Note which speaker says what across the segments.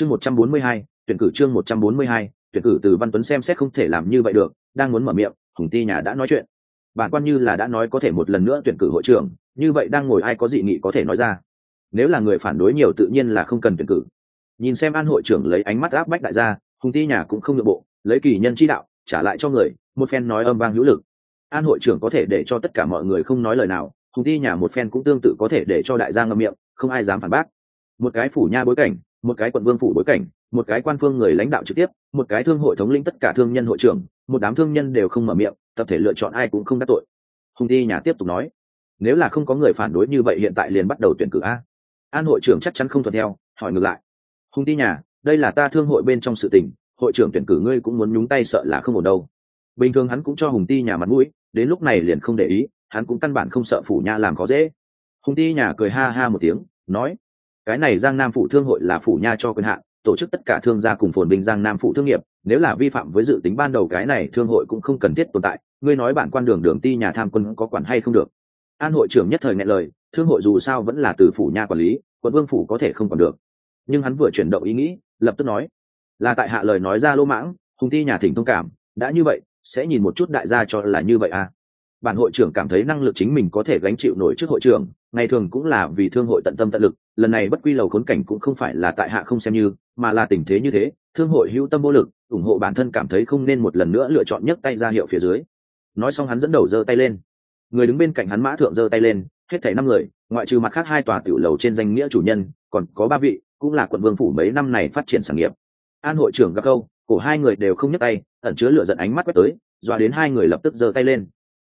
Speaker 1: chương một trăm bốn mươi hai, tuyển cử chương một trăm bốn mươi hai, tuyển cử từ văn tuấn xem xét không thể làm như vậy được, đang muốn mở miệng, hùng ti nhà đã nói chuyện. Bản quan như là đã nói có thể một lần nữa tuyển cử hội trưởng, như vậy đang ngồi ai có dị nghị có thể nói ra. Nếu là người phản đối nhiều tự nhiên là không cần tuyển cử. Nhìn xem an hội trưởng lấy ánh mắt áp bách đại gia, hùng ti nhà cũng không nhượng bộ, lấy kỳ nhân chi đạo, trả lại cho người, một phen nói âm vang hữu lực. An hội trưởng có thể để cho tất cả mọi người không nói lời nào, hùng ti nhà một phen cũng tương tự có thể để cho đại gia ngâm miệng, không ai dám phản bác. Một cái phủ nha bối cảnh một cái quận vương phủ bối cảnh, một cái quan phương người lãnh đạo trực tiếp, một cái thương hội thống lĩnh tất cả thương nhân hội trưởng, một đám thương nhân đều không mở miệng, tập thể lựa chọn ai cũng không đắc tội. Hùng ti nhà tiếp tục nói, nếu là không có người phản đối như vậy hiện tại liền bắt đầu tuyển cử a. An hội trưởng chắc chắn không thuận theo, hỏi ngược lại. Hùng ti nhà, đây là ta thương hội bên trong sự tình, hội trưởng tuyển cử ngươi cũng muốn nhúng tay sợ là không ổn đâu. Bình thường hắn cũng cho hùng ti nhà mặt mũi, đến lúc này liền không để ý, hắn cũng căn bản không sợ phủ nha làm khó dễ. Hùng ti nhà cười ha ha một tiếng, nói cái này giang nam phủ thương hội là phủ nha cho quyền hạn, tổ chức tất cả thương gia cùng phồn binh giang nam phủ thương nghiệp. Nếu là vi phạm với dự tính ban đầu, cái này thương hội cũng không cần thiết tồn tại. Ngươi nói bản quan đường đường ti nhà tham quân có quản hay không được? An hội trưởng nhất thời nghe lời, thương hội dù sao vẫn là từ phủ nha quản lý, quận vương phủ có thể không còn được. Nhưng hắn vừa chuyển động ý nghĩ, lập tức nói, là tại hạ lời nói ra lô mãng, hùng ti nhà thỉnh thông cảm, đã như vậy, sẽ nhìn một chút đại gia cho là như vậy à? Bản hội trưởng cảm thấy năng lực chính mình có thể gánh chịu nổi trước hội trưởng, ngày thường cũng là vì thương hội tận tâm tận lực lần này bất quy lầu khốn cảnh cũng không phải là tại hạ không xem như, mà là tình thế như thế, thương hội hữu tâm vô lực, ủng hộ bản thân cảm thấy không nên một lần nữa lựa chọn nhấc tay ra hiệu phía dưới. Nói xong hắn dẫn đầu giơ tay lên. Người đứng bên cạnh hắn mã thượng giơ tay lên, hết thảy năm người, ngoại trừ mặt khác hai tòa tiểu lầu trên danh nghĩa chủ nhân, còn có ba vị, cũng là quận vương phủ mấy năm này phát triển sản nghiệp. An hội trưởng gặp câu, cổ hai người đều không nhấc tay, ẩn chứa lửa giận ánh mắt quét tới, dọa đến hai người lập tức giơ tay lên.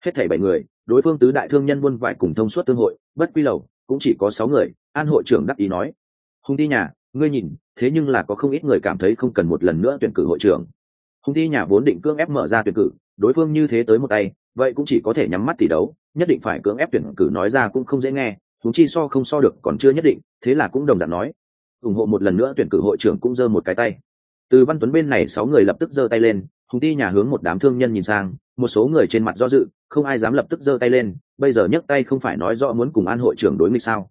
Speaker 1: Hết thảy bảy người, đối phương tứ đại thương nhân buôn vải cùng thông suốt tương hội, bất quy lầu, cũng chỉ có sáu người an hội trưởng đắc ý nói, hùng ti nhà, ngươi nhìn, thế nhưng là có không ít người cảm thấy không cần một lần nữa tuyển cử hội trưởng. Hùng ti nhà vốn định cưỡng ép mở ra tuyển cử, đối phương như thế tới một tay, vậy cũng chỉ có thể nhắm mắt tỷ đấu, nhất định phải cưỡng ép tuyển cử nói ra cũng không dễ nghe thúng chi so không so được còn chưa nhất định, thế là cũng đồng dạng nói, ủng hộ một lần nữa tuyển cử hội trưởng cũng giơ một cái tay. Từ văn tuấn bên này sáu người lập tức giơ tay lên, hùng ti nhà hướng một đám thương nhân nhìn sang, một số người trên mặt do dự, không ai dám lập tức giơ tay lên, bây giờ nhấc tay không phải nói rõ muốn cùng an hội trưởng đối nghịch sao?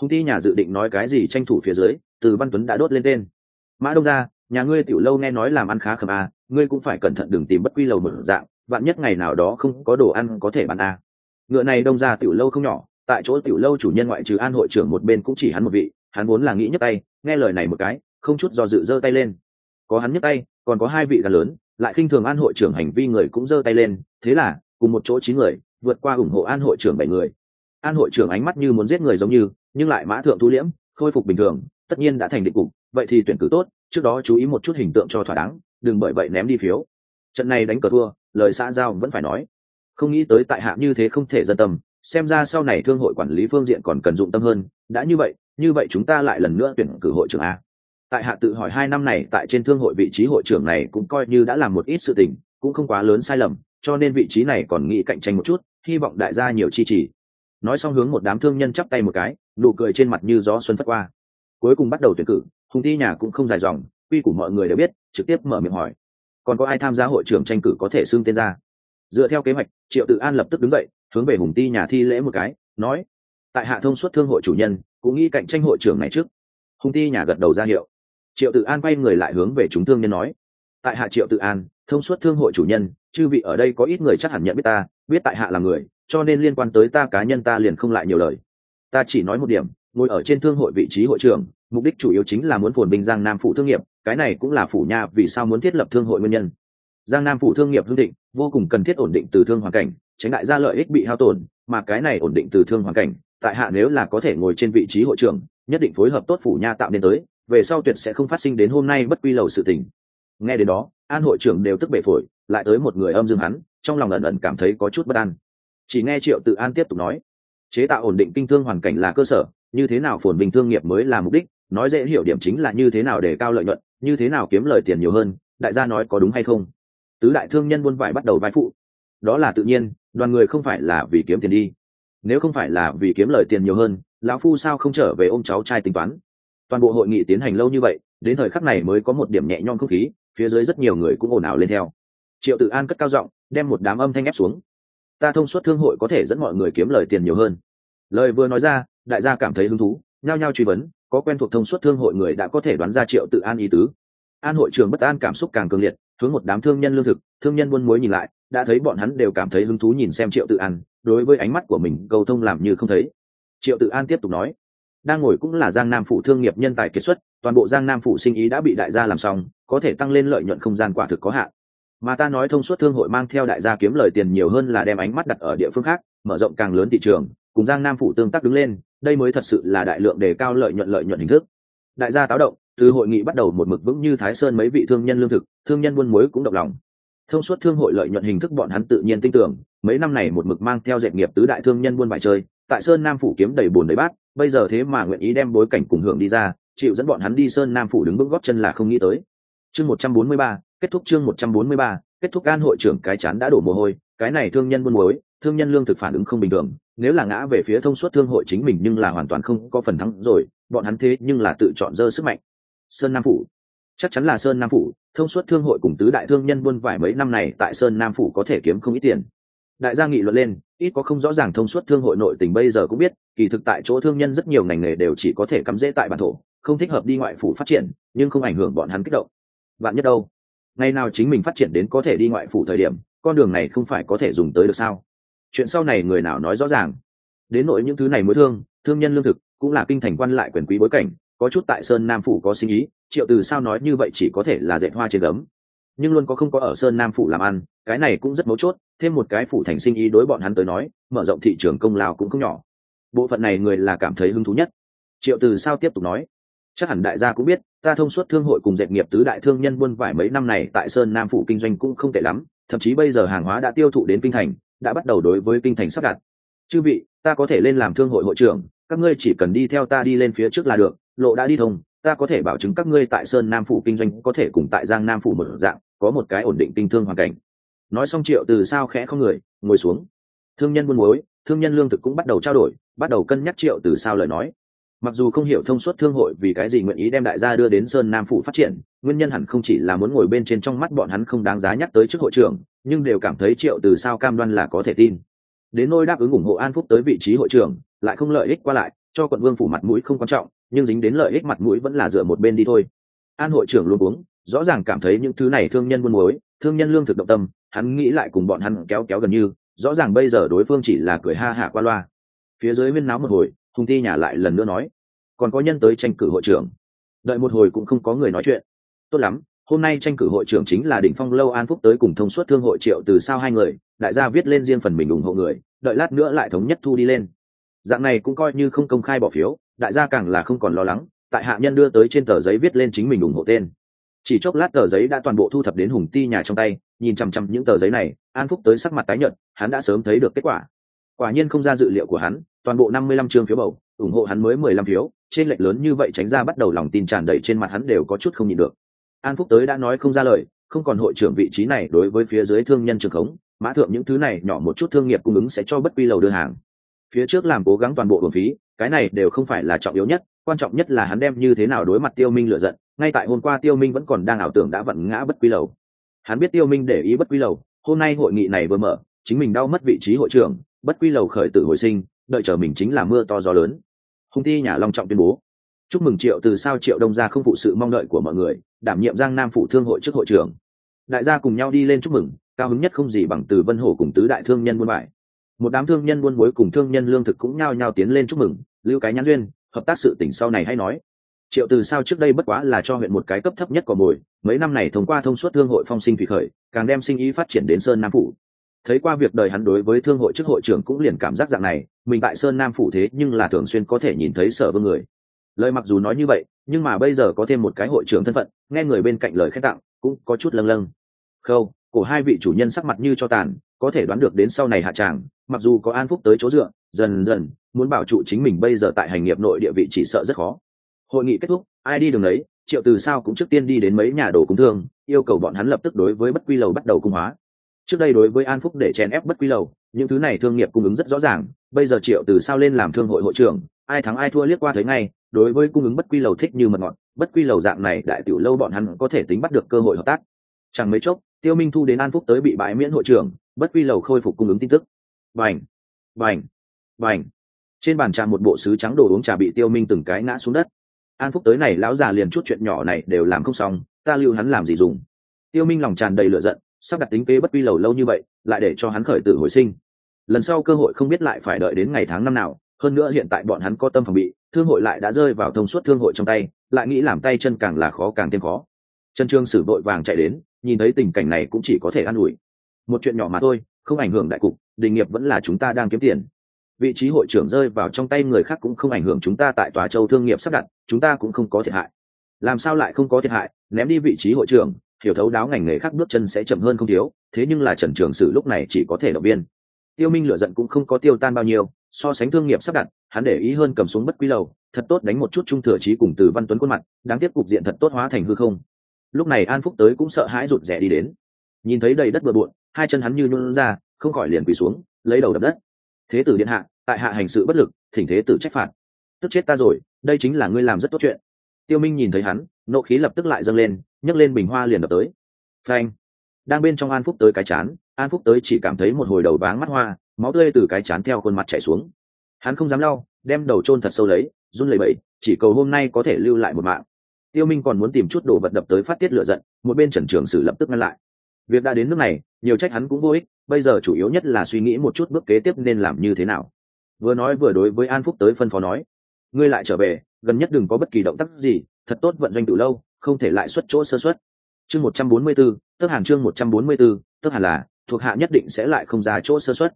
Speaker 1: Hùng ti nhà dự định nói cái gì tranh thủ phía dưới từ văn tuấn đã đốt lên tên. Mã đông ra nhà ngươi tiểu lâu nghe nói làm ăn khá khẩm à, ngươi cũng phải cẩn thận đừng tìm bất quy lầu một dạng vạn nhất ngày nào đó không có đồ ăn có thể bán à. ngựa này đông ra tiểu lâu không nhỏ tại chỗ tiểu lâu chủ nhân ngoại trừ an hội trưởng một bên cũng chỉ hắn một vị hắn vốn là nghĩ nhấc tay nghe lời này một cái không chút do dự giơ tay lên. Có hắn nhấc tay còn có hai vị gà lớn lại khinh thường an hội trưởng hành vi người cũng giơ tay lên thế là cùng một chỗ chín người vượt qua ủng hộ an hội trưởng bảy người. An hội trưởng ánh mắt như muốn giết người giống như nhưng lại mã thượng thu liễm, khôi phục bình thường, tất nhiên đã thành định cục, vậy thì tuyển cử tốt, trước đó chú ý một chút hình tượng cho thỏa đáng, đừng bởi vậy ném đi phiếu. Trận này đánh cờ thua, lời xã giao vẫn phải nói. Không nghĩ tới tại hạ như thế không thể dân tâm, xem ra sau này thương hội quản lý phương diện còn cần dụng tâm hơn, đã như vậy như vậy chúng ta lại lần nữa tuyển cử hội trưởng a. Tại hạ tự hỏi hai năm này tại trên thương hội vị trí hội trưởng này cũng coi như đã làm một ít sự tình, cũng không quá lớn sai lầm, cho nên vị trí này còn nghĩ cạnh tranh một chút, hy vọng đại gia nhiều chi trì nói xong hướng một đám thương nhân chắp tay một cái nụ cười trên mặt như gió xuân phất qua. Cuối cùng bắt đầu tuyển cử, hùng ti nhà cũng không dài dòng, quy của mọi người đều biết, trực tiếp mở miệng hỏi. Còn có ai tham gia hội trưởng tranh cử có thể xưng tên ra? Dựa theo kế hoạch, triệu tự an lập tức đứng dậy, hướng về hùng ti nhà thi lễ một cái, nói, tại hạ thông suất thương hội chủ nhân, cũng nghĩ cạnh tranh hội trưởng này trước. Hùng ti nhà gật đầu ra hiệu. Triệu tự an quay người lại hướng về chúng thương nhân nói, tại hạ triệu tự an, thông suất thương hội chủ nhân, chư vị ở đây có ít người chắc hẳn nhận biết ta, biết tại hạ là người, cho nên liên quan tới ta cá nhân ta liền không lại nhiều lời ta chỉ nói một điểm, ngồi ở trên thương hội vị trí hội trưởng, mục đích chủ yếu chính là muốn phồn bình giang nam phủ thương nghiệp, cái này cũng là phủ nha, vì sao muốn thiết lập thương hội nguyên nhân. Giang nam phủ thương nghiệp hương thịnh, vô cùng cần thiết ổn định từ thương hoàn cảnh, tránh đại ra lợi ích bị hao tổn, mà cái này ổn định từ thương hoàn cảnh, tại hạ nếu là có thể ngồi trên vị trí hội trưởng, nhất định phối hợp tốt phủ nha tạo nên tới, về sau tuyệt sẽ không phát sinh đến hôm nay bất quy lầu sự tình. Nghe đến đó, an hội trưởng đều tức bể phổi, lại tới một người âm dương hắn, trong lòng ẩn ẩn cảm thấy có chút bất an. Chỉ nghe triệu tự an tiếp tục nói chế tạo ổn định kinh thương hoàn cảnh là cơ sở, như thế nào phồn bình thương nghiệp mới là mục đích? Nói dễ hiểu điểm chính là như thế nào để cao lợi nhuận, như thế nào kiếm lời tiền nhiều hơn, đại gia nói có đúng hay không? Tứ đại thương nhân buôn vải bắt đầu vai phụ. Đó là tự nhiên, đoàn người không phải là vì kiếm tiền đi. Nếu không phải là vì kiếm lời tiền nhiều hơn, lão phu sao không trở về ôm cháu trai tính toán? Toàn bộ hội nghị tiến hành lâu như vậy, đến thời khắc này mới có một điểm nhẹ nhõm không khí, phía dưới rất nhiều người cũng ồn ào lên theo. Triệu tự an cất cao giọng, đem một đám âm thanh ép xuống ta thông suốt thương hội có thể dẫn mọi người kiếm lời tiền nhiều hơn. Lời vừa nói ra, đại gia cảm thấy hứng thú, nhao nhao truy vấn, có quen thuộc thông suốt thương hội người đã có thể đoán ra triệu tự an ý tứ. An hội trường bất an cảm xúc càng cường liệt, hướng một đám thương nhân lương thực, thương nhân buôn muối nhìn lại, đã thấy bọn hắn đều cảm thấy hứng thú nhìn xem triệu tự an, đối với ánh mắt của mình, cầu thông làm như không thấy. Triệu tự an tiếp tục nói, đang ngồi cũng là giang nam phủ thương nghiệp nhân tài kiệt xuất, toàn bộ giang nam phủ sinh ý đã bị đại gia làm xong, có thể tăng lên lợi nhuận không gian quả thực có hạn mà ta nói thông suốt thương hội mang theo đại gia kiếm lời tiền nhiều hơn là đem ánh mắt đặt ở địa phương khác, mở rộng càng lớn thị trường, cùng giang nam phủ tương tác đứng lên, đây mới thật sự là đại lượng đề cao lợi nhuận lợi nhuận hình thức. Đại gia táo động, từ hội nghị bắt đầu một mực vững như thái sơn mấy vị thương nhân lương thực, thương nhân buôn muối cũng động lòng. Thông suốt thương hội lợi nhuận hình thức bọn hắn tự nhiên tin tưởng, mấy năm này một mực mang theo dệt nghiệp tứ đại thương nhân buôn vải chơi, tại sơn nam phủ kiếm đầy bùn đầy bát, bây giờ thế mà nguyện ý đem bối cảnh cùng hưởng đi ra, chịu dẫn bọn hắn đi sơn nam phủ đứng vững góp chân là không nghĩ tới. Chương một trăm bốn mươi ba kết thúc chương một trăm bốn mươi ba, kết thúc gan hội trưởng cái chán đã đổ mồ hôi, cái này thương nhân buôn muối, thương nhân lương thực phản ứng không bình thường, nếu là ngã về phía thông suốt thương hội chính mình nhưng là hoàn toàn không có phần thắng rồi, bọn hắn thế nhưng là tự chọn dơ sức mạnh. Sơn nam phủ. Chắc chắn là sơn nam phủ, thông suốt thương hội cùng tứ đại thương nhân buôn vải mấy năm này tại sơn nam phủ có thể kiếm không ít tiền. Đại gia nghị luận lên, ít có không rõ ràng thông suốt thương hội nội tình bây giờ cũng biết, kỳ thực tại chỗ thương nhân rất nhiều ngành nghề đều chỉ có thể cắm rễ tại bản thổ, không thích hợp đi ngoại phủ phát triển, nhưng không ảnh hưởng bọn hắn kích động. Bạn nhất đâu? Ngày nào chính mình phát triển đến có thể đi ngoại phủ thời điểm, con đường này không phải có thể dùng tới được sao? Chuyện sau này người nào nói rõ ràng? Đến nội những thứ này mới thương thương nhân lương thực, cũng là kinh thành quan lại quyền quý bối cảnh, có chút tại sơn nam phủ có sinh ý, triệu từ sao nói như vậy chỉ có thể là dệt hoa trên gấm. Nhưng luôn có không có ở sơn nam phủ làm ăn, cái này cũng rất mấu chốt, thêm một cái phủ thành sinh ý đối bọn hắn tới nói, mở rộng thị trường công lao cũng không nhỏ. Bộ phận này người là cảm thấy hứng thú nhất. Triệu từ sao tiếp tục nói? Chắc hẳn đại gia cũng biết ta thông suốt thương hội cùng dệt nghiệp tứ đại thương nhân buôn vải mấy năm này tại sơn nam phủ kinh doanh cũng không tệ lắm, thậm chí bây giờ hàng hóa đã tiêu thụ đến kinh thành, đã bắt đầu đối với kinh thành sắp đặt. Chư vị, ta có thể lên làm thương hội hội trưởng, các ngươi chỉ cần đi theo ta đi lên phía trước là được, lộ đã đi thông, ta có thể bảo chứng các ngươi tại sơn nam phủ kinh doanh có thể cùng tại giang nam phủ một dạng, có một cái ổn định kinh thương hoàn cảnh. Nói xong triệu từ sao khẽ không người, ngồi xuống. Thương nhân buôn muối, thương nhân lương thực cũng bắt đầu trao đổi, bắt đầu cân nhắc triệu từ sao lời nói mặc dù không hiểu thông suốt thương hội vì cái gì nguyện ý đem đại gia đưa đến sơn nam phủ phát triển, nguyên nhân hẳn không chỉ là muốn ngồi bên trên trong mắt bọn hắn không đáng giá nhắc tới trước hội trưởng, nhưng đều cảm thấy triệu từ sao cam đoan là có thể tin. Đến nôi đáp ứng ủng hộ an phúc tới vị trí hội trưởng, lại không lợi ích qua lại, cho quận vương phủ mặt mũi không quan trọng, nhưng dính đến lợi ích mặt mũi vẫn là dựa một bên đi thôi. An hội trưởng luôn uống, rõ ràng cảm thấy những thứ này thương nhân buôn muối, thương nhân lương thực động tâm, hắn nghĩ lại cùng bọn hắn kéo kéo gần như, rõ ràng bây giờ đối phương chỉ là cười ha hạ qua loa. Phía dưới viên náo một hồi hùng ti nhà lại lần nữa nói, còn có nhân tới tranh cử hội trưởng. Đợi một hồi cũng không có người nói chuyện. Tốt lắm, hôm nay tranh cử hội trưởng chính là đỉnh phong lâu an phúc tới cùng thông suốt thương hội triệu từ sau hai người, đại gia viết lên riêng phần mình ủng hộ người, đợi lát nữa lại thống nhất thu đi lên. Dạng này cũng coi như không công khai bỏ phiếu, đại gia càng là không còn lo lắng, tại hạ nhân đưa tới trên tờ giấy viết lên chính mình ủng hộ tên. Chỉ chốc lát tờ giấy đã toàn bộ thu thập đến hùng ti nhà trong tay, nhìn chằm chằm những tờ giấy này, an phúc tới sắc mặt tái nhợt, hắn đã sớm thấy được kết quả quả nhiên không ra dự liệu của hắn, toàn bộ năm mươi lăm chương phiếu bầu, ủng hộ hắn mới mười lăm phiếu, trên lệch lớn như vậy tránh ra bắt đầu lòng tin tràn đầy trên mặt hắn đều có chút không nhịn được. An phúc tới đã nói không ra lời, không còn hội trưởng vị trí này đối với phía dưới thương nhân trường khống, mã thượng những thứ này nhỏ một chút thương nghiệp cung ứng sẽ cho bất quy lầu đưa hàng. Phía trước làm cố gắng toàn bộ hưởng phí, cái này đều không phải là trọng yếu nhất, quan trọng nhất là hắn đem như thế nào đối mặt tiêu minh lựa giận, ngay tại hôm qua tiêu minh vẫn còn đang ảo tưởng đã vận ngã bất quy lầu. Hắn biết tiêu minh để ý bất quy lầu, hôm nay hội nghị này vừa mở, chính mình đau mất vị trí hội trưởng bất quy lầu khởi tử hồi sinh, đợi chờ mình chính là mưa to gió lớn. Hùng thi nhà long trọng tuyên bố. Chúc mừng triệu từ sao triệu đông gia không phụ sự mong đợi của mọi người, đảm nhiệm giang nam phủ thương hội trước hội trưởng. Đại gia cùng nhau đi lên chúc mừng, cao hứng nhất không gì bằng từ vân hồ cùng tứ đại thương nhân buôn bài. Một đám thương nhân buôn bối cùng thương nhân lương thực cũng nhao nhao tiến lên chúc mừng, lưu cái nhãn duyên, hợp tác sự tỉnh sau này hay nói. Triệu từ sao trước đây bất quá là cho huyện một cái cấp thấp nhất của mồi, mấy năm này thông qua thông suốt thương hội phong sinh thủy khởi, càng đem sinh ý phát triển đến sơn nam phủ thấy qua việc đời hắn đối với thương hội chức hội trưởng cũng liền cảm giác dạng này, mình tại sơn nam phủ thế nhưng là thường xuyên có thể nhìn thấy sở vương người. Lời mặc dù nói như vậy, nhưng mà bây giờ có thêm một cái hội trưởng thân phận, nghe người bên cạnh lời khen tặng, cũng có chút lâng lâng. Khâu của hai vị chủ nhân sắc mặt như cho tàn, có thể đoán được đến sau này hạ tràng, mặc dù có an phúc tới chỗ dựa, dần dần, muốn bảo trụ chính mình bây giờ tại hành nghiệp nội địa vị chỉ sợ rất khó. Hội nghị kết thúc, ai đi đường đấy triệu từ sao cũng trước tiên đi đến mấy nhà đồ cung thương, yêu cầu bọn hắn lập tức đối với bất quy lầu bắt đầu cung hóa trước đây đối với an phúc để chèn ép bất quy lầu, những thứ này thương nghiệp cung ứng rất rõ ràng, bây giờ triệu từ sao lên làm thương hội hội trưởng, ai thắng ai thua liếc qua thấy ngay, đối với cung ứng bất quy lầu thích như mật ngọt, bất quy lầu dạng này đại tiểu lâu bọn hắn có thể tính bắt được cơ hội hợp tác. Chẳng mấy chốc, tiêu minh thu đến an phúc tới bị bãi miễn hội trưởng, bất quy lầu khôi phục cung ứng tin tức. Vành vành vành trên bàn trà một bộ sứ trắng đồ uống trà bị tiêu minh từng cái ngã xuống đất. An phúc tới này lão già liền chút chuyện nhỏ này đều làm không xong, ta lưu hắn làm gì dùng. Tiêu minh lòng tràn đầy lửa giận sắp đặt tính kế bất quy lầu lâu như vậy, lại để cho hắn khởi tử hồi sinh. Lần sau cơ hội không biết lại phải đợi đến ngày tháng năm nào, hơn nữa hiện tại bọn hắn có tâm phòng bị, thương hội lại đã rơi vào thông suốt thương hội trong tay, lại nghĩ làm tay chân càng là khó càng thêm khó. Trần trương sử vội vàng chạy đến, nhìn thấy tình cảnh này cũng chỉ có thể an ủi. Một chuyện nhỏ mà thôi, không ảnh hưởng đại cục, đình nghiệp vẫn là chúng ta đang kiếm tiền. Vị trí hội trưởng rơi vào trong tay người khác cũng không ảnh hưởng chúng ta tại tòa châu thương nghiệp sắp đặt, chúng ta cũng không có thiệt hại. Làm sao lại không có thiệt hại, ném đi vị trí hội trưởng hiểu thấu đáo ngành nghề khác bước chân sẽ chậm hơn không thiếu, thế nhưng là trần trường sử lúc này chỉ có thể động viên. Tiêu minh lựa giận cũng không có tiêu tan bao nhiêu, so sánh thương nghiệp sắp đặt, hắn để ý hơn cầm xuống bất quý lầu, thật tốt đánh một chút trung thừa trí cùng từ văn tuấn khuôn mặt, đáng tiếc cục diện thật tốt hóa thành hư không. Lúc này an phúc tới cũng sợ hãi rụt rè đi đến. Nhìn thấy đầy đất bừa bộn, hai chân hắn như nhún ra, không khỏi liền quỳ xuống, lấy đầu đập đất. Thế tử điện hạ, tại hạ hành sự bất lực, thỉnh thế tử trách phạt. Tức chết ta rồi, đây chính là ngươi làm rất tốt chuyện. Tiêu minh nhìn thấy hắn, nộ khí lập tức lại dâng lên nhấc lên bình hoa liền đập tới. Phanh. Đang bên trong an phúc tới cái chán, an phúc tới chỉ cảm thấy một hồi đầu váng mắt hoa, máu tươi từ cái chán theo khuôn mặt chảy xuống. Hắn không dám lau, đem đầu chôn thật sâu lấy, run lẩy bẩy, chỉ cầu hôm nay có thể lưu lại một mạng. Tiêu minh còn muốn tìm chút đồ vật đập tới phát tiết lửa giận, một bên trần trường sử lập tức ngăn lại. Việc đã đến nước này, nhiều trách hắn cũng vô ích, bây giờ chủ yếu nhất là suy nghĩ một chút bước kế tiếp nên làm như thế nào. Vừa nói vừa đối với an phúc tới phân phó nói, ngươi lại trở về, gần nhất đừng có bất kỳ động tác gì, thật tốt vận doanh từ lâu không thể lại xuất chỗ sơ xuất. Chương một trăm bốn mươi 144, tức hàn chương một trăm bốn mươi 144, tức hàn là thuộc hạ nhất định sẽ lại không ra chỗ sơ xuất.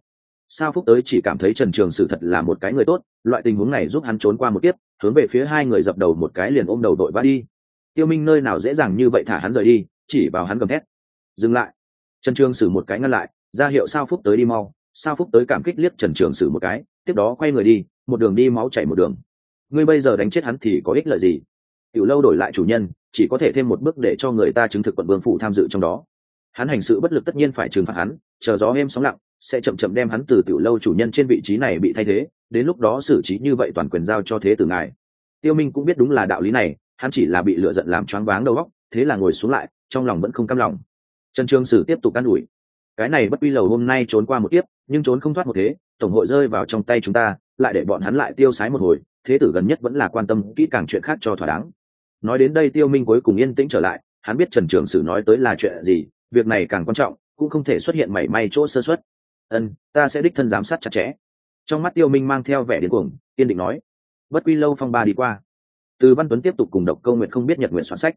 Speaker 1: Sao phúc tới chỉ cảm thấy trần trường sử thật là một cái người tốt loại tình huống này giúp hắn trốn qua một tiếp hướng về phía hai người dập đầu một cái liền ôm đầu đội vã đi. Tiêu minh nơi nào dễ dàng như vậy thả hắn rời đi chỉ vào hắn gầm thét. Dừng lại. Trần trường sử một cái ngăn lại ra hiệu sao phúc tới đi mau. Sao phúc tới cảm kích liếc trần trường sử một cái tiếp đó quay người đi một đường đi máu chảy một đường. Ngươi bây giờ đánh chết hắn thì có ích lợi gì? Tiểu lâu đổi lại chủ nhân chỉ có thể thêm một bước để cho người ta chứng thực quận vương phủ tham dự trong đó. Hắn hành sự bất lực tất nhiên phải trừng phạt hắn, chờ gió êm sóng lặng, sẽ chậm chậm đem hắn từ tiểu lâu chủ nhân trên vị trí này bị thay thế, đến lúc đó xử trí như vậy toàn quyền giao cho thế tử ngài. Tiêu minh cũng biết đúng là đạo lý này, hắn chỉ là bị lựa giận làm choáng váng đầu óc, thế là ngồi xuống lại, trong lòng vẫn không cam lòng. Trần trương sử tiếp tục can ủi. Cái này bất quy lầu hôm nay trốn qua một tiếp nhưng trốn không thoát một thế, tổng hội rơi vào trong tay chúng ta, lại để bọn hắn lại tiêu sái một hồi, thế tử gần nhất vẫn là quan tâm kỹ càng chuyện khác cho thỏa đáng nói đến đây tiêu minh cuối cùng yên tĩnh trở lại, hắn biết trần trường sử nói tới là chuyện gì, việc này càng quan trọng, cũng không thể xuất hiện mảy may chỗ sơ xuất ân, ta sẽ đích thân giám sát chặt chẽ. Trong mắt tiêu minh mang theo vẻ điên cuồng, kiên định nói, bất quy lâu phong ba đi qua. Từ văn tuấn tiếp tục cùng độc câu nguyện không biết nhật nguyện soạn sách.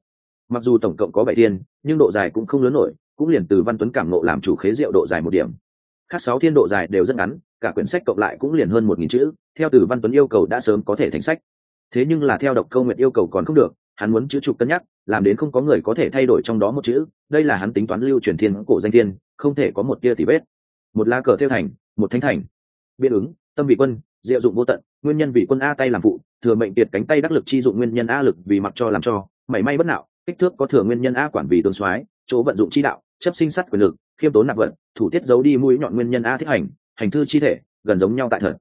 Speaker 1: Mặc dù tổng cộng có bảy thiên, nhưng độ dài cũng không lớn nổi, cũng liền từ văn tuấn cảm nộ làm chủ khế rượu độ dài một điểm. Khác sáu thiên độ dài đều rất ngắn, cả quyển sách cộng lại cũng liền hơn một nghìn chữ, theo từ văn tuấn yêu cầu đã sớm có thể thành sách. Thế nhưng là theo độc câu nguyện yêu cầu còn không được hắn muốn chữ trục cân nhắc, làm đến không có người có thể thay đổi trong đó một chữ, đây là hắn tính toán lưu truyền thiên cổ danh thiên, không thể có một tia tỉ vết. Một lá cờ theo thành, một thánh thành. Biện ứng, tâm vị quân, diệu dụng vô tận, nguyên nhân vị quân a tay làm phụ, thừa mệnh tiệt cánh tay đắc lực chi dụng nguyên nhân a lực vì mặc cho làm cho, mảy may bất nạo, kích thước có thừa nguyên nhân a quản vì tương soái, chỗ vận dụng chi đạo, chấp sinh sắt quyền lực, khiêm tốn nạp vận, thủ tiết giấu đi mũi nhọn nguyên nhân a thích hành hành thư chi thể, gần giống nhau tại thật.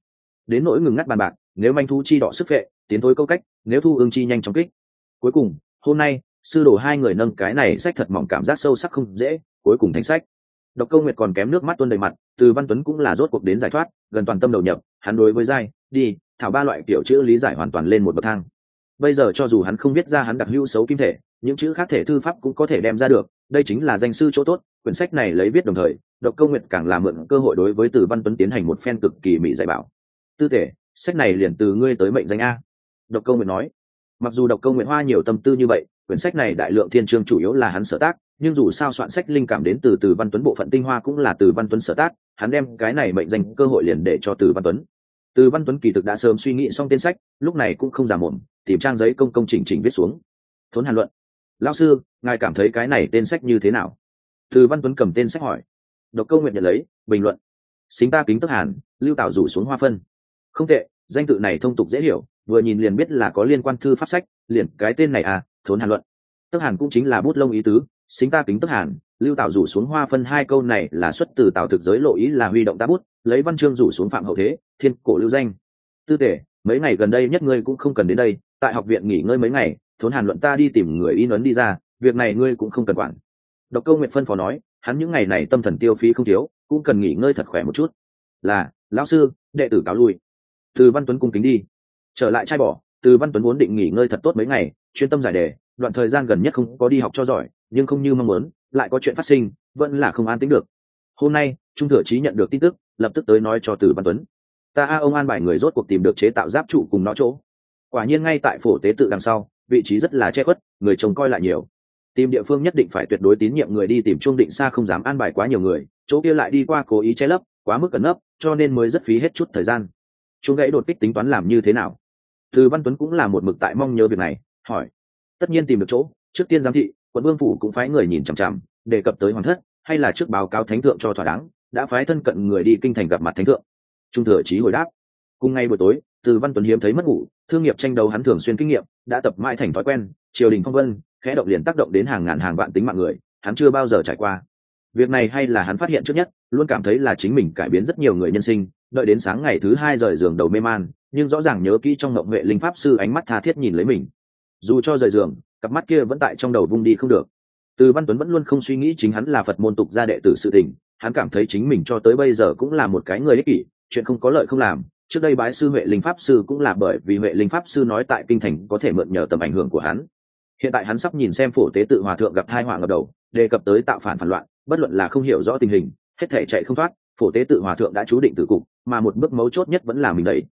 Speaker 1: Đến nỗi ngừng ngắt bàn bạc, nếu manh thu chi đỏ sức vệ tiến thối câu cách, nếu thu ương chi nhanh chóng kích cuối cùng, hôm nay, sư đồ hai người nâng cái này sách thật mỏng cảm giác sâu sắc không dễ, cuối cùng thành sách. Độc câu nguyệt còn kém nước mắt tuôn đầy mặt, từ văn tuấn cũng là rốt cuộc đến giải thoát, gần toàn tâm đầu nhập, hắn đối với giai, đi, thảo ba loại kiểu chữ lý giải hoàn toàn lên một bậc thang. Bây giờ cho dù hắn không biết ra hắn đặc hữu xấu kim thể, những chữ khác thể thư pháp cũng có thể đem ra được, đây chính là danh sư chỗ tốt, quyển sách này lấy viết đồng thời, độc câu nguyệt càng là mượn cơ hội đối với từ văn tuấn tiến hành một phen cực kỳ mỹ dạy bảo. Tư thể sách này liền từ ngươi tới mệnh danh a. Độc câu nguyệt nói mặc dù độc câu nguyện hoa nhiều tâm tư như vậy, quyển sách này đại lượng thiên chương chủ yếu là hắn sở tác, nhưng dù sao soạn sách linh cảm đến từ từ văn tuấn bộ phận tinh hoa cũng là từ văn tuấn sở tác, hắn đem cái này mệnh danh cơ hội liền để cho từ văn tuấn. Từ văn tuấn kỳ thực đã sớm suy nghĩ xong tên sách, lúc này cũng không giả mồm tìm trang giấy công công chỉnh chỉnh viết xuống. Thốn hàn luận lao sư, ngài cảm thấy cái này tên sách như thế nào? Từ văn tuấn cầm tên sách hỏi. Độc câu nguyện nhận lấy, bình luận. Xính ta kính tức hàn, lưu tạo rủ xuống hoa phân. Không tệ, danh tự này thông tục dễ hiểu vừa nhìn liền biết là có liên quan thư pháp sách, liền, cái tên này à thốn hàn luận. Tức hàn cũng chính là bút lông ý tứ, xính ta kính tức hàn, lưu tạo rủ xuống hoa phân hai câu này là xuất từ tạo thực giới lộ ý là huy động ta bút, lấy văn chương rủ xuống phạm hậu thế, thiên cổ lưu danh. Tư tể, mấy ngày gần đây nhất ngươi cũng không cần đến đây, tại học viện nghỉ ngơi mấy ngày, thốn hàn luận ta đi tìm người in ấn đi ra, việc này ngươi cũng không cần quản. Độc câu nguyện phân phó nói, hắn những ngày này tâm thần tiêu phí không thiếu, cũng cần nghỉ ngơi thật khỏe một chút. Là, lão sư, đệ tử cáo lui. Từ văn tuấn cung kính đi trở lại trai bỏ từ văn tuấn vốn định nghỉ ngơi thật tốt mấy ngày, chuyên tâm giải đề, đoạn thời gian gần nhất không có đi học cho giỏi, nhưng không như mong muốn, lại có chuyện phát sinh, vẫn là không an tính được. Hôm nay, trung thừa trí nhận được tin tức, lập tức tới nói cho từ văn tuấn. Ta a, ông an bài người rốt cuộc tìm được chế tạo giáp trụ cùng nó chỗ. Quả nhiên ngay tại phổ tế tự đằng sau, vị trí rất là che khuất, người trông coi lại nhiều. Tìm địa phương nhất định phải tuyệt đối tín nhiệm người đi tìm, trung định xa không dám an bài quá nhiều người, chỗ kia lại đi qua cố ý che lấp, quá mức cẩn nấp, cho nên mới rất phí hết chút thời gian. Chúng gãy đột kích tính toán làm như thế nào? Từ văn tuấn cũng là một mực tại mong nhớ việc này, hỏi. Tất nhiên tìm được chỗ, trước tiên giám thị, quận vương phủ cũng phái người nhìn chằm chằm, đề cập tới hoàng thất, hay là trước báo cáo thánh thượng cho thỏa đáng, đã phái thân cận người đi kinh thành gặp mặt thánh thượng. Trung thừa trí hồi đáp. Cùng ngày buổi tối, từ văn tuấn hiếm thấy mất ngủ, thương nghiệp tranh đấu hắn thường xuyên kinh nghiệm, đã tập mãi thành thói quen, triều đình phong vân, khẽ động liền tác động đến hàng ngàn hàng vạn tính mạng người, hắn chưa bao giờ trải qua. Việc này hay là hắn phát hiện trước nhất, luôn cảm thấy là chính mình cải biến rất nhiều người nhân sinh, đợi đến sáng ngày thứ hai rời giường đầu mê man nhưng rõ ràng nhớ kỹ trong ngộng huệ linh pháp sư ánh mắt tha thiết nhìn lấy mình. Dù cho rời giường, cặp mắt kia vẫn tại trong đầu vung đi không được. Từ văn tuấn vẫn luôn không suy nghĩ chính hắn là phật môn tục gia đệ tử sự tình, hắn cảm thấy chính mình cho tới bây giờ cũng là một cái người ích kỷ, chuyện không có lợi không làm. Trước đây bái sư huệ linh pháp sư cũng là bởi vì huệ linh pháp sư nói tại kinh thành có thể mượn nhờ tầm ảnh hưởng của hắn. Hiện tại hắn sắp nhìn xem phổ tế tự hòa thượng gặp thai họa ngập đầu, đề cập tới tạo phản phản loạn, bất luận là không hiểu rõ tình hình, hết thể chạy không thoát, phổ tế tự hòa thượng đã chú định tử cục, mà một bước mấu chốt nhất vẫn là mình đấy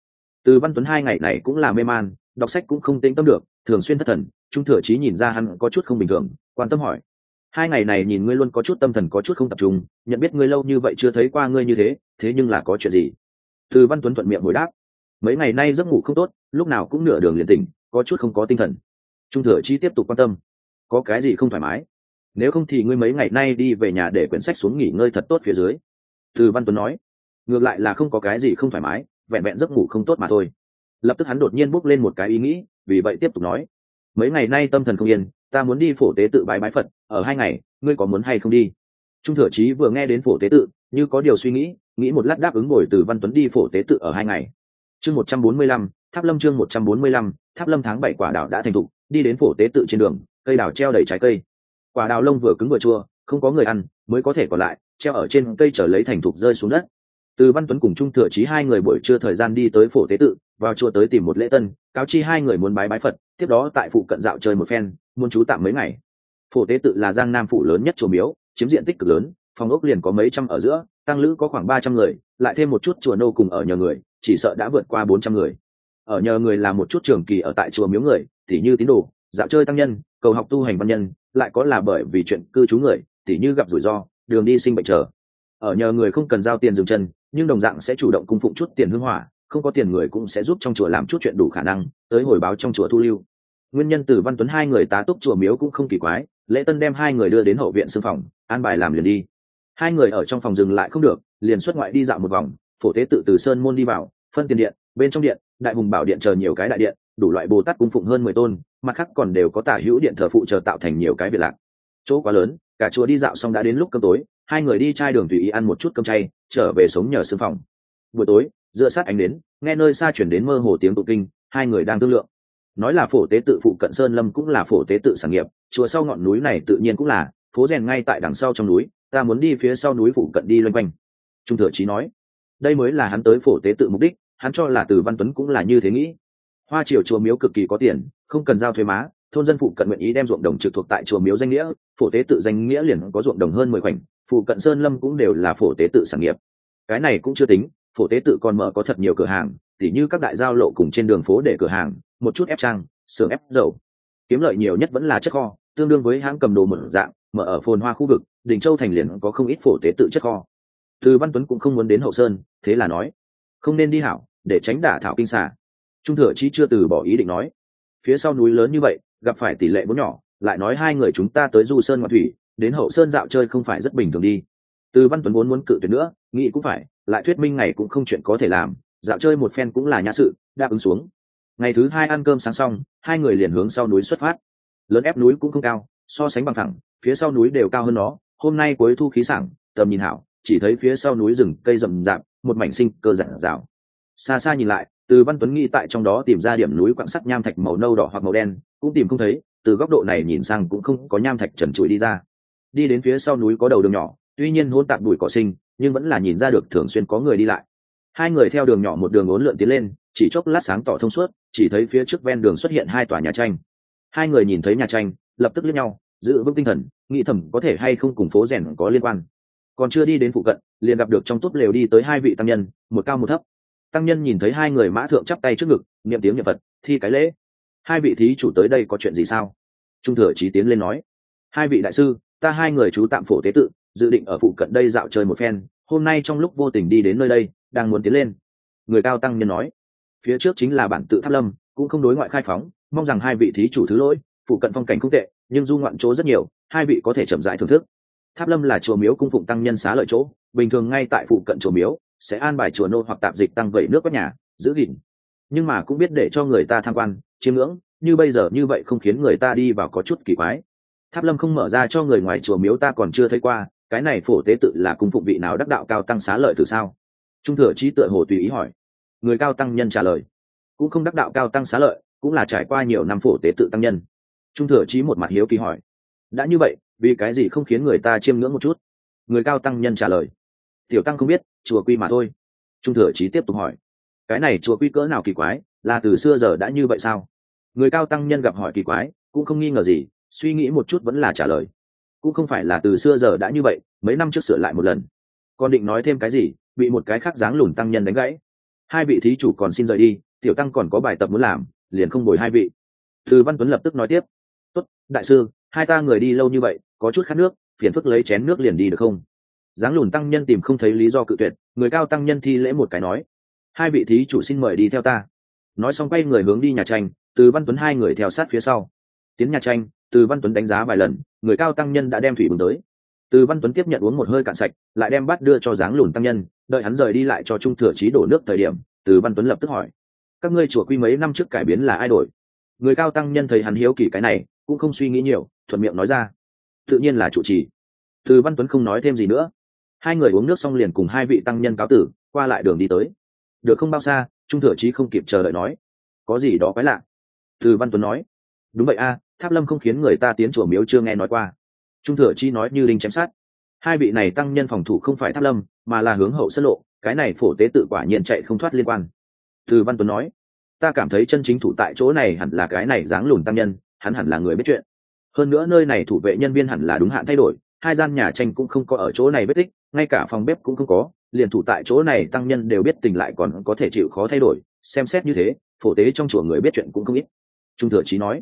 Speaker 1: từ văn tuấn hai ngày này cũng là mê man, đọc sách cũng không tĩnh tâm được, thường xuyên thất thần, trung thừa trí nhìn ra hắn có chút không bình thường, quan tâm hỏi. Hai ngày này nhìn ngươi luôn có chút tâm thần có chút không tập trung, nhận biết ngươi lâu như vậy chưa thấy qua ngươi như thế thế nhưng là có chuyện gì? Từ văn tuấn thuận miệng hồi đáp. Mấy ngày nay giấc ngủ không tốt, lúc nào cũng nửa đường liền tỉnh, có chút không có tinh thần. Trung thừa chi tiếp tục quan tâm. Có cái gì không thoải mái? Nếu không thì ngươi mấy ngày nay đi về nhà để quyển sách xuống nghỉ ngơi thật tốt phía dưới. Từ văn tuấn nói. Ngược lại là không có cái gì không thoải mái vẹn vẹn giấc ngủ không tốt mà thôi. Lập tức hắn đột nhiên bốc lên một cái ý nghĩ, vì vậy tiếp tục nói, mấy ngày nay tâm thần không yên, ta muốn đi phổ tế tự bái bái phật, ở hai ngày, ngươi có muốn hay không đi? Trung thừa chí vừa nghe đến phổ tế tự, như có điều suy nghĩ nghĩ một lát đáp ứng ngồi từ văn tuấn đi phổ tế tự ở hai ngày. Chương một trăm bốn mươi lăm, tháp lâm chương một trăm bốn mươi lăm, tháp lâm tháng bảy quả đảo đã thành thục đi đến phổ tế tự trên đường, cây đào treo đầy trái cây. Quả đào lông vừa cứng vừa chua, không có người ăn, mới có thể còn lại, treo ở trên cây trở lấy thành thục rơi xuống đất từ văn tuấn cùng trung thừa trí hai người buổi trưa thời gian đi tới phổ tế tự, vào chùa tới tìm một lễ tân, cáo chi hai người muốn bái bái phật, tiếp đó tại phụ cận dạo chơi một phen, muốn trú tạm mấy ngày. Phổ tế tự là giang nam phủ lớn nhất chùa miếu, chiếm diện tích cực lớn, phòng ốc liền có mấy trăm ở giữa, tăng lữ có khoảng ba trăm người, lại thêm một chút chùa nô cùng ở nhờ người, chỉ sợ đã vượt qua bốn trăm người. Ở nhờ người là một chút trường kỳ ở tại chùa miếu người, tỉ như tín đồ, dạo chơi tăng nhân, cầu học tu hành văn nhân, lại có là bởi vì chuyện cư trú người, tỉ như gặp rủi ro, đường đi sinh bệnh trở ở nhờ người không cần giao tiền dừng chân nhưng đồng dạng sẽ chủ động cung phụng chút tiền hương hỏa, không có tiền người cũng sẽ giúp trong chùa làm chút chuyện đủ khả năng, tới hồi báo trong chùa thu lưu. Nguyên nhân từ văn tuấn hai người tá túc chùa miếu cũng không kỳ quái, lễ tân đem hai người đưa đến hậu viện sư phòng, an bài làm liền đi. Hai người ở trong phòng dừng lại không được, liền xuất ngoại đi dạo một vòng, phổ tế tự từ sơn môn đi vào, phân tiền điện, bên trong điện, đại hùng bảo điện chờ nhiều cái đại điện, đủ loại bồ tát cung phụng hơn mười tôn, mặt khác còn đều có tả hữu điện thờ phụ chờ tạo thành nhiều cái biệt lạc. Chỗ quá lớn, cả chùa đi dạo xong đã đến lúc cơm tối hai người đi chai đường tùy ý ăn một chút cơm chay, trở về sống nhờ sư phòng. Buổi tối dựa sát ánh đến, nghe nơi xa chuyển đến mơ hồ tiếng tụ kinh, hai người đang thương lượng. Nói là phổ tế tự phụ cận sơn lâm cũng là phổ tế tự sản nghiệp, chùa sau ngọn núi này tự nhiên cũng là, phố rèn ngay tại đằng sau trong núi, ta muốn đi phía sau núi phụ cận đi loanh quanh. Trung thừa trí nói, đây mới là hắn tới phổ tế tự mục đích, hắn cho là từ văn tuấn cũng là như thế nghĩ. Hoa triều chùa miếu cực kỳ có tiền, không cần giao thuế má, thôn dân phụ cận nguyện ý đem ruộng đồng trực thuộc tại chùa miếu danh nghĩa, phổ tế tự danh nghĩa liền có ruộng đồng hơn mười khoảnh phụ cận sơn lâm cũng đều là phổ tế tự sản nghiệp. Cái này cũng chưa tính, phổ tế tự còn mở có thật nhiều cửa hàng, tỉ như các đại giao lộ cùng trên đường phố để cửa hàng, một chút ép trang, xưởng ép dầu. Kiếm lợi nhiều nhất vẫn là chất kho, tương đương với hãng cầm đồ mở dạng, mở ở phồn hoa khu vực, đình châu thành liền có không ít phổ tế tự chất kho. Từ văn tuấn cũng không muốn đến hậu sơn, thế là nói, không nên đi hảo, để tránh đả thảo kinh xả. trung thừa chi chưa từ bỏ ý định nói. Phía sau núi lớn như vậy, gặp phải tỷ lệ bốn nhỏ, lại nói hai người chúng ta tới du sơn ngoại thủy đến hậu sơn dạo chơi không phải rất bình thường đi. Từ văn tuấn vốn muốn cự tuyệt nữa, nghĩ cũng phải, lại thuyết minh ngày cũng không chuyện có thể làm, dạo chơi một phen cũng là nhã sự, đáp ứng xuống. Ngày thứ hai ăn cơm sáng xong, hai người liền hướng sau núi xuất phát. Lớn ép núi cũng không cao, so sánh bằng thẳng, phía sau núi đều cao hơn nó, hôm nay cuối thu khí sảng, tầm nhìn hảo, chỉ thấy phía sau núi rừng, cây rậm rạp, một mảnh sinh cơ giản rào xa xa nhìn lại, từ văn tuấn nghĩ tại trong đó tìm ra điểm núi quặng sắt nham thạch màu nâu đỏ hoặc màu đen, cũng tìm không thấy, từ góc độ này nhìn sang cũng không có nham thạch trần trụi đi ra đi đến phía sau núi có đầu đường nhỏ, tuy nhiên hôn tạc bụi cỏ sinh, nhưng vẫn là nhìn ra được thường xuyên có người đi lại. Hai người theo đường nhỏ một đường ốn lượn tiến lên, chỉ chốc lát sáng tỏ thông suốt, chỉ thấy phía trước ven đường xuất hiện hai tòa nhà tranh. Hai người nhìn thấy nhà tranh, lập tức lướt nhau, giữ vững tinh thần, nghĩ thầm có thể hay không cùng phố rèn có liên quan. Còn chưa đi đến phụ cận, liền gặp được trong túp lều đi tới hai vị tăng nhân, một cao một thấp. Tăng nhân nhìn thấy hai người mã thượng chắp tay trước ngực, niệm tiếng niệm phật, thi cái lễ. Hai vị thí chủ tới đây có chuyện gì sao? Trung thừa trí tiến lên nói. Hai vị đại sư ta hai người chú tạm phổ tế tự, dự định ở phụ cận đây dạo chơi một phen, hôm nay trong lúc vô tình đi đến nơi đây, đang muốn tiến lên. Người cao tăng nhân nói. Phía trước chính là bản tự tháp lâm, cũng không đối ngoại khai phóng, mong rằng hai vị thí chủ thứ lỗi, phụ cận phong cảnh không tệ, nhưng du ngoạn chỗ rất nhiều, hai vị có thể chậm rãi thưởng thức. Tháp lâm là chùa miếu cung phụng tăng nhân xá lợi chỗ, bình thường ngay tại phụ cận chùa miếu, sẽ an bài chùa nô hoặc tạm dịch tăng vẩy nước các nhà, giữ gìn. Nhưng mà cũng biết để cho người ta tham quan, chiêm ngưỡng, như bây giờ như vậy không khiến người ta đi vào có chút kỳ quái tháp lâm không mở ra cho người ngoài chùa miếu ta còn chưa thấy qua, cái này phổ tế tự là cung phụng vị nào đắc đạo cao tăng xá lợi từ sao? Trung thừa trí tựa hồ tùy ý hỏi. Người cao tăng nhân trả lời. Cũng không đắc đạo cao tăng xá lợi, cũng là trải qua nhiều năm phổ tế tự tăng nhân. Trung thừa trí một mặt hiếu kỳ hỏi. Đã như vậy, vì cái gì không khiến người ta chiêm ngưỡng một chút? Người cao tăng nhân trả lời. Tiểu tăng không biết, chùa quy mà thôi. Trung thừa trí tiếp tục hỏi. Cái này chùa quy cỡ nào kỳ quái, là từ xưa giờ đã như vậy sao? Người cao tăng nhân gặp hỏi kỳ quái, cũng không nghi ngờ gì suy nghĩ một chút vẫn là trả lời. Cũng không phải là từ xưa giờ đã như vậy, mấy năm trước sửa lại một lần. Còn định nói thêm cái gì, bị một cái khác dáng lùn tăng nhân đánh gãy. Hai vị thí chủ còn xin rời đi, tiểu tăng còn có bài tập muốn làm, liền không bồi hai vị. Từ văn tuấn lập tức nói tiếp. Tốt, đại sư, hai ta người đi lâu như vậy, có chút khát nước, phiền phức lấy chén nước liền đi được không? Dáng lùn tăng nhân tìm không thấy lý do cự tuyệt, người cao tăng nhân thi lễ một cái nói. Hai vị thí chủ xin mời đi theo ta. Nói xong quay người hướng đi nhà tranh, từ văn tuấn hai người theo sát phía sau. Tiến nhà tranh từ văn tuấn đánh giá vài lần, người cao tăng nhân đã đem thủy bừng tới. Từ văn tuấn tiếp nhận uống một hơi cạn sạch, lại đem bát đưa cho dáng lùn tăng nhân, đợi hắn rời đi lại cho trung thừa trí đổ nước thời điểm, từ văn tuấn lập tức hỏi, các ngươi chùa quy mấy năm trước cải biến là ai đổi? Người cao tăng nhân thấy hắn hiếu kỳ cái này, cũng không suy nghĩ nhiều, thuận miệng nói ra, tự nhiên là chủ trì. Từ văn tuấn không nói thêm gì nữa. Hai người uống nước xong liền cùng hai vị tăng nhân cáo tử, qua lại đường đi tới. Được không bao xa? Trung thừa trí không kịp chờ đợi nói. Có gì đó quái lạ? Từ văn tuấn nói. Đúng vậy a tháp lâm không khiến người ta tiến chùa miếu chưa nghe nói qua. Trung thừa chi nói như linh chém sát. Hai vị này tăng nhân phòng thủ không phải tháp lâm, mà là hướng hậu sân lộ, cái này phổ tế tự quả nhiên chạy không thoát liên quan. Từ văn tuấn nói, ta cảm thấy chân chính thủ tại chỗ này hẳn là cái này dáng lùn tăng nhân, hắn hẳn là người biết chuyện. Hơn nữa nơi này thủ vệ nhân viên hẳn là đúng hạn thay đổi, hai gian nhà tranh cũng không có ở chỗ này vết tích, ngay cả phòng bếp cũng không có, liền thủ tại chỗ này tăng nhân đều biết tình lại còn có thể chịu khó thay đổi, xem xét như thế, phổ tế trong chùa người biết chuyện cũng không ít. Trung thừa trí nói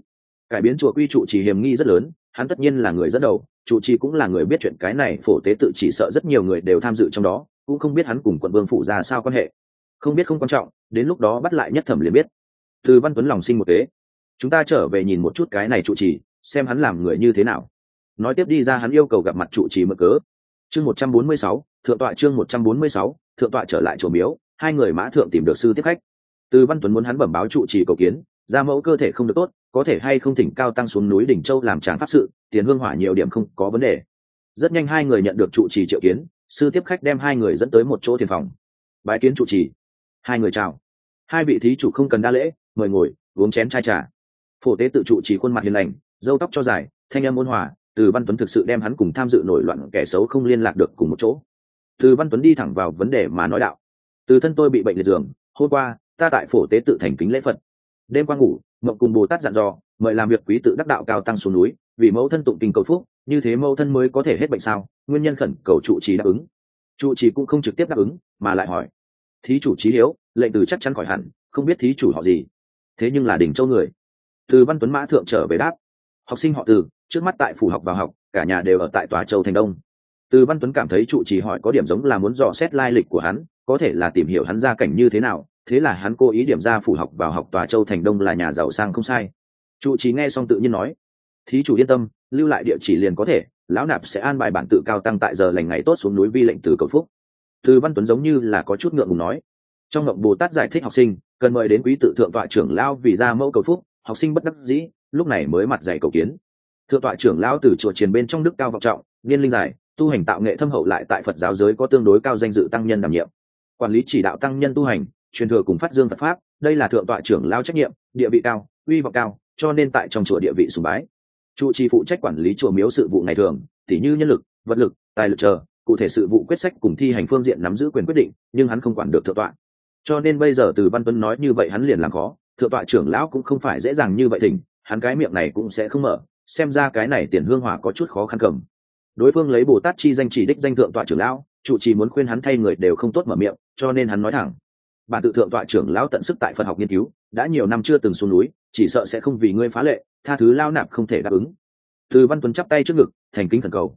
Speaker 1: cải biến chùa quy trụ trì hiểm nghi rất lớn, hắn tất nhiên là người dẫn đầu, trụ trì cũng là người biết chuyện cái này, phổ tế tự chỉ sợ rất nhiều người đều tham dự trong đó, cũng không biết hắn cùng quận vương phủ ra sao quan hệ. Không biết không quan trọng, đến lúc đó bắt lại nhất thẩm liền biết. Từ văn tuấn lòng sinh một kế. Chúng ta trở về nhìn một chút cái này trụ trì, xem hắn làm người như thế nào. Nói tiếp đi ra hắn yêu cầu gặp mặt trụ trì mở cớ. Chương một trăm bốn mươi sáu, thượng tọa chương một trăm bốn mươi sáu, thượng tọa trở lại chỗ miếu, hai người mã thượng tìm được sư tiếp khách. Từ văn tuấn muốn hắn bẩm báo trụ trì cầu kiến, ra mẫu cơ thể không được tốt có thể hay không thỉnh cao tăng xuống núi đỉnh châu làm tràng pháp sự, tiền hương hỏa nhiều điểm không có vấn đề. Rất nhanh hai người nhận được trụ trì triệu kiến, sư tiếp khách đem hai người dẫn tới một chỗ thiền phòng. Bái kiến trụ trì. Hai người chào. Hai vị thí chủ không cần đa lễ, mời ngồi, uống chén chai trà. Phổ tế tự trụ trì khuôn mặt hiền lành dâu tóc cho dài, thanh âm ôn hòa, từ văn tuấn thực sự đem hắn cùng tham dự nổi loạn kẻ xấu không liên lạc được cùng một chỗ. Từ văn tuấn đi thẳng vào vấn đề mà nói đạo. Từ thân tôi bị bệnh liệt giường, hôm qua, ta tại phổ tế tự thành kính lễ phật. Đêm qua ngủ mộng cùng bồ tát dặn dò, mời làm việc quý tự đắc đạo cao tăng xuống núi, vì mẫu thân tụng tình cầu phúc, như thế mẫu thân mới có thể hết bệnh sao? Nguyên nhân khẩn cầu trụ trì đáp ứng. Trụ trì cũng không trực tiếp đáp ứng, mà lại hỏi. Thí chủ trí hiếu, lệnh từ chắc chắn khỏi hẳn, không biết thí chủ họ gì. Thế nhưng là đỉnh châu người. Từ văn tuấn mã thượng trở về đáp. Học sinh họ từ, trước mắt tại phủ học vào học, cả nhà đều ở tại tòa châu thành đông. Từ văn tuấn cảm thấy trụ trì hỏi có điểm giống là muốn dò xét lai lịch của hắn, có thể là tìm hiểu hắn gia cảnh như thế nào thế là hắn cố ý điểm ra phủ học vào học tòa châu thành đông là nhà giàu sang không sai. Trụ trì nghe xong tự nhiên nói, thí chủ yên tâm, lưu lại địa chỉ liền có thể, lão nạp sẽ an bài bản tự cao tăng tại giờ lành ngày tốt xuống núi vi lệnh từ cầu phúc. Từ văn tuấn giống như là có chút ngượng ngùng nói, trong ngộng bồ tát giải thích học sinh, cần mời đến quý tự thượng tọa trưởng lao vì ra mẫu cầu phúc, học sinh bất đắc dĩ, lúc này mới mặt dạy cầu kiến. Thượng tọa trưởng lao từ chùa triền bên trong đức cao vọng trọng, niên linh dài, tu hành tạo nghệ thâm hậu lại tại phật giáo giới có tương đối cao danh dự tăng nhân đảm nhiệm. Quản lý chỉ đạo tăng nhân tu hành truyền thừa cùng phát dương phật pháp, đây là thượng tọa trưởng lao trách nhiệm, địa vị cao, uy vọng cao, cho nên tại trong chùa địa vị sùng bái. Trụ trì phụ trách quản lý chùa miếu sự vụ ngày thường, tỉ như nhân lực, vật lực, tài lực chờ, cụ thể sự vụ quyết sách cùng thi hành phương diện nắm giữ quyền quyết định, nhưng hắn không quản được thượng tọa. Cho nên bây giờ từ văn tuấn nói như vậy hắn liền làm khó, thượng tọa trưởng lão cũng không phải dễ dàng như vậy thỉnh, hắn cái miệng này cũng sẽ không mở, xem ra cái này tiền hương hỏa có chút khó khăn cầm. Đối phương lấy bồ tát chi danh chỉ đích danh thượng tọa trưởng lão, trụ trì muốn khuyên hắn thay người đều không tốt mở miệng, cho nên hắn nói thẳng bản tự thượng tọa trưởng lão tận sức tại phật học nghiên cứu, đã nhiều năm chưa từng xuống núi, chỉ sợ sẽ không vì ngươi phá lệ, tha thứ lao nạp không thể đáp ứng. Từ văn tuấn chắp tay trước ngực, thành kính thần cầu.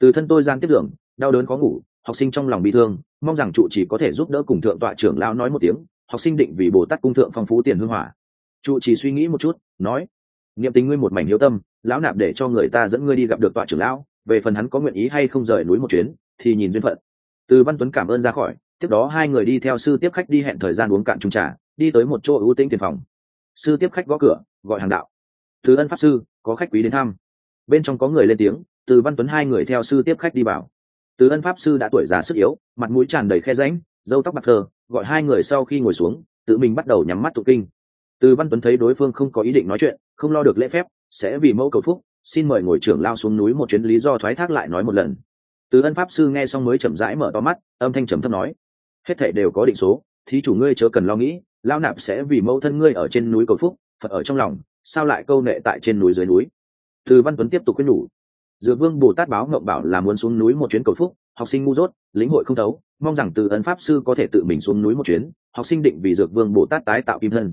Speaker 1: Từ thân tôi gian tiếp tưởng đau đớn khó ngủ, học sinh trong lòng bị thương, mong rằng trụ chỉ có thể giúp đỡ cùng thượng tọa trưởng lão nói một tiếng, học sinh định vì bồ tát cung thượng phong phú tiền hương hỏa. Trụ chỉ suy nghĩ một chút, nói, niệm tình ngươi một mảnh hiếu tâm, lão nạp để cho người ta dẫn ngươi đi gặp được tọa trưởng lão, về phần hắn có nguyện ý hay không rời núi một chuyến, thì nhìn duyên phận. Từ văn tuấn cảm ơn ra khỏi tiếp đó hai người đi theo sư tiếp khách đi hẹn thời gian uống cạn chung trà, đi tới một chỗ ưu tĩnh tiền phòng. Sư tiếp khách gõ cửa, gọi hàng đạo. Thứ ân pháp sư, có khách quý đến thăm. Bên trong có người lên tiếng, từ văn tuấn hai người theo sư tiếp khách đi vào. Từ ân pháp sư đã tuổi già sức yếu, mặt mũi tràn đầy khe ránh dâu tóc bạc thơ, gọi hai người sau khi ngồi xuống, tự mình bắt đầu nhắm mắt tụ kinh. Từ văn tuấn thấy đối phương không có ý định nói chuyện, không lo được lễ phép, sẽ vì mẫu cầu phúc, xin mời ngồi trưởng lao xuống núi một chuyến lý do thoái thác lại nói một lần. Từ ân pháp sư nghe xong mới chậm rãi mở to mắt, âm thanh trầm thấp nói hết thảy đều có định số, thí chủ ngươi chớ cần lo nghĩ lao nạp sẽ vì mẫu thân ngươi ở trên núi cầu phúc, phật ở trong lòng, sao lại câu nệ tại trên núi dưới núi? Từ văn tuấn tiếp tục quyết nhủ. Dược vương bồ tát báo ngậm bảo là muốn xuống núi một chuyến cầu phúc, học sinh ngu dốt, lĩnh hội không thấu, mong rằng từ ân pháp sư có thể tự mình xuống núi một chuyến, học sinh định vì dược vương bồ tát tái tạo kim thân.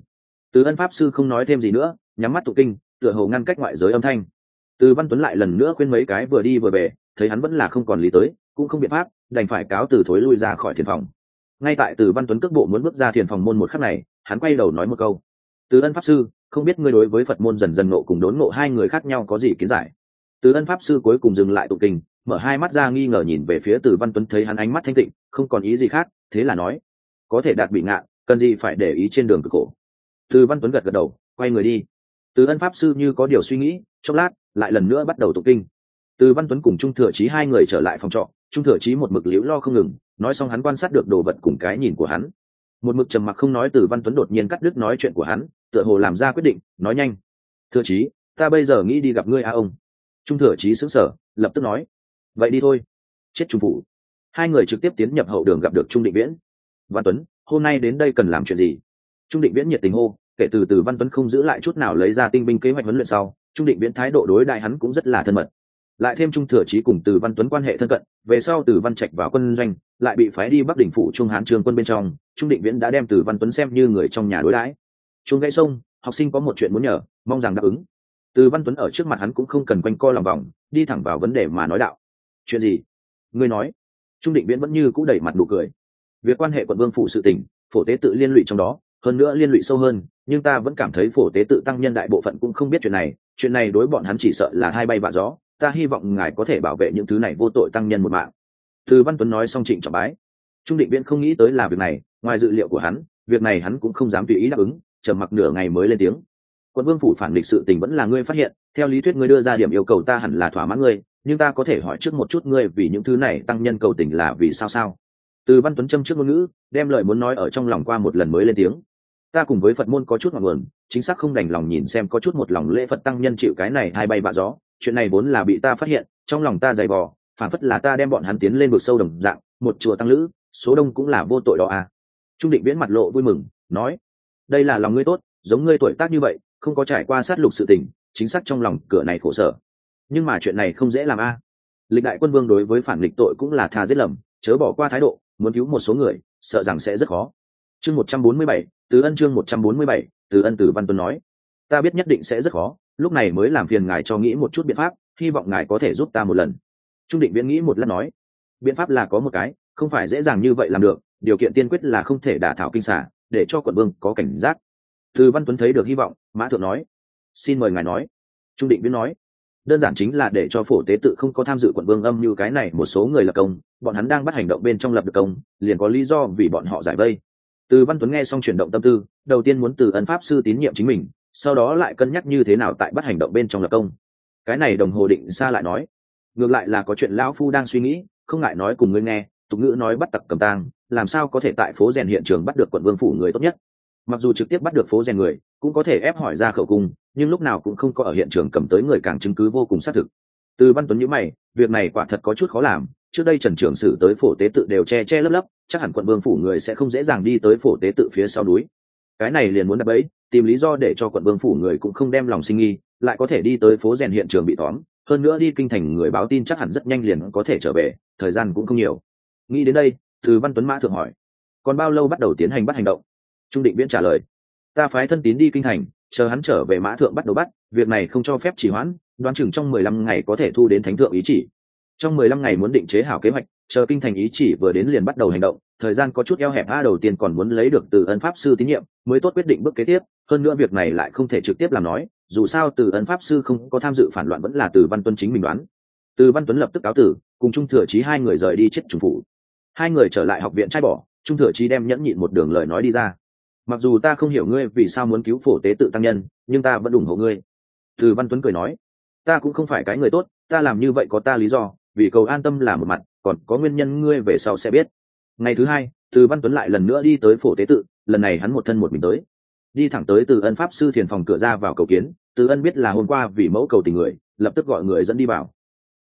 Speaker 1: Từ ân pháp sư không nói thêm gì nữa, nhắm mắt tụ kinh, tựa hồ ngăn cách ngoại giới âm thanh. Từ văn tuấn lại lần nữa khuyên mấy cái vừa đi vừa về, thấy hắn vẫn là không còn lý tới, cũng không biện pháp, đành phải cáo từ thối lui ra khỏi thiền phòng ngay tại từ văn tuấn cước bộ muốn bước ra thiền phòng môn một khắc này, hắn quay đầu nói một câu. Từ ân pháp sư, không biết ngươi đối với phật môn dần dần nộ cùng đốn nộ hai người khác nhau có gì kiến giải? Từ ân pháp sư cuối cùng dừng lại tụ kinh, mở hai mắt ra nghi ngờ nhìn về phía từ văn tuấn thấy hắn ánh mắt thanh tịnh, không còn ý gì khác, thế là nói, có thể đạt bị ngạn cần gì phải để ý trên đường cực khổ. Từ văn tuấn gật gật đầu, quay người đi. Từ ân pháp sư như có điều suy nghĩ, chốc lát, lại lần nữa bắt đầu tụng kinh từ văn tuấn cùng trung thừa chí hai người trở lại phòng trọ, trung thừa chí một mực liễu lo không ngừng, nói xong hắn quan sát được đồ vật cùng cái nhìn của hắn. Một mực trầm mặc không nói, từ văn tuấn đột nhiên cắt đứt nói chuyện của hắn, tựa hồ làm ra quyết định, nói nhanh. Thừa chí, ta bây giờ nghĩ đi gặp ngươi a ông. Trung thừa chí sững sở lập tức nói. Vậy đi thôi. Chết trung phủ. Hai người trực tiếp tiến nhập hậu đường gặp được trung định viễn. Văn tuấn, hôm nay đến đây cần làm chuyện gì? Trung định viễn nhiệt tình hô, kể từ từ văn tuấn không giữ lại chút nào lấy ra tinh binh kế hoạch huấn luyện sau, trung định viễn thái độ đối đại hắn cũng rất là thân mật lại thêm trung thừa trí cùng từ văn tuấn quan hệ thân cận, về sau từ văn trạch vào quân doanh, lại bị phái đi bắc đỉnh phủ trung hán trường quân bên trong, trung định viễn đã đem từ văn tuấn xem như người trong nhà đối đãi. Chúng gãy sông, học sinh có một chuyện muốn nhờ, mong rằng đáp ứng. Từ văn tuấn ở trước mặt hắn cũng không cần quanh co lòng vòng, đi thẳng vào vấn đề mà nói đạo. Chuyện gì? Ngươi nói. Trung định viễn vẫn như cũ đẩy mặt nụ cười. Việc quan hệ quận vương phụ sự tình, phổ tế tự liên lụy trong đó, hơn nữa liên lụy sâu hơn, nhưng ta vẫn cảm thấy phổ tế tự tăng nhân đại bộ phận cũng không biết chuyện này chuyện này đối bọn hắn chỉ sợ là hai bay vạ gió ta hy vọng ngài có thể bảo vệ những thứ này vô tội tăng nhân một mạng. Từ văn tuấn nói xong trịnh trọng bái. Trung định viễn không nghĩ tới là việc này, ngoài dự liệu của hắn, việc này hắn cũng không dám tùy ý đáp ứng chờ mặc nửa ngày mới lên tiếng. Quận vương phủ phản lịch sự tình vẫn là ngươi phát hiện, theo lý thuyết ngươi đưa ra điểm yêu cầu ta hẳn là thỏa mãn ngươi, nhưng ta có thể hỏi trước một chút ngươi vì những thứ này tăng nhân cầu tình là vì sao sao? Từ văn tuấn châm trước ngôn ngữ, đem lời muốn nói ở trong lòng qua một lần mới lên tiếng. Ta cùng với phật môn có chút ngọn nguồn, chính xác không đành lòng nhìn xem có chút một lòng lễ phật tăng nhân chịu cái này hai bay bạ gió chuyện này vốn là bị ta phát hiện, trong lòng ta dày vò phản phất là ta đem bọn hắn tiến lên vực sâu đồng dạng, một chùa tăng lữ, số đông cũng là vô tội đó à. Trung định viễn mặt lộ vui mừng, nói, đây là lòng ngươi tốt, giống ngươi tuổi tác như vậy, không có trải qua sát lục sự tình, chính xác trong lòng cửa này khổ sở. Nhưng mà chuyện này không dễ làm a. Lịch đại quân vương đối với phản lịch tội cũng là tha giết lầm, chớ bỏ qua thái độ, muốn cứu một số người, sợ rằng sẽ rất khó. Chương một trăm bốn mươi bảy, từ ân chương một trăm bốn mươi bảy, từ ân tử văn tuấn nói, ta biết nhất định sẽ rất khó lúc này mới làm phiền ngài cho nghĩ một chút biện pháp, hy vọng ngài có thể giúp ta một lần. Trung định viễn nghĩ một lát nói, biện pháp là có một cái, không phải dễ dàng như vậy làm được, điều kiện tiên quyết là không thể đả thảo kinh xả để cho quận vương có cảnh giác. Từ văn tuấn thấy được hy vọng, mã thượng nói, xin mời ngài nói. Trung định viễn nói, đơn giản chính là để cho phổ tế tự không có tham dự quận vương âm như cái này một số người lập công, bọn hắn đang bắt hành động bên trong lập được công, liền có lý do vì bọn họ giải vây. Từ văn tuấn nghe xong chuyển động tâm tư, đầu tiên muốn từ ấn pháp sư tín nhiệm chính mình sau đó lại cân nhắc như thế nào tại bắt hành động bên trong lập công. Cái này đồng hồ định xa lại nói. Ngược lại là có chuyện lão phu đang suy nghĩ, không ngại nói cùng ngươi nghe, tục ngữ nói bắt tặc cầm tang, làm sao có thể tại phố rèn hiện trường bắt được quận vương phủ người tốt nhất? Mặc dù trực tiếp bắt được phố rèn người, cũng có thể ép hỏi ra khẩu cung, nhưng lúc nào cũng không có ở hiện trường cầm tới người càng chứng cứ vô cùng xác thực. Từ văn tuấn nhữ mày, việc này quả thật có chút khó làm, trước đây trần trưởng sử tới phổ tế tự đều che che lấp lấp, chắc hẳn quận vương phủ người sẽ không dễ dàng đi tới phổ tế tự phía sau núi. Cái này liền muốn đập ấy tìm lý do để cho quận vương phủ người cũng không đem lòng sinh nghi, lại có thể đi tới phố rèn hiện trường bị tóm, hơn nữa đi kinh thành người báo tin chắc hẳn rất nhanh liền có thể trở về, thời gian cũng không nhiều. Nghĩ đến đây, từ văn tuấn mã thượng hỏi, còn bao lâu bắt đầu tiến hành bắt hành động? Trung định viễn trả lời, ta phái thân tín đi kinh thành, chờ hắn trở về mã thượng bắt đầu bắt, việc này không cho phép chỉ hoãn, đoán chừng trong mười lăm ngày có thể thu đến thánh thượng ý chỉ. Trong mười lăm ngày muốn định chế hảo kế hoạch chờ kinh thành ý chỉ vừa đến liền bắt đầu hành động, thời gian có chút eo hẹp, a đầu tiên còn muốn lấy được từ ân pháp sư tín nhiệm, mới tốt quyết định bước kế tiếp, hơn nữa việc này lại không thể trực tiếp làm nói, dù sao từ ân pháp sư không có tham dự phản loạn vẫn là từ văn tuấn chính mình đoán. Từ văn tuấn lập tức cáo tử, cùng trung thừa trí hai người rời đi chết trùng phủ. Hai người trở lại học viện trai bỏ, trung thừa trí đem nhẫn nhịn một đường lời nói đi ra. Mặc dù ta không hiểu ngươi vì sao muốn cứu phổ tế tự tăng nhân, nhưng ta vẫn ủng hộ ngươi. Từ văn tuấn cười nói. Ta cũng không phải cái người tốt, ta làm như vậy có ta lý do, vì cầu an tâm là một mặt còn có nguyên nhân ngươi về sau sẽ biết. Ngày thứ hai, từ văn tuấn lại lần nữa đi tới phổ tế tự, lần này hắn một thân một mình tới. Đi thẳng tới từ ân pháp sư thiền phòng cửa ra vào cầu kiến, từ ân biết là hôm qua vì mẫu cầu tình người, lập tức gọi người dẫn đi vào.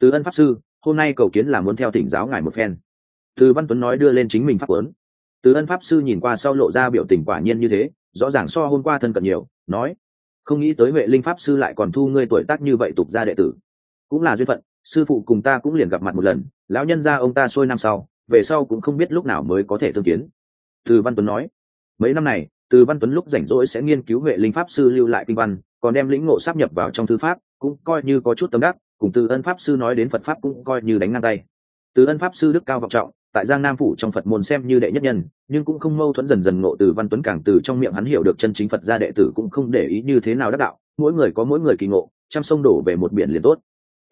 Speaker 1: Từ ân pháp sư, hôm nay cầu kiến là muốn theo thỉnh giáo ngài một phen. Từ văn tuấn nói đưa lên chính mình pháp quấn từ ân pháp sư nhìn qua sau lộ ra biểu tình quả nhiên như thế, rõ ràng so hôm qua thân cận nhiều, nói, không nghĩ tới huệ linh pháp sư lại còn thu ngươi tuổi tác như vậy tục ra đệ tử. Cũng là duyên phận, sư phụ cùng ta cũng liền gặp mặt một lần lão nhân ra ông ta xuôi năm sau, về sau cũng không biết lúc nào mới có thể tương kiến. Từ văn tuấn nói, mấy năm này, từ văn tuấn lúc rảnh rỗi sẽ nghiên cứu huệ linh pháp sư lưu lại kinh văn, còn đem lĩnh ngộ sắp nhập vào trong thư pháp, cũng coi như có chút tâm đắc, cùng từ ân pháp sư nói đến phật pháp cũng coi như đánh ngang tay. Từ ân pháp sư đức cao vọng trọng, tại giang nam phủ trong phật môn xem như đệ nhất nhân, nhưng cũng không mâu thuẫn dần dần ngộ từ văn tuấn càng từ trong miệng hắn hiểu được chân chính phật gia đệ tử cũng không để ý như thế nào đắc đạo, mỗi người có mỗi người kỳ ngộ, trăm sông đổ về một biển liền tốt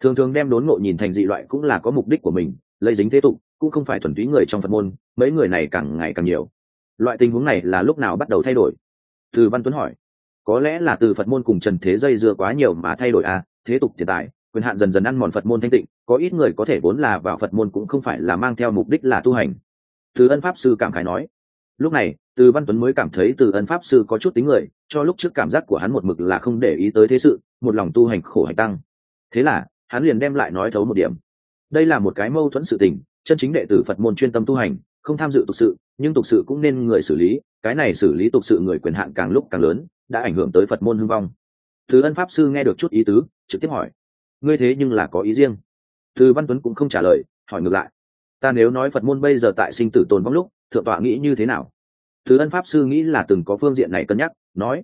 Speaker 1: thường thường đem đốn ngộ nhìn thành dị loại cũng là có mục đích của mình, lấy dính thế tục, cũng không phải thuần túy người trong phật môn, mấy người này càng ngày càng nhiều. Loại tình huống này là lúc nào bắt đầu thay đổi? Từ văn tuấn hỏi. Có lẽ là từ phật môn cùng trần thế dây dưa quá nhiều mà thay đổi à thế tục tiền tài, quyền hạn dần dần ăn mòn phật môn thanh tịnh, có ít người có thể vốn là vào phật môn cũng không phải là mang theo mục đích là tu hành. Từ ân pháp sư cảm khái nói. Lúc này, từ văn tuấn mới cảm thấy từ ân pháp sư có chút tính người, cho lúc trước cảm giác của hắn một mực là không để ý tới thế sự, một lòng tu hành khổ hành tăng. Thế là hắn liền đem lại nói thấu một điểm. Đây là một cái mâu thuẫn sự tình, chân chính đệ tử phật môn chuyên tâm tu hành, không tham dự tục sự, nhưng tục sự cũng nên người xử lý, cái này xử lý tục sự người quyền hạn càng lúc càng lớn, đã ảnh hưởng tới phật môn hưng vong. Thứ ân pháp sư nghe được chút ý tứ, trực tiếp hỏi, ngươi thế nhưng là có ý riêng? Từ văn tuấn cũng không trả lời, hỏi ngược lại, ta nếu nói phật môn bây giờ tại sinh tử tồn vong lúc, thượng tọa nghĩ như thế nào? Thứ ân pháp sư nghĩ là từng có phương diện này cân nhắc, nói,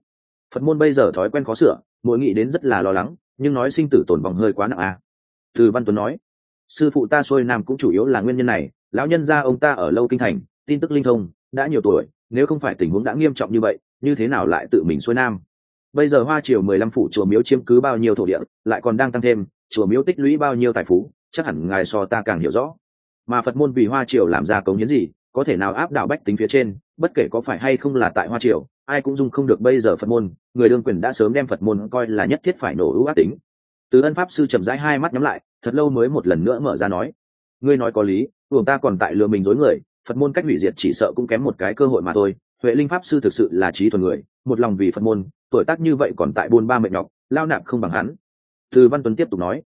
Speaker 1: phật môn bây giờ thói quen khó sửa, mỗi nghĩ đến rất là lo lắng nhưng nói sinh tử tổn vong hơi quá nặng à. từ văn tuấn nói, sư phụ ta xuôi nam cũng chủ yếu là nguyên nhân này, lão nhân gia ông ta ở lâu kinh thành, tin tức linh thông, đã nhiều tuổi, nếu không phải tình huống đã nghiêm trọng như vậy, như thế nào lại tự mình xuôi nam bây giờ hoa triều mười lăm phủ chùa miếu chiếm cứ bao nhiêu thổ địa, lại còn đang tăng thêm, chùa miếu tích lũy bao nhiêu tài phú, chắc hẳn ngài so ta càng hiểu rõ mà phật môn vì hoa triều làm ra cống hiến gì, có thể nào áp đảo bách tính phía trên, bất kể có phải hay không là tại hoa triều ai cũng dung không được bây giờ phật môn, người đương quyền đã sớm đem phật môn coi là nhất thiết phải nổ ưu ác tính. Từ ân pháp sư chậm rãi hai mắt nhắm lại, thật lâu mới một lần nữa mở ra nói, ngươi nói có lý buồng ta còn tại lừa mình dối người, phật môn cách hủy diệt chỉ sợ cũng kém một cái cơ hội mà thôi. Huệ linh pháp sư thực sự là trí thuần người, một lòng vì phật môn, tuổi tác như vậy còn tại buôn ba mệnh nhọc, lao nạp không bằng hắn. Từ văn tuấn tiếp tục nói,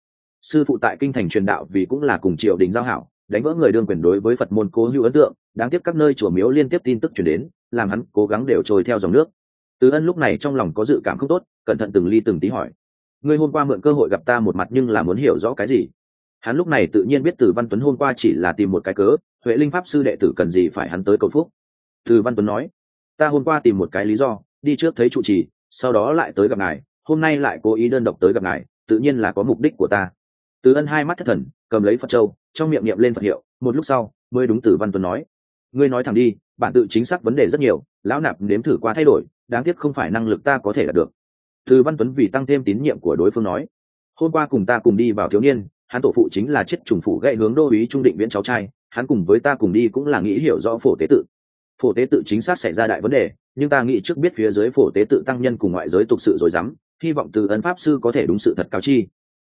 Speaker 1: sư phụ tại kinh thành truyền đạo vì cũng là cùng triều đình giao hảo, đánh vỡ người đương quyền đối với phật môn cố hữu ấn tượng, đáng tiếc các nơi chùa miếu liên tiếp tin tức chuyển đến làm hắn cố gắng đều trôi theo dòng nước. Từ ân lúc này trong lòng có dự cảm không tốt, cẩn thận từng ly từng tí hỏi. Ngươi hôm qua mượn cơ hội gặp ta một mặt nhưng là muốn hiểu rõ cái gì? Hắn lúc này tự nhiên biết từ văn tuấn hôm qua chỉ là tìm một cái cớ, huệ linh pháp sư đệ tử cần gì phải hắn tới cầu phúc. Từ văn tuấn nói, ta hôm qua tìm một cái lý do, đi trước thấy trụ trì, sau đó lại tới gặp ngài, hôm nay lại cố ý đơn độc tới gặp ngài, tự nhiên là có mục đích của ta. Từ ân hai mắt thất thần, cầm lấy phật châu, trong miệng niệm lên phật hiệu, một lúc sau, mới đúng từ văn tuấn nói, ngươi nói thẳng đi bản tự chính xác vấn đề rất nhiều, lão nạp nếm thử qua thay đổi, đáng tiếc không phải năng lực ta có thể đạt được. Thư văn tuấn vì tăng thêm tín nhiệm của đối phương nói, hôm qua cùng ta cùng đi vào thiếu niên, hắn tổ phụ chính là chết trùng phụ gậy hướng đô ý trung định viễn cháu trai, hắn cùng với ta cùng đi cũng là nghĩ hiểu rõ phổ tế tự. Phổ tế tự chính xác xảy ra đại vấn đề, nhưng ta nghĩ trước biết phía dưới phổ tế tự tăng nhân cùng ngoại giới tục sự rồi dám, hy vọng từ ấn pháp sư có thể đúng sự thật cáo chi.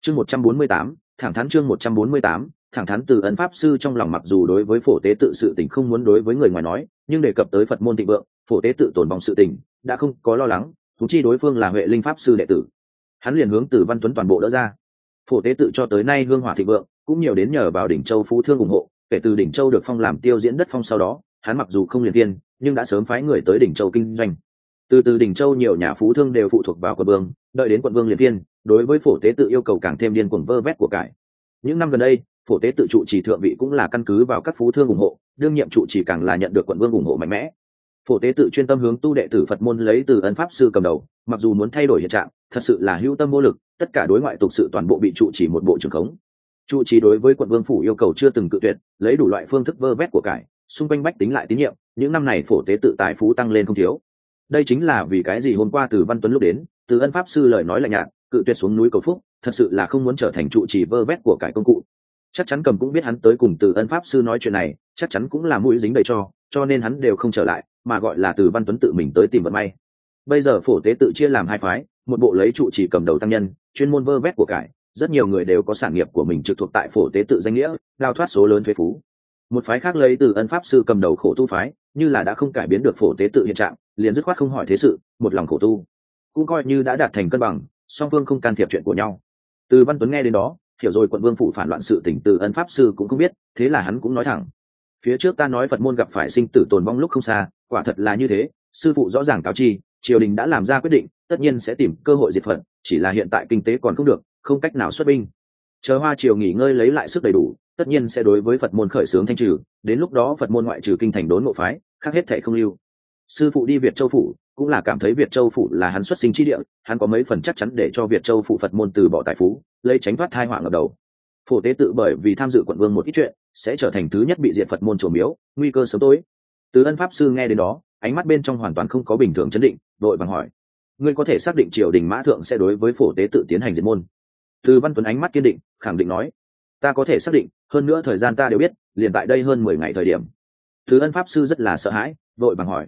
Speaker 1: Chương một trăm bốn mươi tám, thẳng thắn chương một trăm bốn mươi tám thẳng thắn từ ấn pháp sư trong lòng mặc dù đối với phổ tế tự sự tình không muốn đối với người ngoài nói, nhưng đề cập tới phật môn thịnh vượng, phổ tế tự tồn vòng sự tình, đã không có lo lắng thú chi đối phương là huệ linh pháp sư đệ tử. Hắn liền hướng từ văn tuấn toàn bộ đỡ ra. Phổ tế tự cho tới nay hương hỏa thịnh vượng, cũng nhiều đến nhờ vào đỉnh châu phú thương ủng hộ, kể từ đỉnh châu được phong làm tiêu diễn đất phong sau đó, hắn mặc dù không liền tiên nhưng đã sớm phái người tới đỉnh châu kinh doanh. Từ từ đỉnh châu nhiều nhà phú thương đều phụ thuộc vào quận vương, đợi đến quận vương liền viên đối với phổ tế tự yêu cầu càng thêm điên cuồng vơ vét của cải những năm gần đây, phổ tế tự trụ trì thượng vị cũng là căn cứ vào các phú thương ủng hộ, đương nhiệm trụ trì càng là nhận được quận vương ủng hộ mạnh mẽ. Phổ tế tự chuyên tâm hướng tu đệ tử phật môn lấy từ ấn pháp sư cầm đầu, mặc dù muốn thay đổi hiện trạng, thật sự là hữu tâm vô lực, tất cả đối ngoại tục sự toàn bộ bị trụ trì một bộ trưởng khống. Trụ trì đối với quận vương phủ yêu cầu chưa từng cự tuyệt, lấy đủ loại phương thức vơ vét của cải, xung quanh bách tính lại tín nhiệm, những năm này phổ tế tự tài phú tăng lên không thiếu. Đây chính là vì cái gì hôm qua từ văn tuấn lúc đến từ ân pháp sư lời nói lạnh nhạt, cự tuyệt xuống núi cầu phúc, thật sự là không muốn trở thành trụ trì vơ vét của cải công cụ. Chắc chắn cầm cũng biết hắn tới cùng từ ân pháp sư nói chuyện này, chắc chắn cũng là mũi dính đầy cho cho nên hắn đều không trở lại, mà gọi là từ văn tuấn tự mình tới tìm vận may. Bây giờ phổ tế tự chia làm hai phái, một bộ lấy trụ trì cầm đầu tăng nhân, chuyên môn vơ vét của cải, rất nhiều người đều có sản nghiệp của mình trực thuộc tại phổ tế tự danh nghĩa, đào thoát số lớn thuế phú. Một phái khác lấy từ ân pháp sư cầm đầu khổ tu phái, như là đã không cải biến được phổ tế tự hiện trạng, liền dứt khoát không hỏi thế sự, một lòng khổ tu cũng coi như đã đạt thành cân bằng, song phương không can thiệp chuyện của nhau. Từ văn tuấn nghe đến đó, hiểu rồi quận vương phủ phản loạn sự tỉnh từ ân pháp sư cũng không biết, thế là hắn cũng nói thẳng. Phía trước ta nói phật môn gặp phải sinh tử tồn vong lúc không xa, quả thật là như thế, sư phụ rõ ràng cáo chi, triều đình đã làm ra quyết định, tất nhiên sẽ tìm cơ hội diệt phật, chỉ là hiện tại kinh tế còn không được, không cách nào xuất binh. Chờ hoa triều nghỉ ngơi lấy lại sức đầy đủ, tất nhiên sẽ đối với phật môn khởi xướng thanh trừ, đến lúc đó phật môn ngoại trừ kinh thành đốn ngộ phái, khác hết thệ không lưu sư phụ đi việt châu phủ, cũng là cảm thấy việt châu phủ là hắn xuất sinh chi địa, hắn có mấy phần chắc chắn để cho việt châu phủ phật môn từ bỏ tài phú, lấy tránh thoát thai họa ngập đầu. Phổ tế tự bởi vì tham dự quận vương một ít chuyện, sẽ trở thành thứ nhất bị diệt phật môn trổ miếu, nguy cơ sớm tối. Từ ân pháp sư nghe đến đó, ánh mắt bên trong hoàn toàn không có bình thường chấn định, đội bằng hỏi, ngươi có thể xác định triều đình mã thượng sẽ đối với phổ tế tự tiến hành diệt môn? Từ văn tuấn ánh mắt kiên định, khẳng định nói, ta có thể xác định, hơn nữa thời gian ta đều biết, liền tại đây hơn mười ngày thời điểm. Thứ ân pháp sư rất là sợ hãi vội bằng hỏi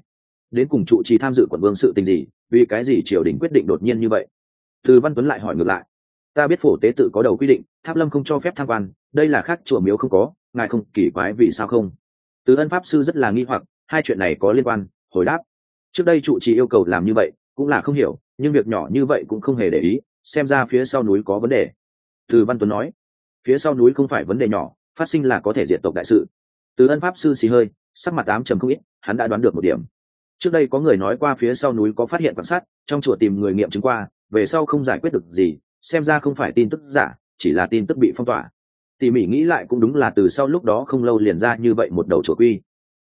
Speaker 1: đến cùng trụ trì tham dự quận vương sự tình gì, vì cái gì triều đình quyết định đột nhiên như vậy? Từ văn tuấn lại hỏi ngược lại. Ta biết phổ tế tự có đầu quy định, tháp lâm không cho phép tham quan, đây là khác chùa miếu không có, ngài không kỳ quái vì sao không? Từ ân pháp sư rất là nghi hoặc, hai chuyện này có liên quan, hồi đáp. Trước đây trụ trì yêu cầu làm như vậy, cũng là không hiểu, nhưng việc nhỏ như vậy cũng không hề để ý, xem ra phía sau núi có vấn đề. Từ văn tuấn nói. Phía sau núi không phải vấn đề nhỏ, phát sinh là có thể diệt tộc đại sự. Từ ân pháp sư xì hơi, sắc mặt tám trầm không ít, hắn đã đoán được một điểm trước đây có người nói qua phía sau núi có phát hiện quan sát, trong chùa tìm người nghiệm chứng qua, về sau không giải quyết được gì, xem ra không phải tin tức giả, chỉ là tin tức bị phong tỏa. Tỉ mỉ nghĩ lại cũng đúng là từ sau lúc đó không lâu liền ra như vậy một đầu chùa quy.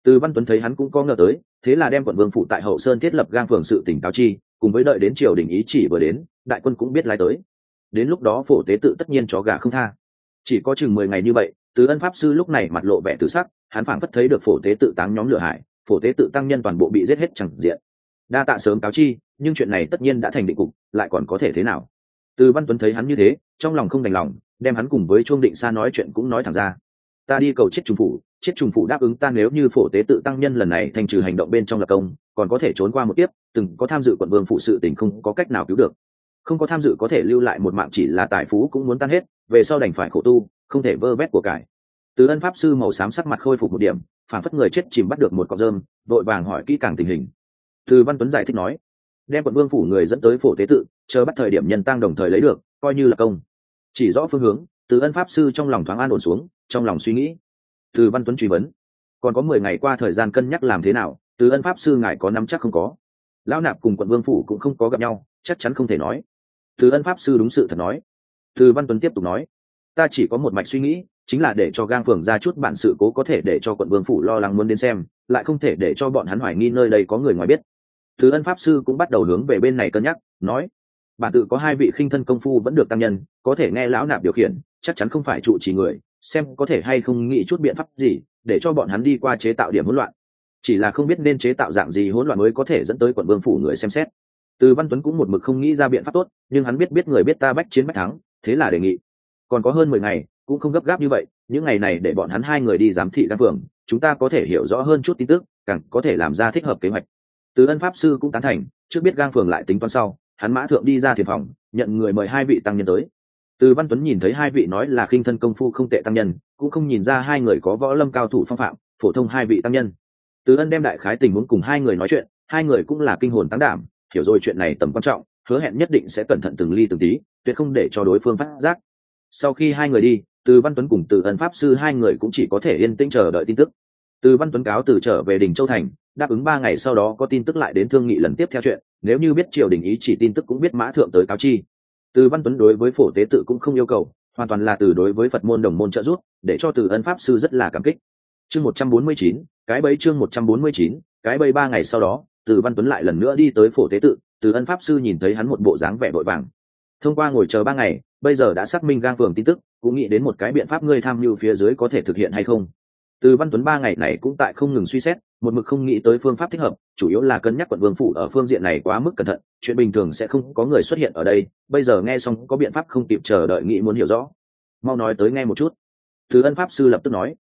Speaker 1: Từ văn tuấn thấy hắn cũng có ngờ tới, thế là đem quận vương phụ tại hậu sơn thiết lập gang phường sự tỉnh cáo chi, cùng với đợi đến triều đình ý chỉ vừa đến, đại quân cũng biết lái tới. Đến lúc đó phổ tế tự tất nhiên chó gà không tha. Chỉ có chừng mười ngày như vậy, từ ân pháp sư lúc này mặt lộ vẻ tự sắc, hắn phảng phất thấy được phổ tế tự táng nhóm lửa hải phổ tế tự tăng nhân toàn bộ bị giết hết chẳng diện. Đa tạ sớm cáo chi, nhưng chuyện này tất nhiên đã thành định cục, lại còn có thể thế nào? Từ văn tuấn thấy hắn như thế, trong lòng không đành lòng, đem hắn cùng với chuông định xa nói chuyện cũng nói thẳng ra. Ta đi cầu chết trùng phủ, chết trùng phủ đáp ứng ta nếu như phổ tế tự tăng nhân lần này thành trừ hành động bên trong lập công, còn có thể trốn qua một tiếp từng có tham dự quận vương phụ sự tình không có cách nào cứu được. Không có tham dự có thể lưu lại một mạng chỉ là tài phú cũng muốn tan hết, về sau đành phải khổ tu, không thể vơ vét của cải. Từ ân pháp sư màu xám sắc mặt khôi phục một điểm phản phất người chết chìm bắt được một cọc rơm, vội vàng hỏi kỹ càng tình hình. Từ văn tuấn giải thích nói, đem quận vương phủ người dẫn tới phổ tế tự, chờ bắt thời điểm nhân tăng đồng thời lấy được, coi như là công. Chỉ rõ phương hướng, từ ân pháp sư trong lòng thoáng an ổn xuống, trong lòng suy nghĩ. Từ văn tuấn truy vấn, còn có mười ngày qua thời gian cân nhắc làm thế nào, từ ân pháp sư ngài có nắm chắc không có? Lão nạp cùng quận vương phủ cũng không có gặp nhau, chắc chắn không thể nói. Từ ân pháp sư đúng sự thật nói. Từ văn tuấn tiếp tục nói ta chỉ có một mạch suy nghĩ, chính là để cho gang phường ra chút bản sự cố có thể để cho quận vương phủ lo lắng muốn đến xem, lại không thể để cho bọn hắn hoài nghi nơi đây có người ngoài biết. Thứ ân pháp sư cũng bắt đầu hướng về bên này cân nhắc, nói, bản tự có hai vị khinh thân công phu vẫn được tăng nhân, có thể nghe lão nạp điều khiển, chắc chắn không phải trụ chỉ người, xem có thể hay không nghĩ chút biện pháp gì, để cho bọn hắn đi qua chế tạo điểm hỗn loạn. Chỉ là không biết nên chế tạo dạng gì hỗn loạn mới có thể dẫn tới quận vương phủ người xem xét. Từ văn tuấn cũng một mực không nghĩ ra biện pháp tốt, nhưng hắn biết biết người biết ta bách chiến bách thắng, thế là đề nghị còn có hơn mười ngày, cũng không gấp gáp như vậy, những ngày này để bọn hắn hai người đi giám thị đan phường, chúng ta có thể hiểu rõ hơn chút tin tức, càng có thể làm ra thích hợp kế hoạch. Từ ân pháp sư cũng tán thành, trước biết gang phường lại tính toán sau, hắn mã thượng đi ra thiền phòng, nhận người mời hai vị tăng nhân tới. Từ văn tuấn nhìn thấy hai vị nói là khinh thân công phu không tệ tăng nhân, cũng không nhìn ra hai người có võ lâm cao thủ phong phạm, phổ thông hai vị tăng nhân. Từ ân đem đại khái tình huống cùng hai người nói chuyện, hai người cũng là kinh hồn tăng đảm, hiểu rồi chuyện này tầm quan trọng, hứa hẹn nhất định sẽ cẩn thận từng ly từng tí, tuyệt không để cho đối phương phát giác sau khi hai người đi, từ văn tuấn cùng từ ân pháp sư hai người cũng chỉ có thể yên tĩnh chờ đợi tin tức. Từ văn tuấn cáo từ trở về đình châu thành, đáp ứng ba ngày sau đó có tin tức lại đến thương nghị lần tiếp theo chuyện, nếu như biết triều đình ý chỉ tin tức cũng biết mã thượng tới cáo chi. Từ văn tuấn đối với phổ tế tự cũng không yêu cầu, hoàn toàn là từ đối với phật môn đồng môn trợ giúp, để cho từ ân pháp sư rất là cảm kích. Chương một trăm bốn mươi chín, cái bấy chương một trăm bốn mươi chín, cái bấy ba ngày sau đó, từ văn tuấn lại lần nữa đi tới phổ tế tự. Từ ân pháp sư nhìn thấy hắn một bộ dáng vẻ vội vàng thông qua ngồi chờ ba ngày bây giờ đã xác minh gang phường tin tức cũng nghĩ đến một cái biện pháp ngươi tham mưu phía dưới có thể thực hiện hay không. Từ văn tuấn ba ngày này cũng tại không ngừng suy xét một mực không nghĩ tới phương pháp thích hợp chủ yếu là cân nhắc quận vương phủ ở phương diện này quá mức cẩn thận chuyện bình thường sẽ không có người xuất hiện ở đây bây giờ nghe xong có biện pháp không kịp chờ đợi nghĩ muốn hiểu rõ. Mau nói tới nghe một chút. Thứ ân pháp sư lập tức nói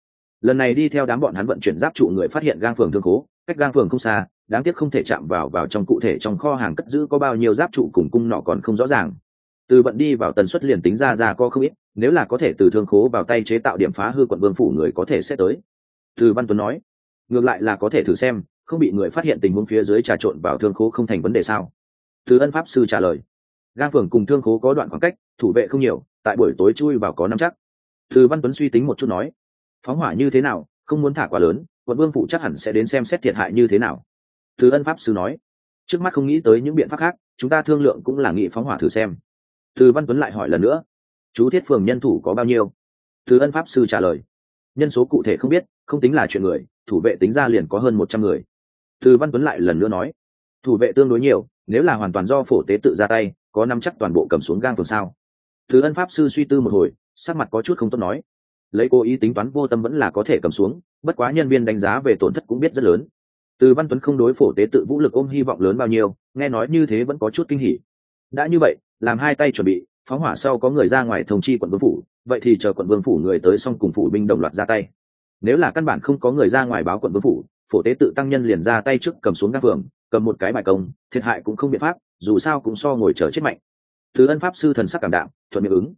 Speaker 1: lần này đi theo đám bọn hắn vận chuyển giáp trụ người phát hiện gang phường thương cố, cách gang phường không xa đáng tiếc không thể chạm vào vào trong cụ thể trong kho hàng cất giữ có bao nhiêu giáp trụ cùng cung nọ còn không rõ ràng từ vận đi vào tần suất liền tính ra ra có không ít, nếu là có thể từ thương khố vào tay chế tạo điểm phá hư quận vương phủ người có thể sẽ tới. Từ văn tuấn nói, ngược lại là có thể thử xem, không bị người phát hiện tình huống phía dưới trà trộn vào thương khố không thành vấn đề sao? Từ ân pháp sư trả lời gang phường cùng thương khố có đoạn khoảng cách, thủ vệ không nhiều, tại buổi tối chui vào có năm chắc. Từ văn tuấn suy tính một chút nói, phóng hỏa như thế nào, không muốn thả quá lớn, quận vương phụ chắc hẳn sẽ đến xem xét thiệt hại như thế nào. Từ ân pháp sư nói, trước mắt không nghĩ tới những biện pháp khác, chúng ta thương lượng cũng là nghị phóng hỏa thử xem từ văn tuấn lại hỏi lần nữa, chú thiết phường nhân thủ có bao nhiêu? Từ ân pháp sư trả lời, nhân số cụ thể không biết, không tính là chuyện người, thủ vệ tính ra liền có hơn một trăm người. Từ văn tuấn lại lần nữa nói, thủ vệ tương đối nhiều, nếu là hoàn toàn do phổ tế tự ra tay, có năm chắc toàn bộ cầm xuống gang phường sao? Từ ân pháp sư suy tư một hồi, sắc mặt có chút không tốt nói, lấy cố ý tính toán vô tâm vẫn là có thể cầm xuống, bất quá nhân viên đánh giá về tổn thất cũng biết rất lớn. Từ văn tuấn không đối phổ tế tự vũ lực ôm hy vọng lớn bao nhiêu, nghe nói như thế vẫn có chút kinh hỉ. Đã như vậy làm hai tay chuẩn bị, phóng hỏa sau có người ra ngoài thông chi quận vương phủ, vậy thì chờ quận vương phủ người tới xong cùng phủ binh đồng loạt ra tay. Nếu là căn bản không có người ra ngoài báo quận vương phủ, phổ tế tự tăng nhân liền ra tay trước cầm xuống các phường, cầm một cái bài công, thiệt hại cũng không biện pháp, dù sao cũng so ngồi chờ chết mạnh. Thứ ân pháp sư thần sắc cảm đạo thuận miệng ứng.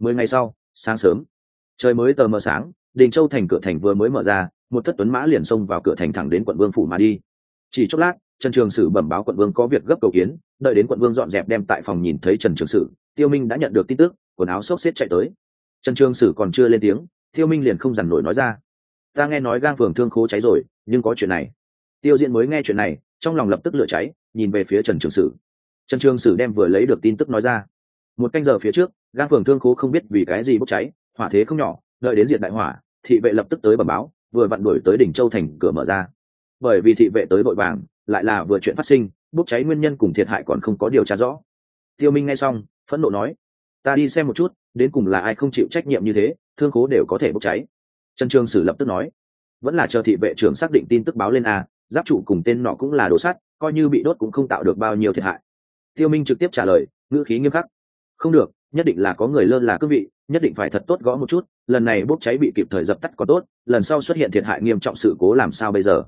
Speaker 1: Mười ngày sau, sáng sớm, trời mới tờ mờ sáng, đình châu thành cửa thành vừa mới mở ra, một thất tuấn mã liền xông vào cửa thành thẳng đến quận vương phủ mà đi. Chỉ chốc lát trần trường sử bẩm báo quận vương có việc gấp cầu kiến, đợi đến quận vương dọn dẹp đem tại phòng nhìn thấy trần trường sử, tiêu minh đã nhận được tin tức, quần áo xốc xếp chạy tới. Trần trường sử còn chưa lên tiếng, tiêu minh liền không dằn nổi nói ra. Ta nghe nói gang phường thương khố cháy rồi, nhưng có chuyện này. Tiêu diễn mới nghe chuyện này, trong lòng lập tức lửa cháy, nhìn về phía trần trường sử. Trần trường sử đem vừa lấy được tin tức nói ra. Một canh giờ phía trước, gang phường thương khố không biết vì cái gì bốc cháy, hỏa thế không nhỏ, đợi đến diện đại hỏa, thị vệ lập tức tới bẩm báo, vừa vặn đuổi tới đỉnh châu thành, cửa mở ra. Bởi vì thị vệ tới vội vàng lại là vừa chuyện phát sinh, bốc cháy nguyên nhân cùng thiệt hại còn không có điều tra rõ. Tiêu minh nghe xong, phẫn nộ nói, ta đi xem một chút, đến cùng là ai không chịu trách nhiệm như thế, thương khố đều có thể bốc cháy. Trần trường sử lập tức nói, vẫn là chờ thị vệ trưởng xác định tin tức báo lên à? giáp trụ cùng tên nọ cũng là đồ sắt, coi như bị đốt cũng không tạo được bao nhiêu thiệt hại. Tiêu minh trực tiếp trả lời, ngữ khí nghiêm khắc, không được, nhất định là có người lơ là cương vị, nhất định phải thật tốt gõ một chút, lần này bốc cháy bị kịp thời dập tắt có tốt, lần sau xuất hiện thiệt hại nghiêm trọng sự cố làm sao bây giờ?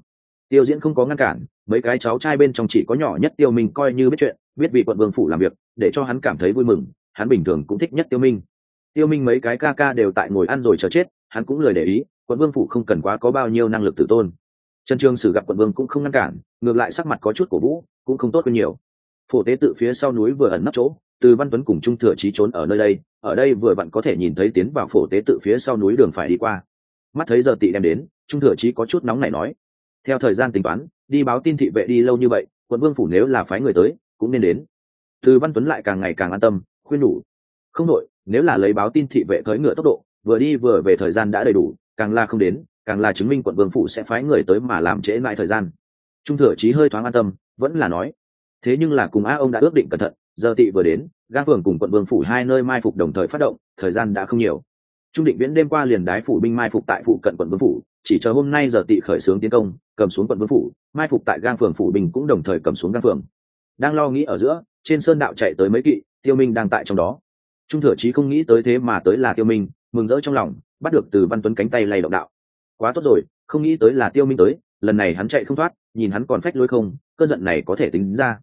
Speaker 1: Tiêu diễn không có ngăn cản mấy cái cháu trai bên trong chỉ có nhỏ nhất tiêu minh coi như biết chuyện, biết vị quận vương phủ làm việc, để cho hắn cảm thấy vui mừng, hắn bình thường cũng thích nhất tiêu minh. Tiêu minh mấy cái ca ca đều tại ngồi ăn rồi chờ chết, hắn cũng lười để ý, quận vương phủ không cần quá có bao nhiêu năng lực tự tôn. Trần Trường sử gặp quận vương cũng không ngăn cản, ngược lại sắc mặt có chút cổ vũ, cũng không tốt hơn nhiều. Phổ tế tự phía sau núi vừa ẩn nấp chỗ, từ văn tuấn cùng trung thừa trí trốn ở nơi đây, ở đây vừa bạn có thể nhìn thấy tiến vào phổ tế tự phía sau núi đường phải đi qua. Mắt thấy giờ tị đem đến, trung thừa trí có chút nóng này nói, theo thời gian tính toán đi báo tin thị vệ đi lâu như vậy, quận vương phủ nếu là phái người tới, cũng nên đến. Từ văn tuấn lại càng ngày càng an tâm, khuyên đủ. Không đội nếu là lấy báo tin thị vệ tới ngựa tốc độ, vừa đi vừa về thời gian đã đầy đủ, càng là không đến, càng là chứng minh quận vương phủ sẽ phái người tới mà làm trễ lại thời gian. Trung thừa trí hơi thoáng an tâm, vẫn là nói, thế nhưng là cùng a ông đã ước định cẩn thận, giờ tị vừa đến ga phường cùng quận vương phủ hai nơi mai phục đồng thời phát động, thời gian đã không nhiều. Trung định viễn đêm qua liền đái phủ binh mai phục tại phụ cận quận vương phủ, chỉ chờ hôm nay giờ tị khởi xướng tiến công cầm xuống quận vương phủ, mai phục tại gang phường phủ bình cũng đồng thời cầm xuống gang phường. Đang lo nghĩ ở giữa, trên sơn đạo chạy tới mấy kỵ, tiêu minh đang tại trong đó. Trung thừa chí không nghĩ tới thế mà tới là tiêu minh, mừng rỡ trong lòng, bắt được từ văn tuấn cánh tay lay động đạo. Quá tốt rồi, không nghĩ tới là tiêu minh tới, lần này hắn chạy không thoát, nhìn hắn còn phách lối không, cơn giận này có thể tính ra.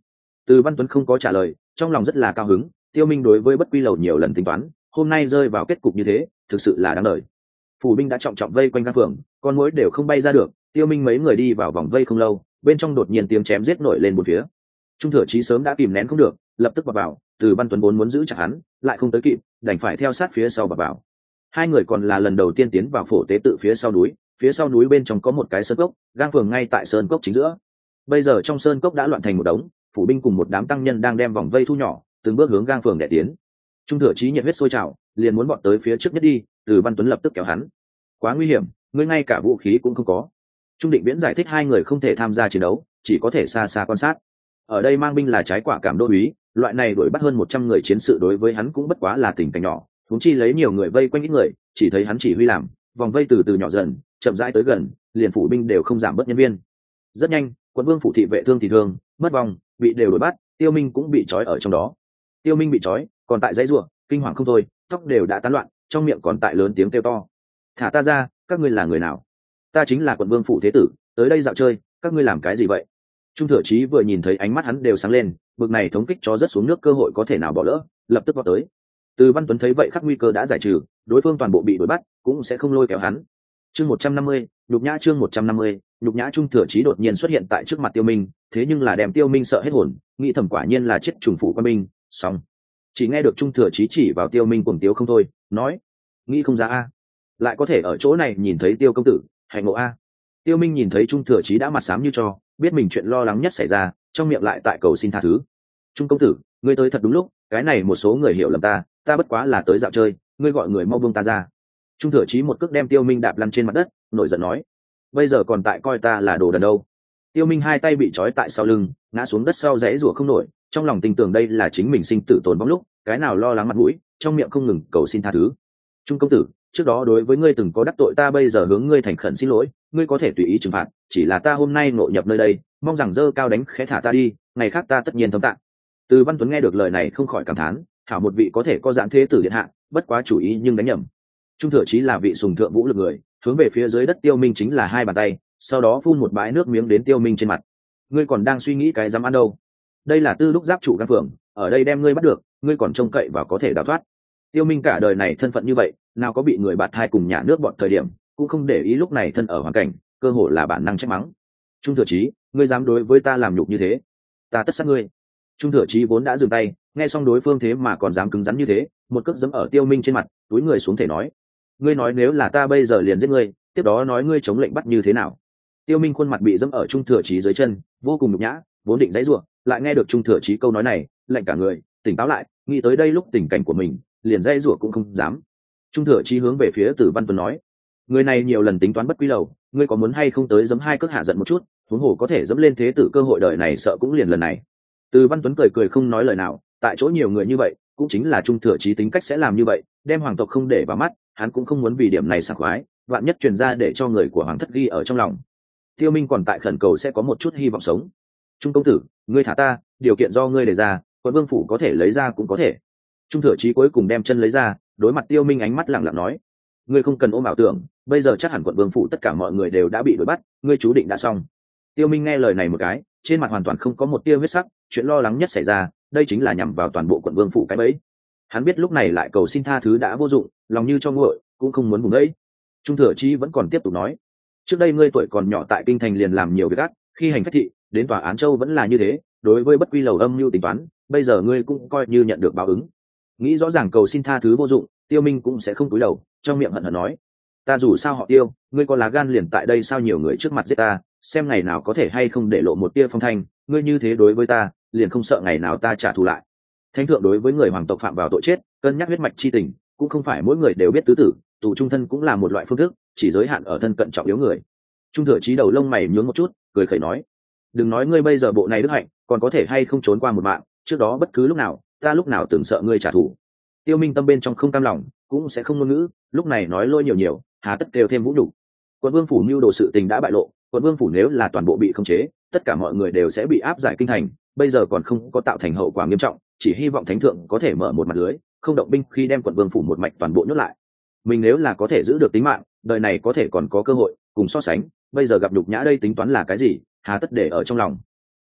Speaker 1: Từ văn tuấn không có trả lời, trong lòng rất là cao hứng, tiêu minh đối với bất quy lầu nhiều lần tính toán, hôm nay rơi vào kết cục như thế, thực sự là đáng đời. Phủ binh đã trọng trọng vây quanh các phường, con mối đều không bay ra được tiêu minh mấy người đi vào vòng vây không lâu, bên trong đột nhiên tiếng chém giết nổi lên một phía. Trung thừa chí sớm đã kìm nén không được, lập tức vào vào, từ văn tuấn vốn muốn giữ chặt hắn, lại không tới kịp, đành phải theo sát phía sau vào vào. Hai người còn là lần đầu tiên tiến vào phổ tế tự phía sau núi, phía sau núi bên trong có một cái sơn cốc, gang phường ngay tại sơn cốc chính giữa. Bây giờ trong sơn cốc đã loạn thành một đống, phủ binh cùng một đám tăng nhân đang đem vòng vây thu nhỏ, từng bước hướng gang phường để tiến. Trung thừa trí nhiệt huyết sôi trào, liền muốn bọn tới phía trước nhất đi, từ văn tuấn lập tức kéo hắn. Quá nguy hiểm, ngươi ngay cả vũ khí cũng không có trung định viễn giải thích hai người không thể tham gia chiến đấu, chỉ có thể xa xa quan sát. Ở đây mang binh là trái quả cảm đô uý, loại này đuổi bắt hơn một trăm người chiến sự đối với hắn cũng bất quá là tình cảnh nhỏ. Thúng chi lấy nhiều người vây quanh ít người, chỉ thấy hắn chỉ huy làm, vòng vây từ từ nhỏ dần, chậm rãi tới gần, liền phủ binh đều không giảm bớt nhân viên. Rất nhanh, quân vương phủ thị vệ thương thì thương, mất vòng, bị đều đuổi bắt, tiêu minh cũng bị trói ở trong đó. Tiêu minh bị trói, còn tại dãy ruộng, kinh hoàng không thôi, tóc đều đã tán loạn, trong miệng còn tại lớn tiếng kêu to. Thả ta ra, các ngươi là người nào? Ta chính là quận vương phủ thế tử, tới đây dạo chơi, các ngươi làm cái gì vậy? Trung thừa trí vừa nhìn thấy ánh mắt hắn đều sáng lên, bực này thống kích cho rất xuống nước cơ hội có thể nào bỏ lỡ, lập tức vào tới. Từ văn tuấn thấy vậy khắc nguy cơ đã giải trừ, đối phương toàn bộ bị đuổi bắt, cũng sẽ không lôi kéo hắn. Chương một trăm năm mươi, nhục nhã chương một trăm năm mươi, nhục nhã trung thừa trí đột nhiên xuất hiện tại trước mặt tiêu minh, thế nhưng là đem tiêu minh sợ hết hồn, nghĩ thầm quả nhiên là chết trùng phủ quân minh xong. Chỉ nghe được trung thừa trí chỉ vào tiêu minh cuồng tiêu không thôi, nói, nghĩ không ra a, lại có thể ở chỗ này nhìn thấy tiêu công tử hạnh ngộ a. Tiêu minh nhìn thấy trung thừa chí đã mặt sám như cho, biết mình chuyện lo lắng nhất xảy ra, trong miệng lại tại cầu xin tha thứ. Trung công tử, ngươi tới thật đúng lúc, cái này một số người hiểu lầm ta ta bất quá là tới dạo chơi, ngươi gọi người mau buông ta ra. Trung thừa chí một cước đem tiêu minh đạp lăn trên mặt đất, nổi giận nói, bây giờ còn tại coi ta là đồ đần đâu. Tiêu minh hai tay bị trói tại sau lưng, ngã xuống đất sau rẽ rủa không nổi, trong lòng tin tưởng đây là chính mình sinh tử tồn vong lúc, cái nào lo lắng mặt mũi, trong miệng không ngừng cầu xin tha thứ. Trung công tử trước đó đối với ngươi từng có đắc tội ta bây giờ hướng ngươi thành khẩn xin lỗi, ngươi có thể tùy ý trừng phạt, chỉ là ta hôm nay ngộ nhập nơi đây, mong rằng dơ cao đánh khẽ thả ta đi, ngày khác ta tất nhiên thấm tạng. Từ văn tuấn nghe được lời này không khỏi cảm thán, hảo một vị có thể có dạng thế tử điện hạ, bất quá chủ ý nhưng đánh nhầm. Trung thừa chí là vị sùng thượng vũ lực người, hướng về phía dưới đất tiêu minh chính là hai bàn tay, sau đó phun một bãi nước miếng đến tiêu minh trên mặt. Ngươi còn đang suy nghĩ cái dám ăn đâu? Đây là tư lúc giáp chủ căn phường ở đây đem ngươi bắt được, ngươi còn trông cậy và có thể đào thoát tiêu minh cả đời này thân phận như vậy, nào có bị người bạt thai cùng nhà nước bọn thời điểm, cũng không để ý lúc này thân ở hoàn cảnh, cơ hội là bản năng trách mắng. Trung thừa chí, ngươi dám đối với ta làm nhục như thế? Ta tất sát ngươi. Trung thừa chí vốn đã dừng tay, nghe xong đối phương thế mà còn dám cứng rắn như thế, một cước dẫm ở tiêu minh trên mặt, túi người xuống thể nói. Ngươi nói nếu là ta bây giờ liền giết ngươi, tiếp đó nói ngươi chống lệnh bắt như thế nào? Tiêu minh khuôn mặt bị dẫm ở trung thừa chí dưới chân, vô cùng nhục nhã, vốn định dãy rủa, lại nghe được trung thừa chí câu nói này lệnh cả người, tỉnh táo lại, nghĩ tới đây lúc tình cảnh của mình liền dây rủa cũng không dám. Trung thừa chí hướng về phía tử văn tuấn nói, người này nhiều lần tính toán bất quy lầu ngươi có muốn hay không tới giấm hai cước hạ giận một chút, huống hồ có thể dẫm lên thế tử cơ hội đời này sợ cũng liền lần này. Từ văn tuấn cười cười không nói lời nào, tại chỗ nhiều người như vậy, cũng chính là trung thừa trí tính cách sẽ làm như vậy, đem hoàng tộc không để vào mắt, hắn cũng không muốn vì điểm này sảng khoái, vạn nhất truyền ra để cho người của hoàng thất ghi ở trong lòng. Tiêu minh còn tại khẩn cầu sẽ có một chút hy vọng sống. Trung công tử, ngươi thả ta, điều kiện do ngươi đề ra, quân vương phủ có thể lấy ra cũng có thể trung thừa trí cuối cùng đem chân lấy ra, đối mặt tiêu minh ánh mắt lặng lặng nói, ngươi không cần ôm ảo tưởng, bây giờ chắc hẳn quận vương phủ tất cả mọi người đều đã bị đuổi bắt, ngươi chú định đã xong. Tiêu minh nghe lời này một cái, trên mặt hoàn toàn không có một tia huyết sắc, chuyện lo lắng nhất xảy ra, đây chính là nhằm vào toàn bộ quận vương phủ cái bẫy. Hắn biết lúc này lại cầu xin tha thứ đã vô dụng, lòng như cho nguội, cũng không muốn vùng đấy trung thừa chi vẫn còn tiếp tục nói, trước đây ngươi tuổi còn nhỏ tại kinh thành liền làm nhiều việc ác, khi hành phách thị, đến tòa án châu vẫn là như thế, đối với bất quy lầu âm mưu tính toán, bây giờ ngươi cũng coi như nhận được báo ứng nghĩ rõ ràng cầu xin tha thứ vô dụng, tiêu minh cũng sẽ không cúi đầu, trong miệng hận hận nói, ta dù sao họ tiêu, ngươi có lá gan liền tại đây sao nhiều người trước mặt giết ta, xem ngày nào có thể hay không để lộ một tia phong thanh, ngươi như thế đối với ta, liền không sợ ngày nào ta trả thù lại. Thánh thượng đối với người hoàng tộc phạm vào tội chết, cân nhắc huyết mạch chi tình, cũng không phải mỗi người đều biết tứ tử, tù trung thân cũng là một loại phương thức, chỉ giới hạn ở thân cận trọng yếu người. Trung thừa trí đầu lông mày nhướng một chút, cười khẩy nói, đừng nói ngươi bây giờ bộ này đức hạnh, còn có thể hay không trốn qua một mạng, trước đó bất cứ lúc nào ta lúc nào tưởng sợ ngươi trả thù. Tiêu minh tâm bên trong không cam lòng, cũng sẽ không ngôn ngữ, lúc này nói lôi nhiều nhiều, hà tất đều thêm vũ đủ quận vương phủ mưu đồ sự tình đã bại lộ, quận vương phủ nếu là toàn bộ bị khống chế, tất cả mọi người đều sẽ bị áp giải kinh thành, bây giờ còn không có tạo thành hậu quả nghiêm trọng, chỉ hy vọng thánh thượng có thể mở một mặt lưới, không động binh khi đem quận vương phủ một mạch toàn bộ nhốt lại. Mình nếu là có thể giữ được tính mạng, đời này có thể còn có cơ hội, cùng so sánh, bây giờ gặp nhục nhã đây tính toán là cái gì, hà tất để ở trong lòng.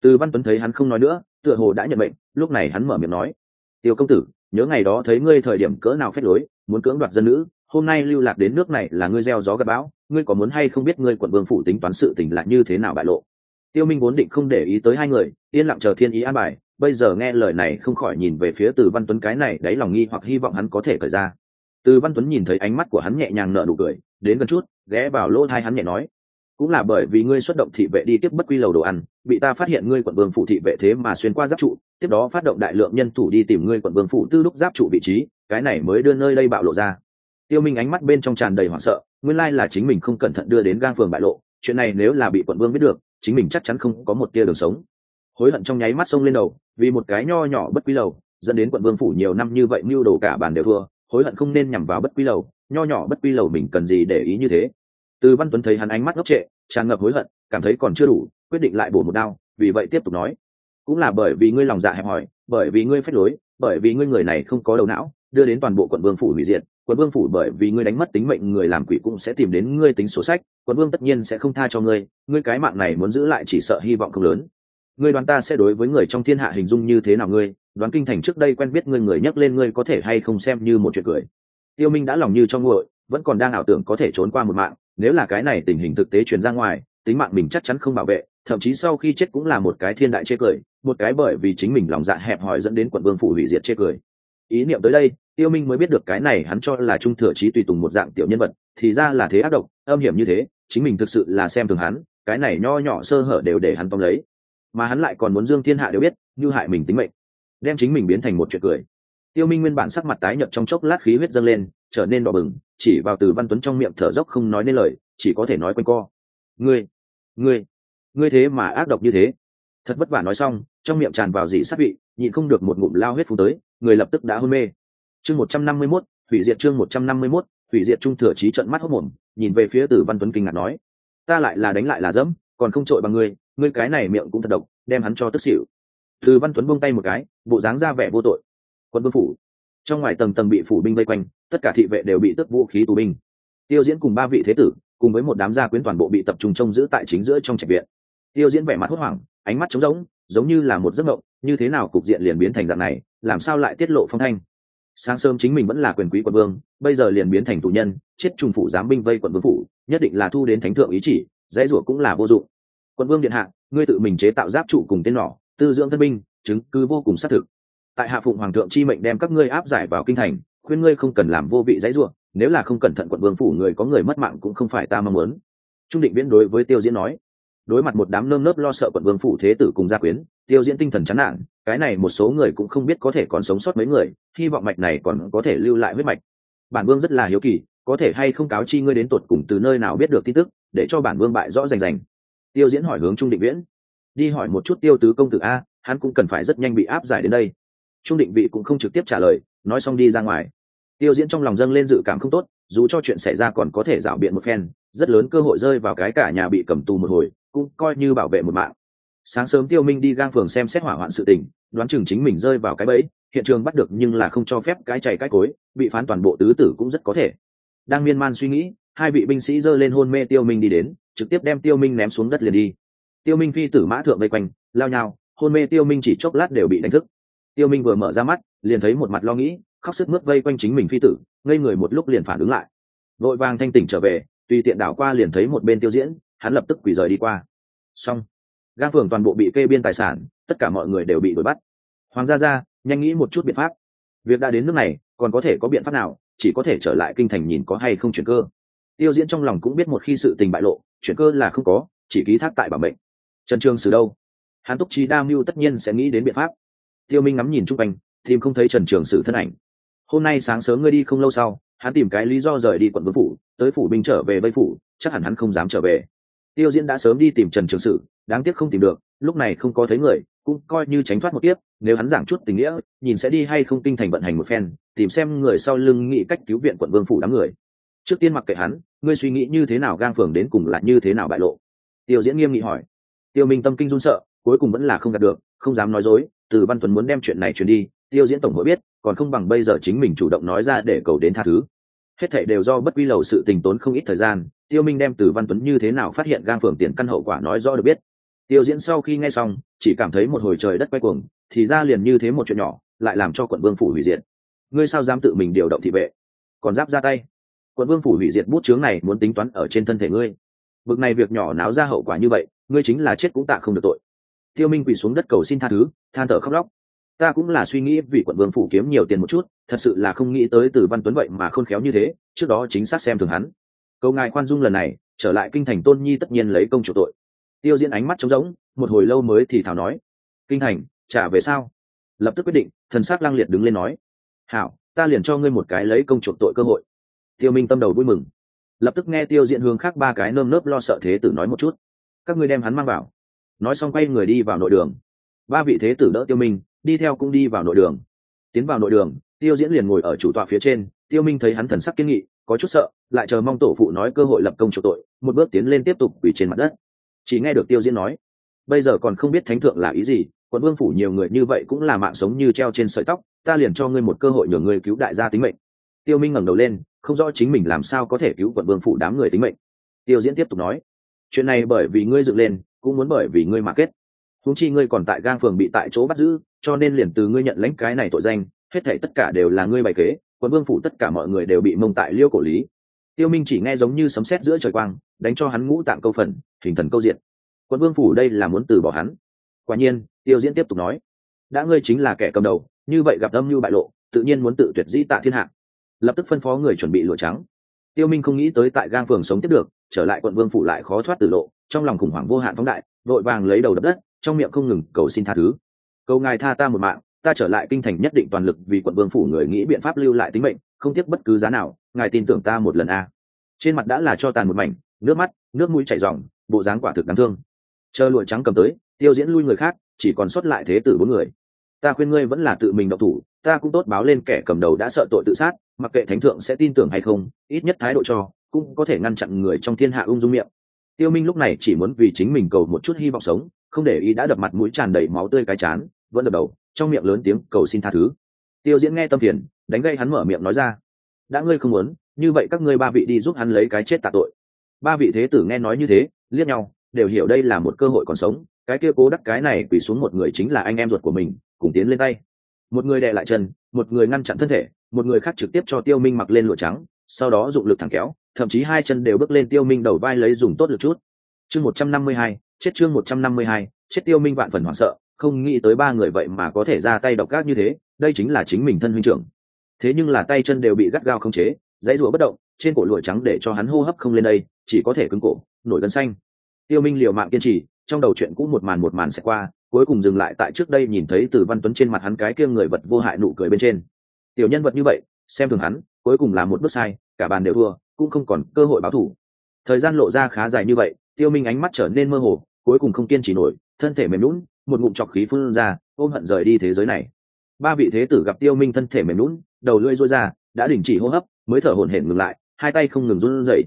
Speaker 1: Từ văn tuấn thấy hắn không nói nữa, tựa hồ đã nhận mệnh lúc này hắn mở miệng nói tiêu công tử, nhớ ngày đó thấy ngươi thời điểm cỡ nào phép lối, muốn cưỡng đoạt dân nữ, hôm nay lưu lạc đến nước này là ngươi gieo gió gặp bão, ngươi có muốn hay không biết ngươi quận vương phủ tính toán sự tình là như thế nào bại lộ? Tiêu minh vốn định không để ý tới hai người, yên lặng chờ thiên ý an bài, bây giờ nghe lời này không khỏi nhìn về phía từ văn tuấn cái này, đáy lòng nghi hoặc hy vọng hắn có thể cởi ra. Từ văn tuấn nhìn thấy ánh mắt của hắn nhẹ nhàng nở nụ cười, đến gần chút, ghé vào lỗ thai hắn nhẹ nói cũng là bởi vì ngươi xuất động thị vệ đi tiếp bất quy lầu đồ ăn, bị ta phát hiện ngươi quận vương phủ thị vệ thế mà xuyên qua giáp trụ, tiếp đó phát động đại lượng nhân thủ đi tìm ngươi quận vương phủ tư lúc giáp trụ vị trí, cái này mới đưa nơi đây bạo lộ ra. Tiêu minh ánh mắt bên trong tràn đầy hoảng sợ, nguyên lai là chính mình không cẩn thận đưa đến gang phường bại lộ, chuyện này nếu là bị quận vương biết được, chính mình chắc chắn không có một tia đường sống. Hối hận trong nháy mắt sông lên đầu, vì một cái nho nhỏ bất quy lầu, dẫn đến quận vương phủ nhiều năm như vậy mưu đồ cả bàn đều thua, hối hận không nên nhằm vào bất quy lầu, nho nhỏ bất quy lầu mình cần gì để ý như thế từ văn tuấn thấy hắn ánh mắt ngốc trệ, tràn ngập hối hận, cảm thấy còn chưa đủ, quyết định lại bổ một đao, vì vậy tiếp tục nói. Cũng là bởi vì ngươi lòng dạ hẹp hòi, bởi vì ngươi phách lối, bởi vì ngươi người này không có đầu não, đưa đến toàn bộ quận vương phủ hủy diệt, quận vương phủ bởi vì ngươi đánh mất tính mệnh người làm quỷ cũng sẽ tìm đến ngươi tính sổ sách, quận vương tất nhiên sẽ không tha cho ngươi ngươi cái mạng này muốn giữ lại chỉ sợ hy vọng không lớn. Ngươi đoán ta sẽ đối với người trong thiên hạ hình dung như thế nào ngươi, đoán kinh thành trước đây quen biết ngươi người nhắc lên ngươi có thể hay không xem như một chuyện cười. Tiêu minh đã lòng như cho nguội, vẫn còn đang ảo tưởng có thể trốn qua một mạng nếu là cái này tình hình thực tế truyền ra ngoài, tính mạng mình chắc chắn không bảo vệ, thậm chí sau khi chết cũng là một cái thiên đại chê cười, một cái bởi vì chính mình lòng dạ hẹp hòi dẫn đến quận vương phủ hủy diệt chê cười. Ý niệm tới đây, tiêu minh mới biết được cái này hắn cho là trung thừa trí tùy tùng một dạng tiểu nhân vật, thì ra là thế ác độc, âm hiểm như thế, chính mình thực sự là xem thường hắn, cái này nho nhỏ sơ hở đều để hắn tóm lấy. Mà hắn lại còn muốn dương thiên hạ đều biết, như hại mình tính mệnh, đem chính mình biến thành một chuyện cười. Tiêu minh nguyên bản sắc mặt tái nhợt trong chốc lát khí huyết dâng lên trở nên đỏ bừng chỉ vào từ văn tuấn trong miệng thở dốc không nói nên lời chỉ có thể nói quanh co. Ngươi ngươi ngươi thế mà ác độc như thế. Thật vất vả nói xong trong miệng tràn vào dị sát vị nhịn không được một ngụm lao huyết phun tới người lập tức đã hôn mê. Chương một trăm năm mươi 151, hủy diệt chương một trăm năm mươi 151, hủy diệt trung thừa trí trận mắt hốc mồm nhìn về phía từ văn tuấn kinh ngạc nói ta lại là đánh lại là dẫm còn không trội bằng ngươi ngươi cái này miệng cũng thật độc đem hắn cho tức xỉu. Từ văn tuấn buông tay một cái bộ dáng ra vẻ vô tội. Quân vương phủ. Trong ngoài tầng tầng bị phủ binh vây quanh tất cả thị vệ đều bị tước vũ khí tù binh. Tiêu diễn cùng ba vị thế tử, cùng với một đám gia quyến toàn bộ bị tập trung trông giữ tại chính giữa trong trạch viện. Tiêu diễn vẻ mặt hốt hoảng, ánh mắt trống rỗng, giống như là một giấc mộng, như thế nào cục diện liền biến thành dạng này, làm sao lại tiết lộ phong thanh? Sáng sớm chính mình vẫn là quyền quý quận vương, bây giờ liền biến thành tù nhân, chết trùng phủ giám binh vây quận vương phủ, nhất định là thu đến thánh thượng ý chỉ, dãy rủa cũng là vô dụng. Quận vương điện hạ, ngươi tự mình chế tạo giáp trụ cùng tên nỏ, tư dưỡng thân binh, chứng cứ vô cùng xác thực. Tại hạ phụng hoàng thượng chi mệnh đem các ngươi áp giải vào kinh thành khuyên ngươi không cần làm vô vị dãy ruộng nếu là không cẩn thận quận vương phủ người có người mất mạng cũng không phải ta mong muốn. Trung định viễn đối với tiêu diễn nói, đối mặt một đám nơm nớp lo sợ quận vương phủ thế tử cùng gia quyến, tiêu diễn tinh thần chán nản, cái này một số người cũng không biết có thể còn sống sót mấy người, hy vọng mạch này còn có thể lưu lại huyết mạch. Bản vương rất là hiếu kỳ, có thể hay không cáo chi ngươi đến tột cùng từ nơi nào biết được tin tức, để cho bản vương bại rõ rành rành. Tiêu diễn hỏi hướng trung định viễn, đi hỏi một chút tiêu tứ công tử a, hắn cũng cần phải rất nhanh bị áp giải đến đây. Trung định vị cũng không trực tiếp trả lời nói xong đi ra ngoài. Tiêu diễn trong lòng dâng lên dự cảm không tốt dù cho chuyện xảy ra còn có thể rảo biện một phen rất lớn cơ hội rơi vào cái cả nhà bị cầm tù một hồi cũng coi như bảo vệ một mạng. Sáng sớm tiêu minh đi gang phường xem xét hỏa hoạn sự tình đoán chừng chính mình rơi vào cái bẫy hiện trường bắt được nhưng là không cho phép cái chảy cái cối bị phán toàn bộ tứ tử cũng rất có thể. Đang miên man suy nghĩ hai vị binh sĩ giơ lên hôn mê tiêu minh đi đến trực tiếp đem tiêu minh ném xuống đất liền đi. Tiêu minh phi tử mã thượng vây quanh lao nhào, hôn mê tiêu minh chỉ chốc lát đều bị đánh thức. Tiêu minh vừa mở ra mắt liền thấy một mặt lo nghĩ, khóc sức mướt vây quanh chính mình phi tử, ngây người một lúc liền phản ứng lại. Vội vàng thanh tỉnh trở về, tùy tiện đảo qua liền thấy một bên tiêu diễn, hắn lập tức quỳ rời đi qua. Xong gang phường toàn bộ bị kê biên tài sản, tất cả mọi người đều bị đuổi bắt. Hoàng gia gia, nhanh nghĩ một chút biện pháp. Việc đã đến nước này, còn có thể có biện pháp nào, chỉ có thể trở lại kinh thành nhìn có hay không chuyển cơ. Tiêu diễn trong lòng cũng biết một khi sự tình bại lộ chuyển cơ là không có, chỉ ký thác tại bảo mệnh. Trần trương xử đâu? Hắn túc trí đa mưu tất nhiên sẽ nghĩ đến biện pháp. Tiêu minh ngắm nhìn chung quanh tìm không thấy trần trường sử thân ảnh. Hôm nay sáng sớm ngươi đi không lâu sau, hắn tìm cái lý do rời đi quận vương phủ, tới phủ binh trở về vây phủ, chắc hẳn hắn không dám trở về. Tiêu diễn đã sớm đi tìm trần trường sử, đáng tiếc không tìm được, lúc này không có thấy người, cũng coi như tránh thoát một tiếp nếu hắn giảng chút tình nghĩa, nhìn sẽ đi hay không kinh thành vận hành một phen, tìm xem người sau lưng nghĩ cách cứu viện quận vương phủ đám người. Trước tiên mặc kệ hắn, ngươi suy nghĩ như thế nào gang phường đến cùng là như thế nào bại lộ. Tiêu diễn nghiêm nghị hỏi. Tiêu minh tâm kinh run sợ, cuối cùng vẫn là không đạt được, không dám nói dối, từ văn tuấn muốn đem chuyện này truyền đi tiêu diễn tổng hội biết, còn không bằng bây giờ chính mình chủ động nói ra để cầu đến tha thứ. Hết thệ đều do bất quy lầu sự tình tốn không ít thời gian, tiêu minh đem từ văn tuấn như thế nào phát hiện gang phường tiền căn hậu quả nói rõ được biết. Tiêu diễn sau khi nghe xong, chỉ cảm thấy một hồi trời đất quay cuồng, thì ra liền như thế một chuyện nhỏ, lại làm cho quận vương phủ hủy diệt. Ngươi sao dám tự mình điều động thị vệ? Còn giáp ra tay. Quận vương phủ hủy diệt bút chướng này muốn tính toán ở trên thân thể ngươi. Bực này việc nhỏ náo ra hậu quả như vậy, ngươi chính là chết cũng tạ không được tội. Tiêu minh quỳ xuống đất cầu xin tha thứ, than thở khóc lóc ta cũng là suy nghĩ vì quận vương phủ kiếm nhiều tiền một chút, thật sự là không nghĩ tới từ văn tuấn vậy mà khôn khéo như thế, trước đó chính xác xem thường hắn. Câu ngài khoan dung lần này, trở lại kinh thành tôn nhi tất nhiên lấy công chủ tội. Tiêu diễn ánh mắt trống rỗng, một hồi lâu mới thì thảo nói. Kinh thành, trả về sao? Lập tức quyết định, thần s lang c lăng liệt đứng lên nói. Hảo, ta liền cho ngươi một cái lấy công chuộc tội cơ hội. Tiêu minh tâm đầu vui mừng. Lập tức nghe tiêu diễn hướng khác ba cái nơm nớp lo sợ thế tử nói một chút. Các ngươi đem hắn mang vào. Nói xong quay người đi vào nội đường. Ba vị thế tử đỡ tiêu minh đi theo cũng đi vào nội đường. Tiến vào nội đường, tiêu diễn liền ngồi ở chủ tọa phía trên, tiêu minh thấy hắn thần sắc kiên nghị, có chút sợ, lại chờ mong tổ phụ nói cơ hội lập công chủ tội, một bước tiến lên tiếp tục quỳ trên mặt đất. Chỉ nghe được tiêu diễn nói, bây giờ còn không biết thánh thượng là ý gì, quận vương phủ nhiều người như vậy cũng là mạng sống như treo trên sợi tóc, ta liền cho ngươi một cơ hội nhường ngươi cứu đại gia tính mệnh. Tiêu minh ngẩng đầu lên, không rõ chính mình làm sao có thể cứu quận vương phủ đám người tính mệnh. Tiêu diễn tiếp tục nói, chuyện này bởi vì ngươi dựng lên, cũng muốn bởi vì ngươi mà kết huống chi ngươi còn tại gang phường bị tại chỗ bắt giữ, cho nên liền từ ngươi nhận lãnh cái này tội danh, hết thảy tất cả đều là ngươi bày kế quận vương phủ tất cả mọi người đều bị mông tại liêu cổ lý. Tiêu minh chỉ nghe giống như sấm sét giữa trời quang, đánh cho hắn ngũ tạng câu phần, hình thần câu diện quận vương phủ đây là muốn từ bỏ hắn. Quả nhiên, tiêu diễn tiếp tục nói, đã ngươi chính là kẻ cầm đầu, như vậy gặp âm mưu bại lộ, tự nhiên muốn tự tuyệt dĩ tạ thiên hạ. Lập tức phân phó người chuẩn bị lụa trắng. Tiêu minh không nghĩ tới tại gang phường sống tiếp được, trở lại quận vương phủ lại khó thoát tử lộ, trong lòng khủng hoảng vô hạn phóng đại, vội vàng lấy đầu đập đất trong miệng không ngừng cầu xin tha thứ. Cầu ngài tha ta một mạng, ta trở lại kinh thành nhất định toàn lực vì quận vương phủ người nghĩ biện pháp lưu lại tính mệnh, không tiếc bất cứ giá nào, ngài tin tưởng ta một lần a. Trên mặt đã là cho tàn một mảnh, nước mắt, nước mũi chảy ròng, bộ dáng quả thực đáng thương. Chờ lụa trắng cầm tới, tiêu diễn lui người khác, chỉ còn sót lại thế tử bốn người. Ta khuyên ngươi vẫn là tự mình độc thủ, ta cũng tốt báo lên kẻ cầm đầu đã sợ tội tự sát, mặc kệ thánh thượng sẽ tin tưởng hay không, ít nhất thái độ cho, cũng có thể ngăn chặn người trong thiên hạ ung dung miệng. Tiêu minh lúc này chỉ muốn vì chính mình cầu một chút hy vọng sống không để ý đã đập mặt mũi tràn đầy máu tươi cái chán, vẫn đập đầu, trong miệng lớn tiếng cầu xin tha thứ. Tiêu diễn nghe tâm phiền, đánh gây hắn mở miệng nói ra, đã ngươi không muốn, như vậy các ngươi ba vị đi giúp hắn lấy cái chết tạ tội. Ba vị thế tử nghe nói như thế, liếc nhau, đều hiểu đây là một cơ hội còn sống, cái kia cố đắc cái này quỳ xuống một người chính là anh em ruột của mình, cùng tiến lên tay. Một người đè lại chân, một người ngăn chặn thân thể, một người khác trực tiếp cho tiêu minh mặc lên lụa trắng, sau đó dụng lực thẳng kéo, thậm chí hai chân đều bước lên tiêu minh đầu vai lấy dùng tốt lực chút. Chương một trăm năm mươi hai chết chương một trăm năm mươi hai, chết tiêu minh vạn phần hoảng sợ, không nghĩ tới ba người vậy mà có thể ra tay độc ác như thế, đây chính là chính mình thân huynh trưởng. Thế nhưng là tay chân đều bị gắt gao khống chế, dãy rùa bất động, trên cổ lụa trắng để cho hắn hô hấp không lên đây, chỉ có thể cứng cổ, nổi gân xanh. Tiêu minh liều mạng kiên trì, trong đầu chuyện cũ một màn một màn sẽ qua, cuối cùng dừng lại tại trước đây nhìn thấy từ văn tuấn trên mặt hắn cái kia người vật vô hại nụ cười bên trên. Tiểu nhân vật như vậy, xem thường hắn, cuối cùng là một bước sai, cả bàn đều thua, cũng không còn cơ hội báo thù thời gian lộ ra khá dài như vậy, tiêu minh ánh mắt trở nên mơ hồ cuối cùng không kiên trì nổi, thân thể mềm lún một ngụm chọc khí phun ra, ôm hận rời đi thế giới này. Ba vị thế tử gặp tiêu minh thân thể mềm lún đầu lưỡi rối ra, đã đình chỉ hô hấp, mới thở hổn hển ngừng lại, hai tay không ngừng run rẩy.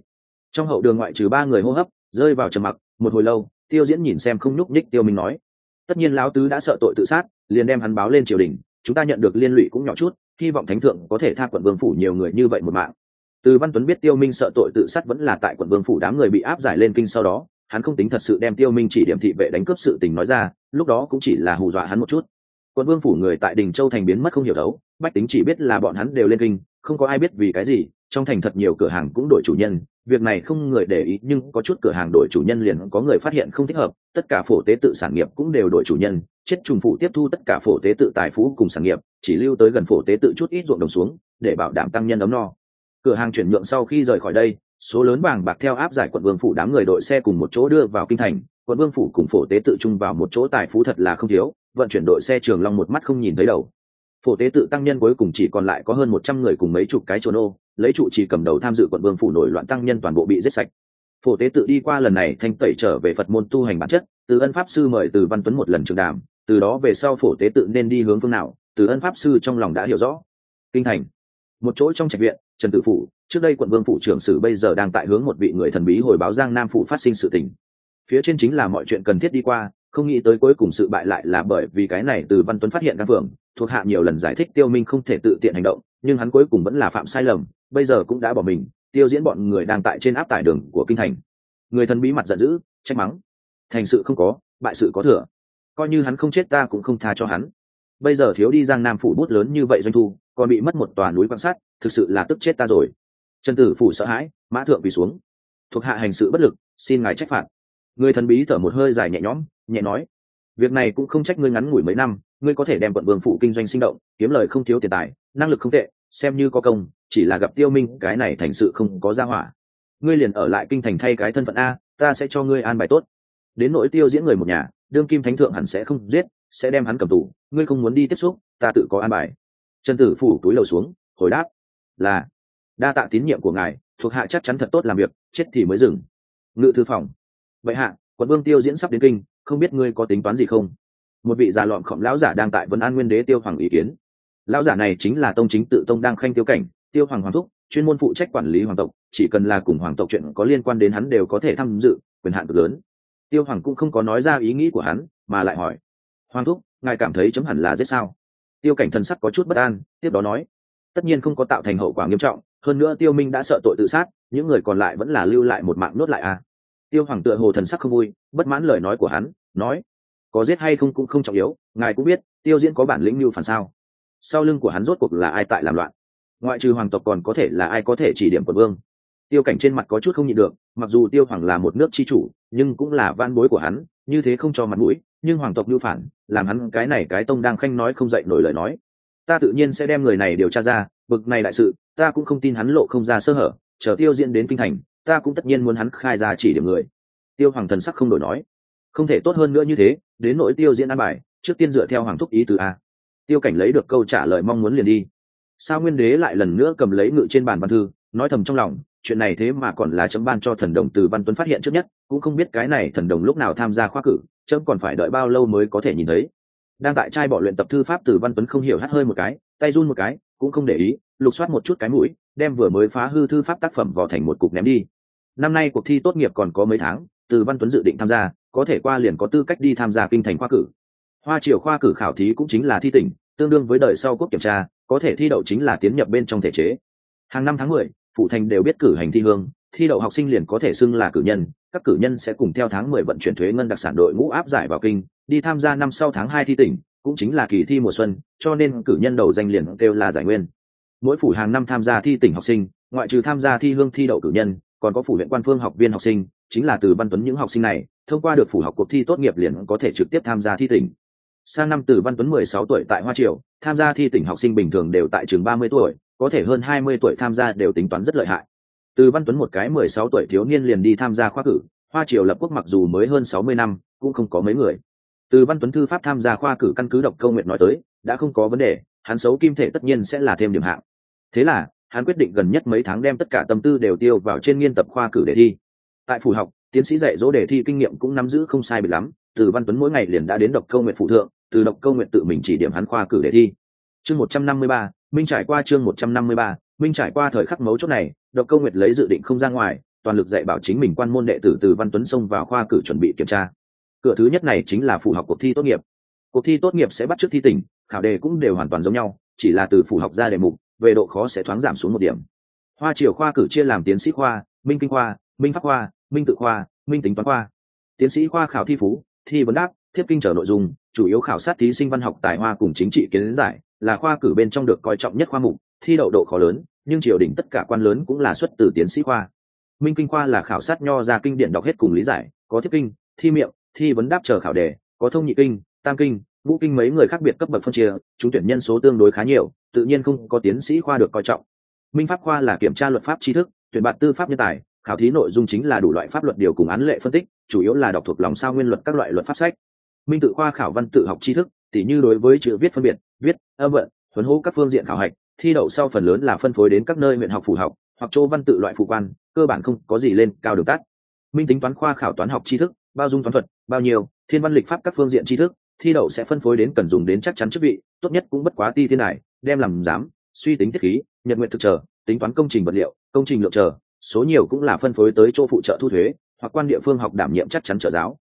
Speaker 1: Trong hậu đường ngoại trừ ba người hô hấp, rơi vào trầm mặc, một hồi lâu, tiêu diễn nhìn xem không nhúc nhích tiêu minh nói, tất nhiên lão tứ đã sợ tội tự sát, liền đem hắn báo lên triều đình, chúng ta nhận được liên lụy cũng nhỏ chút, hy vọng thánh thượng có thể tha quận vương phủ nhiều người như vậy một mạng. Từ văn tuấn biết tiêu minh sợ tội tự sát vẫn là tại quận vương phủ đám người bị áp giải lên kinh sau đó hắn không tính thật sự đem tiêu minh chỉ điểm thị vệ đánh cướp sự tình nói ra, lúc đó cũng chỉ là hù dọa hắn một chút. Quân vương phủ người tại đình châu thành biến mất không hiểu đấu, bách tính chỉ biết là bọn hắn đều lên kinh, không có ai biết vì cái gì, trong thành thật nhiều cửa hàng cũng đổi chủ nhân, việc này không người để ý, nhưng có chút cửa hàng đổi chủ nhân liền có người phát hiện không thích hợp, tất cả phổ tế tự sản nghiệp cũng đều đổi chủ nhân, chết trùng phụ tiếp thu tất cả phổ tế tự tài phú cùng sản nghiệp, chỉ lưu tới gần phổ tế tự chút ít ruộng đồng xuống, để bảo đảm tăng nhân ấm no. Cửa hàng chuyển nhượng sau khi rời khỏi đây số lớn vàng bạc theo áp giải quận vương phủ đám người đội xe cùng một chỗ đưa vào kinh thành, quận vương phủ cùng phổ tế tự trung vào một chỗ tài phú thật là không thiếu, vận chuyển đội xe trường long một mắt không nhìn thấy đầu. Phổ tế tự tăng nhân cuối cùng chỉ còn lại có hơn một trăm người cùng mấy chục cái trốn ô, lấy trụ trì cầm đầu tham dự quận vương phủ nổi loạn tăng nhân toàn bộ bị giết sạch. Phổ tế tự đi qua lần này thanh tẩy trở về phật môn tu hành bản chất, từ ân pháp sư mời từ văn tuấn một lần trường đàm, từ đó về sau phổ tế tự nên đi hướng phương nào, từ ân pháp sư trong lòng đã hiểu rõ. Kinh thành. Một chỗ trong trạch viện, trần tự phủ trước đây quận vương phủ trưởng sử bây giờ đang tại hướng một vị người thần bí hồi báo giang nam phủ phát sinh sự tình. Phía trên chính là mọi chuyện cần thiết đi qua, không nghĩ tới cuối cùng sự bại lại là bởi vì cái này từ văn tuấn phát hiện căn phường, thuộc hạ nhiều lần giải thích tiêu minh không thể tự tiện hành động, nhưng hắn cuối cùng vẫn là phạm sai lầm, bây giờ cũng đã bỏ mình, tiêu diễn bọn người đang tại trên áp tải đường của kinh thành. Người thần bí mặt giận dữ, trách mắng. Thành sự không có, bại sự có thừa. Coi như hắn không chết ta cũng không tha cho hắn. Bây giờ thiếu đi giang nam phủ bút lớn như vậy doanh thu, còn bị mất một tòa núi quan sát, thực sự là tức chết ta rồi trần tử phủ sợ hãi, mã thượng quỳ xuống. Thuộc hạ hành sự bất lực, xin ngài trách phạt. Người thần bí thở một hơi dài nhẹ nhõm, nhẹ nói, việc này cũng không trách ngươi ngắn ngủi mấy năm, ngươi có thể đem quận vương phủ kinh doanh sinh động, kiếm lời không thiếu tiền tài, năng lực không tệ, xem như có công, chỉ là gặp tiêu minh, cái này thành sự không có gia hỏa. Ngươi liền ở lại kinh thành thay cái thân phận a, ta sẽ cho ngươi an bài tốt. Đến nỗi tiêu diễn người một nhà, đương kim thánh thượng hẳn sẽ không giết, sẽ đem hắn cầm tù, ngươi không muốn đi tiếp xúc, ta tự có an bài. Trần tử phủ túi lầu xuống, hồi đáp, là đa tạ tín nhiệm của ngài, thuộc hạ chắc chắn thật tốt làm việc, chết thì mới dừng. Ngự thư phòng. Vậy hạ, quận vương tiêu diễn sắp đến kinh, không biết ngươi có tính toán gì không? Một vị già lọn khổng lão giả đang tại vân an nguyên đế tiêu hoàng ý kiến. Lão giả này chính là tông chính tự tông đang khanh tiêu cảnh, tiêu hoàng hoàng thúc, chuyên môn phụ trách quản lý hoàng tộc, chỉ cần là cùng hoàng tộc chuyện có liên quan đến hắn đều có thể tham dự, quyền hạn cực lớn. Tiêu hoàng cũng không có nói ra ý nghĩ của hắn, mà lại hỏi. Hoàng thúc, ngài cảm thấy chấm hẳn là giết sao? Tiêu cảnh thần sắc có chút bất an, tiếp đó nói tất nhiên không có tạo thành hậu quả nghiêm trọng, hơn nữa tiêu minh đã sợ tội tự sát, những người còn lại vẫn là lưu lại một mạng nốt lại à. Tiêu hoàng tựa hồ thần sắc không vui, bất mãn lời nói của hắn, nói, có giết hay không cũng không trọng yếu, ngài cũng biết, tiêu diễn có bản lĩnh mưu phản sao. Sau lưng của hắn rốt cuộc là ai tại làm loạn? Ngoại trừ hoàng tộc còn có thể là ai có thể chỉ điểm quận vương? Tiêu cảnh trên mặt có chút không nhịn được, mặc dù tiêu hoàng là một nước chi chủ, nhưng cũng là van bối của hắn, như thế không cho mặt mũi, nhưng hoàng tộc mưu phản, làm hắn cái này cái tông đang khanh nói không dậy nổi lời nói ta tự nhiên sẽ đem người này điều tra ra, bực này đại sự, ta cũng không tin hắn lộ không ra sơ hở, chờ tiêu diễn đến kinh thành, ta cũng tất nhiên muốn hắn khai ra chỉ điểm người. Tiêu hoàng thần sắc không đổi nói. Không thể tốt hơn nữa như thế, đến nỗi tiêu diễn an bài, trước tiên dựa theo hoàng thúc ý từ a. Tiêu cảnh lấy được câu trả lời mong muốn liền đi. Sao nguyên đế lại lần nữa cầm lấy ngự trên bàn văn thư, nói thầm trong lòng, chuyện này thế mà còn là chấm ban cho thần đồng từ văn tuấn phát hiện trước nhất, cũng không biết cái này thần đồng lúc nào tham gia khoa cử, chấm còn phải đợi bao lâu mới có thể nhìn thấy đang tại trai bỏ luyện tập thư pháp từ văn tuấn không hiểu hát hơi một cái, tay run một cái, cũng không để ý, lục soát một chút cái mũi, đem vừa mới phá hư thư pháp tác phẩm vào thành một cục ném đi. Năm nay cuộc thi tốt nghiệp còn có mấy tháng, từ văn tuấn dự định tham gia, có thể qua liền có tư cách đi tham gia kinh thành khoa cử. Hoa triều khoa cử khảo thí cũng chính là thi tỉnh, tương đương với đời sau quốc kiểm tra, có thể thi đậu chính là tiến nhập bên trong thể chế. Hàng năm tháng mười phụ thành đều biết cử hành thi hương thi đậu học sinh liền có thể xưng là cử nhân, các cử nhân sẽ cùng theo tháng mười vận chuyển thuế ngân đặc sản đội ngũ áp giải vào kinh, đi tham gia năm sau tháng hai thi tỉnh, cũng chính là kỳ thi mùa xuân, cho nên cử nhân đầu danh liền kêu là giải nguyên. Mỗi phủ hàng năm tham gia thi tỉnh học sinh, ngoại trừ tham gia thi hương thi đậu cử nhân, còn có phủ huyện quan phương học viên học sinh, chính là từ văn tuấn những học sinh này, thông qua được phủ học cuộc thi tốt nghiệp liền có thể trực tiếp tham gia thi tỉnh. Sang năm từ văn tuấn mười sáu tuổi tại hoa triều, tham gia thi tỉnh học sinh bình thường đều tại trường ba mươi tuổi, có thể hơn hai mươi tuổi tham gia đều tính toán rất lợi hại từ văn tuấn một cái mười sáu tuổi thiếu niên liền đi tham gia khoa cử, hoa triều lập quốc mặc dù mới hơn sáu mươi năm, cũng không có mấy người. Từ văn tuấn thư pháp tham gia khoa cử căn cứ độc câu nguyện nói tới, đã không có vấn đề, hắn xấu kim thể tất nhiên sẽ là thêm điểm hạng. Thế là, hắn quyết định gần nhất mấy tháng đem tất cả tâm tư đều tiêu vào trên nghiên tập khoa cử đề thi. Tại phủ học, tiến sĩ dạy dỗ đề thi kinh nghiệm cũng nắm giữ không sai biệt lắm, từ văn tuấn mỗi ngày liền đã đến độc câu nguyện phụ thượng, từ độc câu nguyện tự mình chỉ điểm hắn khoa cử đề thi. Chương một trăm năm mươi ba, minh trải qua chương một trăm năm mươi ba minh trải qua thời khắc mấu chốt này, độc câu nguyệt lấy dự định không ra ngoài, toàn lực dạy bảo chính mình quan môn đệ tử từ văn tuấn xông vào khoa cử chuẩn bị kiểm tra. Cửa thứ nhất này chính là phủ học cuộc thi tốt nghiệp. Cuộc thi tốt nghiệp sẽ bắt trước thi tỉnh khảo đề cũng đều hoàn toàn giống nhau, chỉ là từ phủ học ra đề mục, về độ khó sẽ thoáng giảm xuống một điểm. Hoa triều khoa cử chia làm tiến sĩ khoa, minh kinh khoa, minh pháp khoa, minh tự khoa, minh tính toán khoa. Tiến sĩ khoa khảo thi phú, thi vấn đáp, thiếp kinh trở nội dung, chủ yếu khảo sát thí sinh văn học tài hoa cùng chính trị kiến giải, là khoa cử bên trong được coi trọng nhất khoa mục thi đậu độ khó lớn, nhưng triều đình tất cả quan lớn cũng là xuất từ tiến sĩ khoa. Minh kinh khoa là khảo sát nho ra kinh điển đọc hết cùng lý giải, có thiết kinh, thi miệng, thi vấn đáp chờ khảo đề, có thông nhị kinh, tam kinh, ngũ kinh mấy người khác biệt cấp bậc phân chia, chúng tuyển nhân số tương đối khá nhiều, tự nhiên không có tiến sĩ khoa được coi trọng. Minh pháp khoa là kiểm tra luật pháp tri thức, tuyển bạn tư pháp nhân tài, khảo thí nội dung chính là đủ loại pháp luật điều cùng án lệ phân tích, chủ yếu là đọc thuộc lòng sao nguyên luật các loại luật pháp sách. Minh tự khoa khảo văn tự học tri thức, tỉ như đối với chữ viết phân biệt, viết, âm vận, huấn hô các phương diện khảo hạch thi đậu sau phần lớn là phân phối đến các nơi huyện học phủ học, hoặc chỗ văn tự loại phụ quan, cơ bản không có gì lên cao đường tắt. Minh tính toán khoa khảo toán học tri thức, bao dung toán thuật, bao nhiêu, thiên văn lịch pháp các phương diện tri thức, thi đậu sẽ phân phối đến cần dùng đến chắc chắn chức vị, tốt nhất cũng bất quá ti thiên này đem làm giám, suy tính thiết khí nhật nguyện thực chờ, tính toán công trình vật liệu, công trình lượng chờ, số nhiều cũng là phân phối tới chỗ phụ trợ thu thuế, hoặc quan địa phương học đảm nhiệm chắc chắn trợ giáo.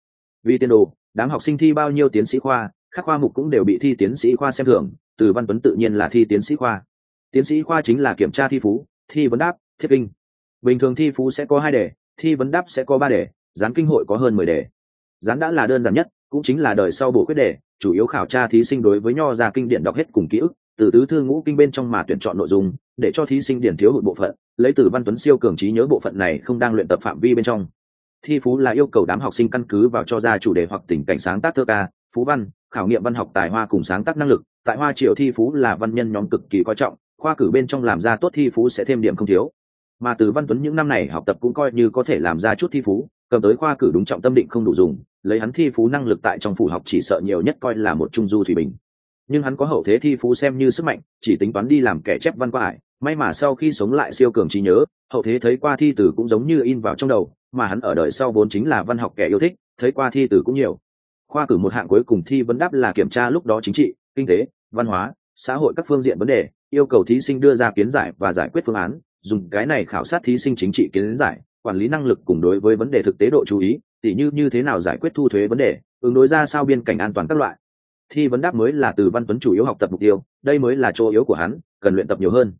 Speaker 1: Vì tiền đồ, đám học sinh thi bao nhiêu tiến sĩ khoa các khoa mục cũng đều bị thi tiến sĩ khoa xem thường, từ văn tuấn tự nhiên là thi tiến sĩ khoa tiến sĩ khoa chính là kiểm tra thi phú, thi vấn đáp, thiết kinh. Bình thường thi phú sẽ có hai đề, thi vấn đáp sẽ có ba đề, gián kinh hội có hơn mười đề. Gián đã là đơn giản nhất, cũng chính là đời sau bổ quyết đề, chủ yếu khảo tra thí sinh đối với nho ra kinh điển đọc hết cùng ký ức, từ tứ thư ngũ kinh bên trong mà tuyển chọn nội dung, để cho thí sinh điển thiếu hụt bộ phận, lấy từ văn tuấn siêu cường trí nhớ bộ phận này không đang luyện tập phạm vi bên trong. Thi phú là yêu cầu đám học sinh căn cứ vào cho ra chủ đề hoặc tình cảnh sáng tác thơ ca, phú văn, khảo nghiệm văn học tài hoa cùng sáng tác năng lực, tại hoa triều thi phú là văn nhân nhóm cực kỳ coi trọng khoa cử bên trong làm ra tốt thi phú sẽ thêm điểm không thiếu. Mà từ văn tuấn những năm này học tập cũng coi như có thể làm ra chút thi phú, cầm tới khoa cử đúng trọng tâm định không đủ dùng, lấy hắn thi phú năng lực tại trong phủ học chỉ sợ nhiều nhất coi là một trung du thủy bình. Nhưng hắn có hậu thế thi phú xem như sức mạnh, chỉ tính toán đi làm kẻ chép văn qua ải may mà sau khi sống lại siêu cường trí nhớ, hậu thế thấy qua thi tử cũng giống như in vào trong đầu, mà hắn ở đời sau vốn chính là văn học kẻ yêu thích, thấy qua thi tử cũng nhiều. Khoa cử một hạng cuối cùng thi vấn đáp là kiểm tra lúc đó chính trị, kinh tế, văn hóa, xã hội các phương diện vấn đề yêu cầu thí sinh đưa ra kiến giải và giải quyết phương án, dùng cái này khảo sát thí sinh chính trị kiến giải, quản lý năng lực cùng đối với vấn đề thực tế độ chú ý, tỉ như như thế nào giải quyết thu thuế vấn đề, ứng đối ra sao biên cảnh an toàn các loại. Thi vấn đáp mới là từ văn tuấn chủ yếu học tập mục tiêu, đây mới là chỗ yếu của hắn, cần luyện tập nhiều hơn.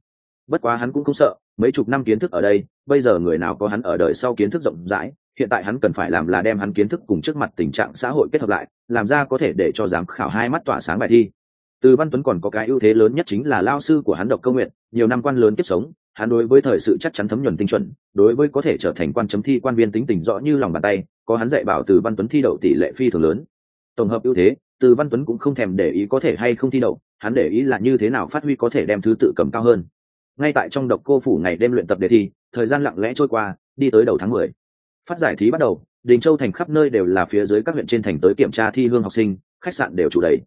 Speaker 1: Bất quá hắn cũng không sợ, mấy chục năm kiến thức ở đây, bây giờ người nào có hắn ở đời sau kiến thức rộng rãi, hiện tại hắn cần phải làm là đem hắn kiến thức cùng trước mặt tình trạng xã hội kết hợp lại, làm ra có thể để cho giám khảo hai mắt tỏa sáng bài thi từ văn tuấn còn có cái ưu thế lớn nhất chính là lao sư của hắn độc công nguyện, nhiều năm quan lớn kiếp sống, hắn đối với thời sự chắc chắn thấm nhuần tinh chuẩn, đối với có thể trở thành quan chấm thi quan viên tính tình rõ như lòng bàn tay, có hắn dạy bảo từ văn tuấn thi đậu tỷ lệ phi thường lớn. Tổng hợp ưu thế, từ văn tuấn cũng không thèm để ý có thể hay không thi đậu, hắn để ý là như thế nào phát huy có thể đem thứ tự cầm cao hơn. Ngay tại trong độc cô phủ ngày đêm luyện tập đề thi, thời gian lặng lẽ trôi qua, đi tới đầu tháng mười. Phát giải thí bắt đầu, đình châu thành khắp nơi đều là phía dưới các huyện trên thành tới kiểm tra thi hương học sinh, khách sạn đều chủ đầy.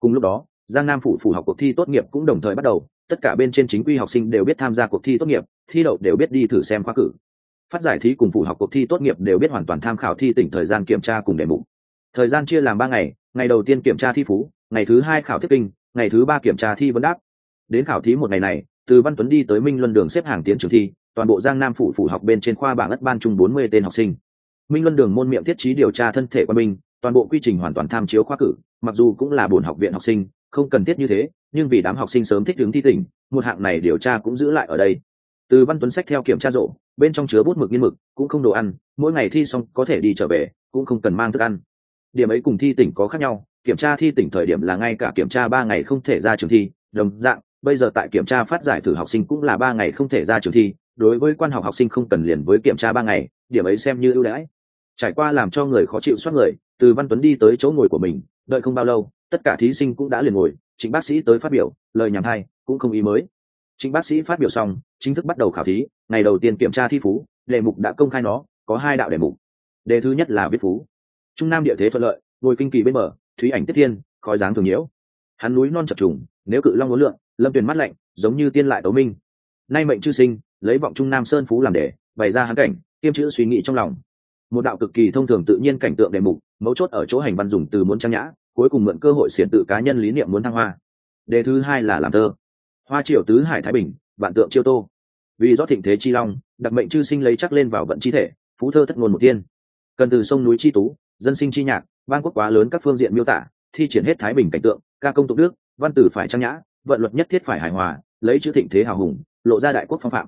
Speaker 1: Cùng lúc đó giang nam phủ phủ học cuộc thi tốt nghiệp cũng đồng thời bắt đầu tất cả bên trên chính quy học sinh đều biết tham gia cuộc thi tốt nghiệp thi đậu đều biết đi thử xem khoa cử. Phát giải thí cùng phủ học cuộc thi tốt nghiệp đều biết hoàn toàn tham khảo thi tỉnh thời gian kiểm tra cùng đề mục. Thời gian chia làm ba ngày ngày đầu tiên kiểm tra thi phú ngày thứ hai khảo thiết kinh ngày thứ ba kiểm tra thi vấn đáp. Đến khảo thí một ngày này từ văn tuấn đi tới minh luân đường xếp hàng tiến trường thi toàn bộ giang nam phủ phủ học bên trên khoa bảng ất ban chung bốn mươi tên học sinh. Minh luân đường môn miệng thiết trí điều tra thân thể quân mình, toàn bộ quy trình hoàn toàn tham chiếu khoa cử mặc dù cũng là buồn học viện học sinh không cần thiết như thế, nhưng vì đám học sinh sớm thích ứng thi tỉnh, một hạng này điều tra cũng giữ lại ở đây. Từ văn tuấn sách theo kiểm tra rộ, bên trong chứa bút mực nghiên mực, cũng không đồ ăn, mỗi ngày thi xong có thể đi trở về, cũng không cần mang thức ăn. Điểm ấy cùng thi tỉnh có khác nhau, kiểm tra thi tỉnh thời điểm là ngay cả kiểm tra ba ngày không thể ra trường thi, đồng dạng, bây giờ tại kiểm tra phát giải thử học sinh cũng là ba ngày không thể ra trường thi, đối với quan học học sinh không cần liền với kiểm tra ba ngày, điểm ấy xem như ưu đãi. Trải qua làm cho người khó chịu soát người, từ văn tuấn đi tới chỗ ngồi của mình, đợi không bao lâu tất cả thí sinh cũng đã liền ngồi chính bác sĩ tới phát biểu lời nhằm hay cũng không ý mới. Chính bác sĩ phát biểu xong chính thức bắt đầu khảo thí ngày đầu tiên kiểm tra thi phú đề mục đã công khai nó có hai đạo đề mục. Đề thứ nhất là viết phú. Trung nam địa thế thuận lợi ngồi kinh kỳ bên mở, thúy ảnh tiết thiên khói dáng thường nhiễu. Hắn núi non chập trùng nếu cự long ngốn lượng lâm tuyền mắt lạnh giống như tiên lại tấu minh. Nay mệnh chư sinh lấy vọng trung nam sơn phú làm đề bày ra hắn cảnh tiêm chữ suy nghĩ trong lòng. Một đạo cực kỳ thông thường tự nhiên cảnh tượng đề mục mấu chốt ở chỗ hành văn dùng từ muốn trang nhã cuối cùng mượn cơ hội xiển tự cá nhân lý niệm muốn thăng hoa. Đề thứ hai là làm thơ. Hoa triều tứ hải thái bình, vạn tượng chiêu tô. Vì do thịnh thế chi long, đặc mệnh chư sinh lấy chắc lên vào vận chi thể, phú thơ thất ngôn một tiên. Cần từ sông núi chi tú, dân sinh chi nhạc, bang quốc quá lớn các phương diện miêu tả, thi triển hết thái bình cảnh tượng, ca công tục đức, văn tử phải trang nhã, vận luật nhất thiết phải hài hòa, lấy chữ thịnh thế hào hùng, lộ ra đại quốc phong phạm.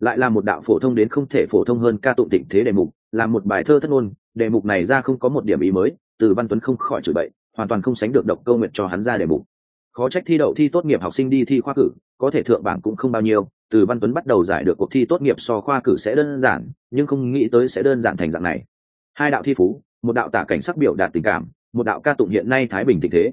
Speaker 1: Lại là một đạo phổ thông đến không thể phổ thông hơn ca tụng thịnh thế đề mục, là một bài thơ thất ngôn, đề mục này ra không có một điểm ý mới, từ văn tuấn không khỏi chửi bậy hoàn toàn không sánh được độc câu nguyện cho hắn ra đề mục. Khó trách thi đậu thi tốt nghiệp học sinh đi thi khoa cử, có thể thượng bảng cũng không bao nhiêu, từ văn tuấn bắt đầu giải được cuộc thi tốt nghiệp so khoa cử sẽ đơn giản, nhưng không nghĩ tới sẽ đơn giản thành dạng này. Hai đạo thi phú, một đạo tả cảnh sắc biểu đạt tình cảm, một đạo ca tụng hiện nay thái bình tình thế.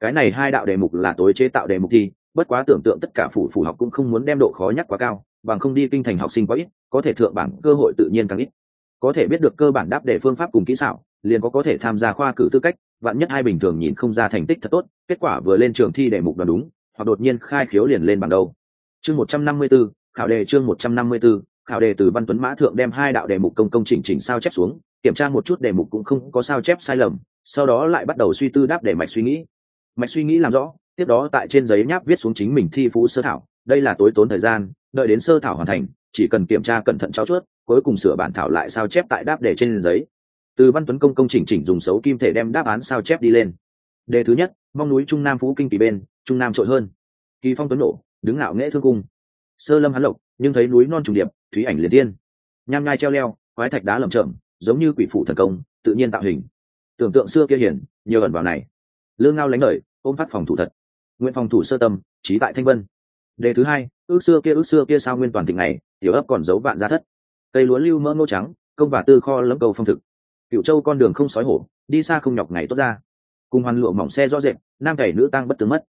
Speaker 1: Cái này hai đạo đề mục là tối chế tạo đề mục thi, bất quá tưởng tượng tất cả phủ phủ học cũng không muốn đem độ khó nhắc quá cao, bằng không đi kinh thành học sinh quá ít, có thể thượng bảng cơ hội tự nhiên càng ít. Có thể biết được cơ bản đáp đề phương pháp cùng kỹ xảo, liền có có thể tham gia khoa cử tư cách vạn nhất hai bình thường nhìn không ra thành tích thật tốt kết quả vừa lên trường thi đề mục đoán đúng hoặc đột nhiên khai khiếu liền lên bằng đầu chương một trăm năm mươi 154, khảo đề chương một trăm năm mươi 154, khảo đề từ văn tuấn mã thượng đem hai đạo đề mục công công chỉnh chỉnh sao chép xuống kiểm tra một chút đề mục cũng không có sao chép sai lầm sau đó lại bắt đầu suy tư đáp để mạch suy nghĩ. Mạch suy nghĩ làm rõ tiếp đó tại trên giấy nháp viết xuống chính mình thi phú sơ thảo đây là tối tốn thời gian đợi đến sơ thảo hoàn thành chỉ cần kiểm tra cẩn thận trao chuốt cuối cùng sửa bản thảo lại sao chép tại đáp đề trên giấy từ văn tuấn công công chỉnh chỉnh dùng xấu kim thể đem đáp án sao chép đi lên. Đề thứ nhất, mong núi trung nam phú kinh kỳ bên, trung nam trội hơn. Kỳ phong tuấn nổ đứng ngạo nghễ thương cung. Sơ lâm hắn lộc, nhưng thấy núi non trùng điệp, thúy ảnh liền tiên nham nhai treo leo khoái thạch đá lầm chậm giống như quỷ phủ thần công, tự nhiên tạo hình. Tưởng tượng xưa kia hiển, nhiều ẩn vào này. Lương ngao lánh lời, ôm phát phòng thủ thật. Nguyện phòng thủ sơ tâm, trí tại thanh vân. Đề thứ hai, ước xưa kia ước xưa kia sao nguyên toàn thịnh này, tiểu ấp còn giấu vạn gia thất. Cây lúa lưu mỡ ngô trắng, công và tư kho lấm cầu phong thực cựu châu con đường không sói hổ, đi xa không nhọc ngày tốt ra. Cùng hoàn lụa mỏng xe rõ rệt, nam cày nữ tăng bất tướng mất.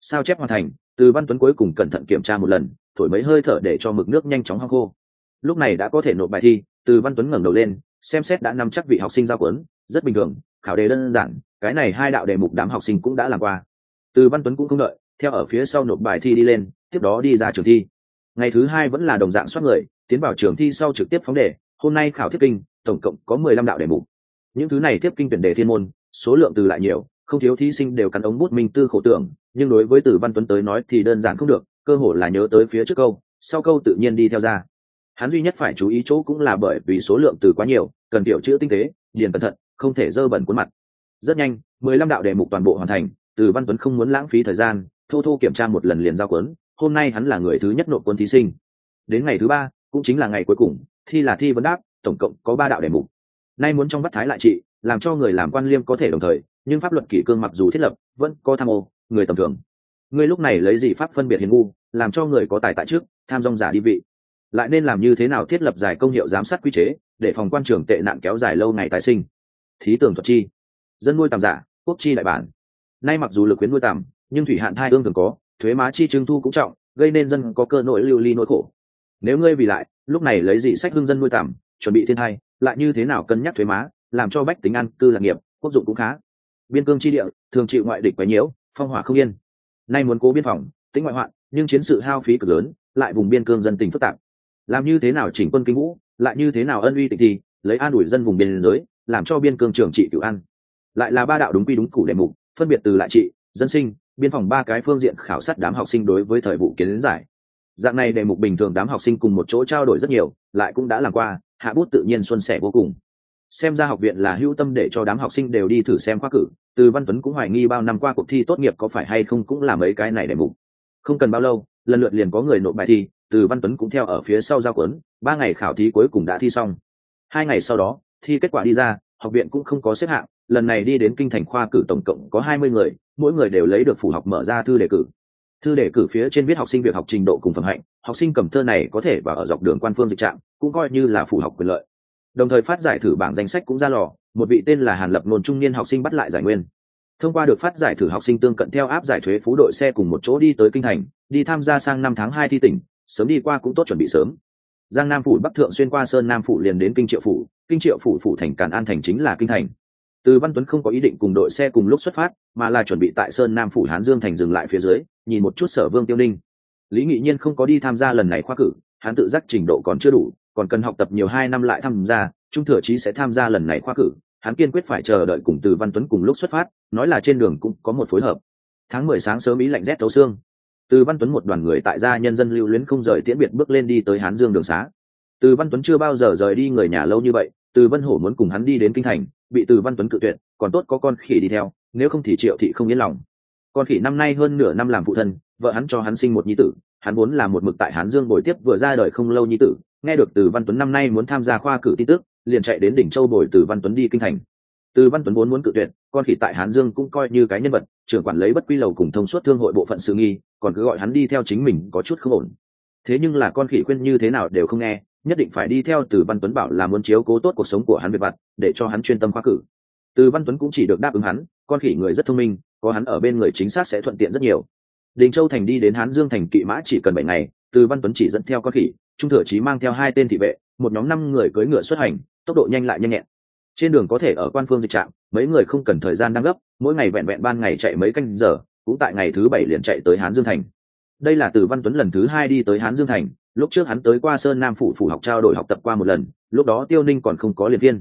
Speaker 1: Sao chép hoàn thành, từ văn tuấn cuối cùng cẩn thận kiểm tra một lần, thổi mấy hơi thở để cho mực nước nhanh chóng hong khô. Lúc này đã có thể nộp bài thi, từ văn tuấn ngẩng đầu lên, xem xét đã nắm chắc vị học sinh giao cuốn rất bình thường, khảo đề đơn giản, cái này hai đạo đề mục đám học sinh cũng đã làm qua. Từ văn tuấn cũng không đợi, theo ở phía sau nộp bài thi đi lên, tiếp đó đi ra trường thi. Ngày thứ hai vẫn là đồng dạng soát người, tiến vào trường thi sau trực tiếp phóng đề, hôm nay khảo thiết kinh tổng cộng có mười lăm đạo đề mục. Những thứ này tiếp kinh tuyển đề thiên môn, số lượng từ lại nhiều, không thiếu thí sinh đều cắn ống bút minh tư khổ tưởng, nhưng đối với từ văn tuấn tới nói thì đơn giản không được, cơ hội là nhớ tới phía trước câu, sau câu tự nhiên đi theo ra. Hắn duy nhất phải chú ý chỗ cũng là bởi vì số lượng từ quá nhiều, cần tiểu chữ tinh tế, điền cẩn thận, không thể dơ bẩn cuốn mặt. Rất nhanh, mười lăm đạo đề mục toàn bộ hoàn thành, từ văn tuấn không muốn lãng phí thời gian, thô thô kiểm tra một lần liền giao cuốn, hôm nay hắn là người thứ nhất nộp cuốn thí sinh. Đến ngày thứ ba, cũng chính là ngày cuối cùng, thi là thi vấn đáp tổng cộng có ba đạo đề mục. Nay muốn trong bắt thái lại trị, làm cho người làm quan liêm có thể đồng thời, nhưng pháp luật kỷ cương mặc dù thiết lập, vẫn có tham ô, người tầm thường. Ngươi lúc này lấy gì pháp phân biệt hiền ngu, làm cho người có tài tại trước, tham dong giả đi vị. Lại nên làm như thế nào thiết lập giải công hiệu giám sát quy chế, để phòng quan trường tệ nạn kéo dài lâu ngày tái sinh? Thí tưởng thuật chi. Dân nuôi tạm giả, quốc chi đại bản. Nay mặc dù lực quyến nuôi tạm nhưng thủy hạn thai ương thường có, thuế má chi trưng thu cũng trọng, gây nên dân có cơ nội lưu ly nỗi khổ. Nếu ngươi vì lại, lúc này lấy gì sách hương dân nuôi tạm chuẩn bị thiên hai lại như thế nào cân nhắc thuế má, làm cho bách tính ăn, cư lạc nghiệp, quốc dụng cũng khá. Biên cương chi địa, thường chịu ngoại địch quấy nhiễu, phong hỏa không yên. Nay muốn cố biên phòng, tính ngoại hoạn, nhưng chiến sự hao phí cực lớn, lại vùng biên cương dân tình phức tạp. Làm như thế nào chỉnh quân kinh vũ, lại như thế nào ân uy tịch thi lấy an ủi dân vùng biên giới, làm cho biên cương trường trị cửu ăn lại là ba đạo đúng quy đúng củ đề mục, phân biệt từ lại trị, dân sinh, biên phòng ba cái phương diện khảo sát đám học sinh đối với thời vụ kiến giải. Dạng này đề mục bình thường đám học sinh cùng một chỗ trao đổi rất nhiều, lại cũng đã làm qua hạ bút tự nhiên xuân sẻ vô cùng. Xem ra học viện là hữu tâm để cho đám học sinh đều đi thử xem khoa cử, từ văn tuấn cũng hoài nghi bao năm qua cuộc thi tốt nghiệp có phải hay không cũng là mấy cái này để mục. Không cần bao lâu, lần lượt liền có người nộp bài thi, từ văn tuấn cũng theo ở phía sau giao quấn ba ngày khảo thí cuối cùng đã thi xong. Hai ngày sau đó, thi kết quả đi ra, học viện cũng không có xếp hạng, lần này đi đến kinh thành khoa cử tổng cộng có hai mươi người, mỗi người đều lấy được phủ học mở ra thư đề cử thư đề cử phía trên viết học sinh việc học trình độ cùng phẩm hạnh, học sinh cầm thơ này có thể và ở dọc đường quan phương dịch trạm cũng coi như là phủ học quyền lợi. Đồng thời phát giải thử bảng danh sách cũng ra lò, một vị tên là hàn lập nôn trung niên học sinh bắt lại giải nguyên. Thông qua được phát giải thử học sinh tương cận theo áp giải thuế phú đội xe cùng một chỗ đi tới kinh thành, đi tham gia sang năm tháng hai thi tỉnh, sớm đi qua cũng tốt chuẩn bị sớm. Giang nam phủ bắc thượng xuyên qua sơn nam phủ liền đến kinh triệu phủ, kinh triệu phủ phủ thành càn an thành chính là kinh thành từ văn tuấn không có ý định cùng đội xe cùng lúc xuất phát, mà là chuẩn bị tại sơn nam phủ hán dương thành dừng lại phía dưới, nhìn một chút sở vương tiêu ninh. Lý nghị nhiên không có đi tham gia lần này khoa cử, hắn tự giác trình độ còn chưa đủ, còn cần học tập nhiều hai năm lại tham gia, trung thừa chí sẽ tham gia lần này khoa cử, hắn kiên quyết phải chờ đợi cùng từ văn tuấn cùng lúc xuất phát, nói là trên đường cũng có một phối hợp. Tháng mười sáng sớm ý lạnh rét thấu xương. Từ văn tuấn một đoàn người tại gia nhân dân lưu luyến không rời tiễn biệt bước lên đi tới hán dương đường xá. Từ văn tuấn chưa bao giờ rời đi người nhà lâu như vậy từ vân hổ muốn cùng hắn đi đến kinh thành, bị từ văn tuấn cự tuyệt, còn tốt có con khỉ đi theo, nếu không thì triệu thị không yên lòng. Con khỉ năm nay hơn nửa năm làm phụ thân, vợ hắn cho hắn sinh một nhi tử, hắn vốn là một mực tại hán dương bồi tiếp vừa ra đời không lâu nhi tử, nghe được từ văn tuấn năm nay muốn tham gia khoa cử tin tức, liền chạy đến đỉnh châu bồi từ văn tuấn đi kinh thành. Từ văn tuấn vốn muốn cự tuyệt, con khỉ tại hán dương cũng coi như cái nhân vật, trưởng quản lấy bất quy lầu cùng thông suốt thương hội bộ phận sự nghi, còn cứ gọi hắn đi theo chính mình có chút không ổn. Thế nhưng là con khỉ khuyên như thế nào đều không nghe nhất định phải đi theo từ văn tuấn bảo là muốn chiếu cố tốt cuộc sống của hắn về vặt, để cho hắn chuyên tâm khoa cử. Từ văn tuấn cũng chỉ được đáp ứng hắn, con khỉ người rất thông minh, có hắn ở bên người chính xác sẽ thuận tiện rất nhiều. Đình châu thành đi đến hán dương thành kỵ mã chỉ cần bảy ngày, từ văn tuấn chỉ dẫn theo con khỉ, trung thừa trí mang theo hai tên thị vệ, một nhóm năm người cưỡi ngựa xuất hành, tốc độ nhanh lại nhanh nhẹn. Trên đường có thể ở quan phương dịch trạm, mấy người không cần thời gian đang gấp, mỗi ngày vẹn vẹn ban ngày chạy mấy canh giờ, cũng tại ngày thứ bảy liền chạy tới hán dương thành. Đây là từ văn tuấn lần thứ hai đi tới hán dương thành lúc trước hắn tới qua sơn nam phủ phủ học trao đổi học tập qua một lần, lúc đó tiêu ninh còn không có liệt viên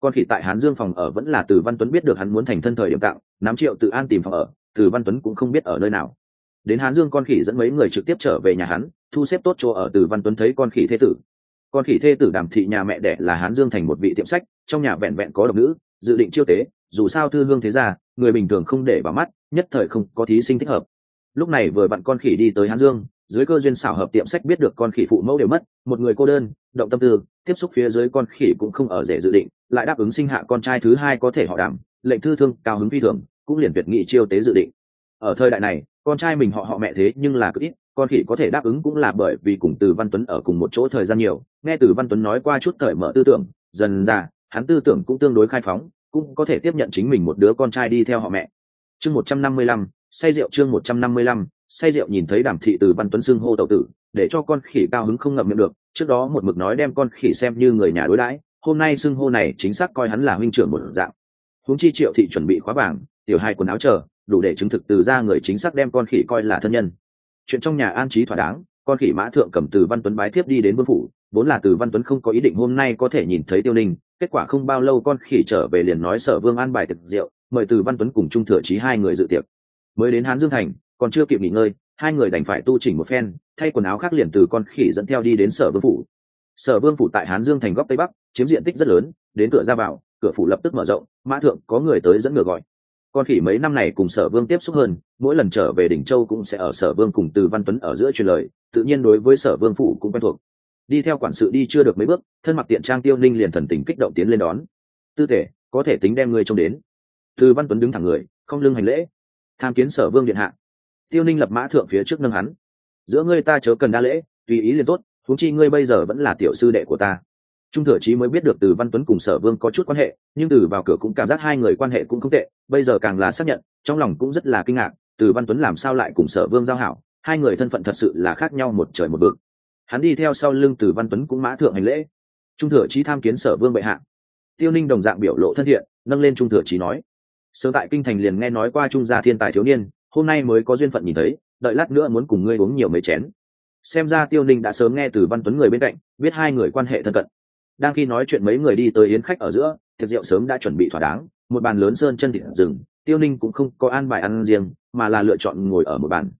Speaker 1: Con Khỉ tại hán dương phòng ở vẫn là từ văn tuấn biết được hắn muốn thành thân thời điểm tặng nắm triệu tự an tìm phòng ở, từ văn tuấn cũng không biết ở nơi nào. Đến hán dương con khỉ dẫn mấy người trực tiếp trở về nhà hắn, thu xếp tốt chỗ ở từ văn tuấn thấy con khỉ thế tử. Con khỉ thê tử đàm thị nhà mẹ đẻ là hán dương thành một vị tiệm sách, trong nhà vẹn vẹn có độc nữ, dự định chiêu tế, dù sao thư hương thế ra người bình thường không để vào mắt, nhất thời không có thí sinh thích hợp. Lúc này vừa bạn con khỉ đi tới hán dương dưới cơ duyên xảo hợp tiệm sách biết được con khỉ phụ mẫu đều mất, một người cô đơn, động tâm tư, tiếp xúc phía dưới con khỉ cũng không ở rể dự định, lại đáp ứng sinh hạ con trai thứ hai có thể họ đảm, lệnh thư thương cao hứng phi thường, cũng liền việt nghị chiêu tế dự định. Ở thời đại này, con trai mình họ họ mẹ thế nhưng là cực ít, con khỉ có thể đáp ứng cũng là bởi vì cùng từ văn tuấn ở cùng một chỗ thời gian nhiều, nghe từ văn tuấn nói qua chút thời mở tư tưởng, dần ra, hắn tư tưởng cũng tương đối khai phóng, cũng có thể tiếp nhận chính mình một đứa con trai đi theo họ mẹ. Chương một trăm năm mươi lăm, say rượu chương một trăm năm mươi lăm say rượu nhìn thấy đàm thị từ văn tuấn xưng hô tẩu tử, để cho con khỉ cao hứng không ngậm miệng được, trước đó một mực nói đem con khỉ xem như người nhà đối đãi, hôm nay xưng hô này chính xác coi hắn là huynh trưởng một dạng. Huống chi triệu thị chuẩn bị khóa bảng, tiểu hai quần áo chờ, đủ để chứng thực từ ra người chính xác đem con khỉ coi là thân nhân. Chuyện trong nhà an trí thỏa đáng, con khỉ mã thượng cầm từ văn tuấn bái thiếp đi đến vương phủ, vốn là từ văn tuấn không có ý định hôm nay có thể nhìn thấy tiêu ninh, kết quả không bao lâu con khỉ trở về liền nói sở vương an bài thực rượu, mời từ văn tuấn cùng trung thừa trí hai người dự tiệc. Mới đến hán dương thành còn chưa kịp nghỉ ngơi, hai người đành phải tu chỉnh một phen, thay quần áo khác liền từ con khỉ dẫn theo đi đến sở vương phủ. Sở vương phủ tại hán dương thành góc tây bắc, chiếm diện tích rất lớn, đến cửa ra vào, cửa phủ lập tức mở rộng, mã thượng có người tới dẫn ngựa gọi. Con khỉ mấy năm này cùng sở vương tiếp xúc hơn, mỗi lần trở về đỉnh châu cũng sẽ ở sở vương cùng từ văn tuấn ở giữa truyền lời, tự nhiên đối với sở vương phủ cũng quen thuộc. Đi theo quản sự đi chưa được mấy bước, thân mặc tiện trang tiêu ninh liền thần tình kích động tiến lên đón. Tư thể có thể tính đem người trông đến. Từ văn tuấn đứng thẳng người, không lưng hành lễ. Tham kiến sở vương điện hạ tiêu ninh lập mã thượng phía trước nâng hắn. Giữa ngươi ta chớ cần đa lễ, tùy ý liền tốt thú chi ngươi bây giờ vẫn là tiểu sư đệ của ta. Trung thừa trí mới biết được từ văn tuấn cùng sở vương có chút quan hệ, nhưng từ vào cửa cũng cảm giác hai người quan hệ cũng không tệ, bây giờ càng là xác nhận, trong lòng cũng rất là kinh ngạc, từ văn tuấn làm sao lại cùng sở vương giao hảo, hai người thân phận thật sự là khác nhau một trời một vực. Hắn đi theo sau lưng từ văn tuấn cũng mã thượng hành lễ. Trung thừa trí tham kiến sở vương bệ hạ. Tiêu ninh đồng dạng biểu lộ thân thiện, nâng lên trung thừa trí nói. Sớm tại kinh thành liền nghe nói qua trung gia thiên tài thiếu niên hôm nay mới có duyên phận nhìn thấy, đợi lát nữa muốn cùng ngươi uống nhiều mấy chén. Xem ra tiêu ninh đã sớm nghe từ văn tuấn người bên cạnh, biết hai người quan hệ thân cận. Đang khi nói chuyện mấy người đi tới yến khách ở giữa, tiệc rượu sớm đã chuẩn bị thỏa đáng, một bàn lớn sơn chân thịt rừng, tiêu ninh cũng không có an bài ăn riêng, mà là lựa chọn ngồi ở một bàn.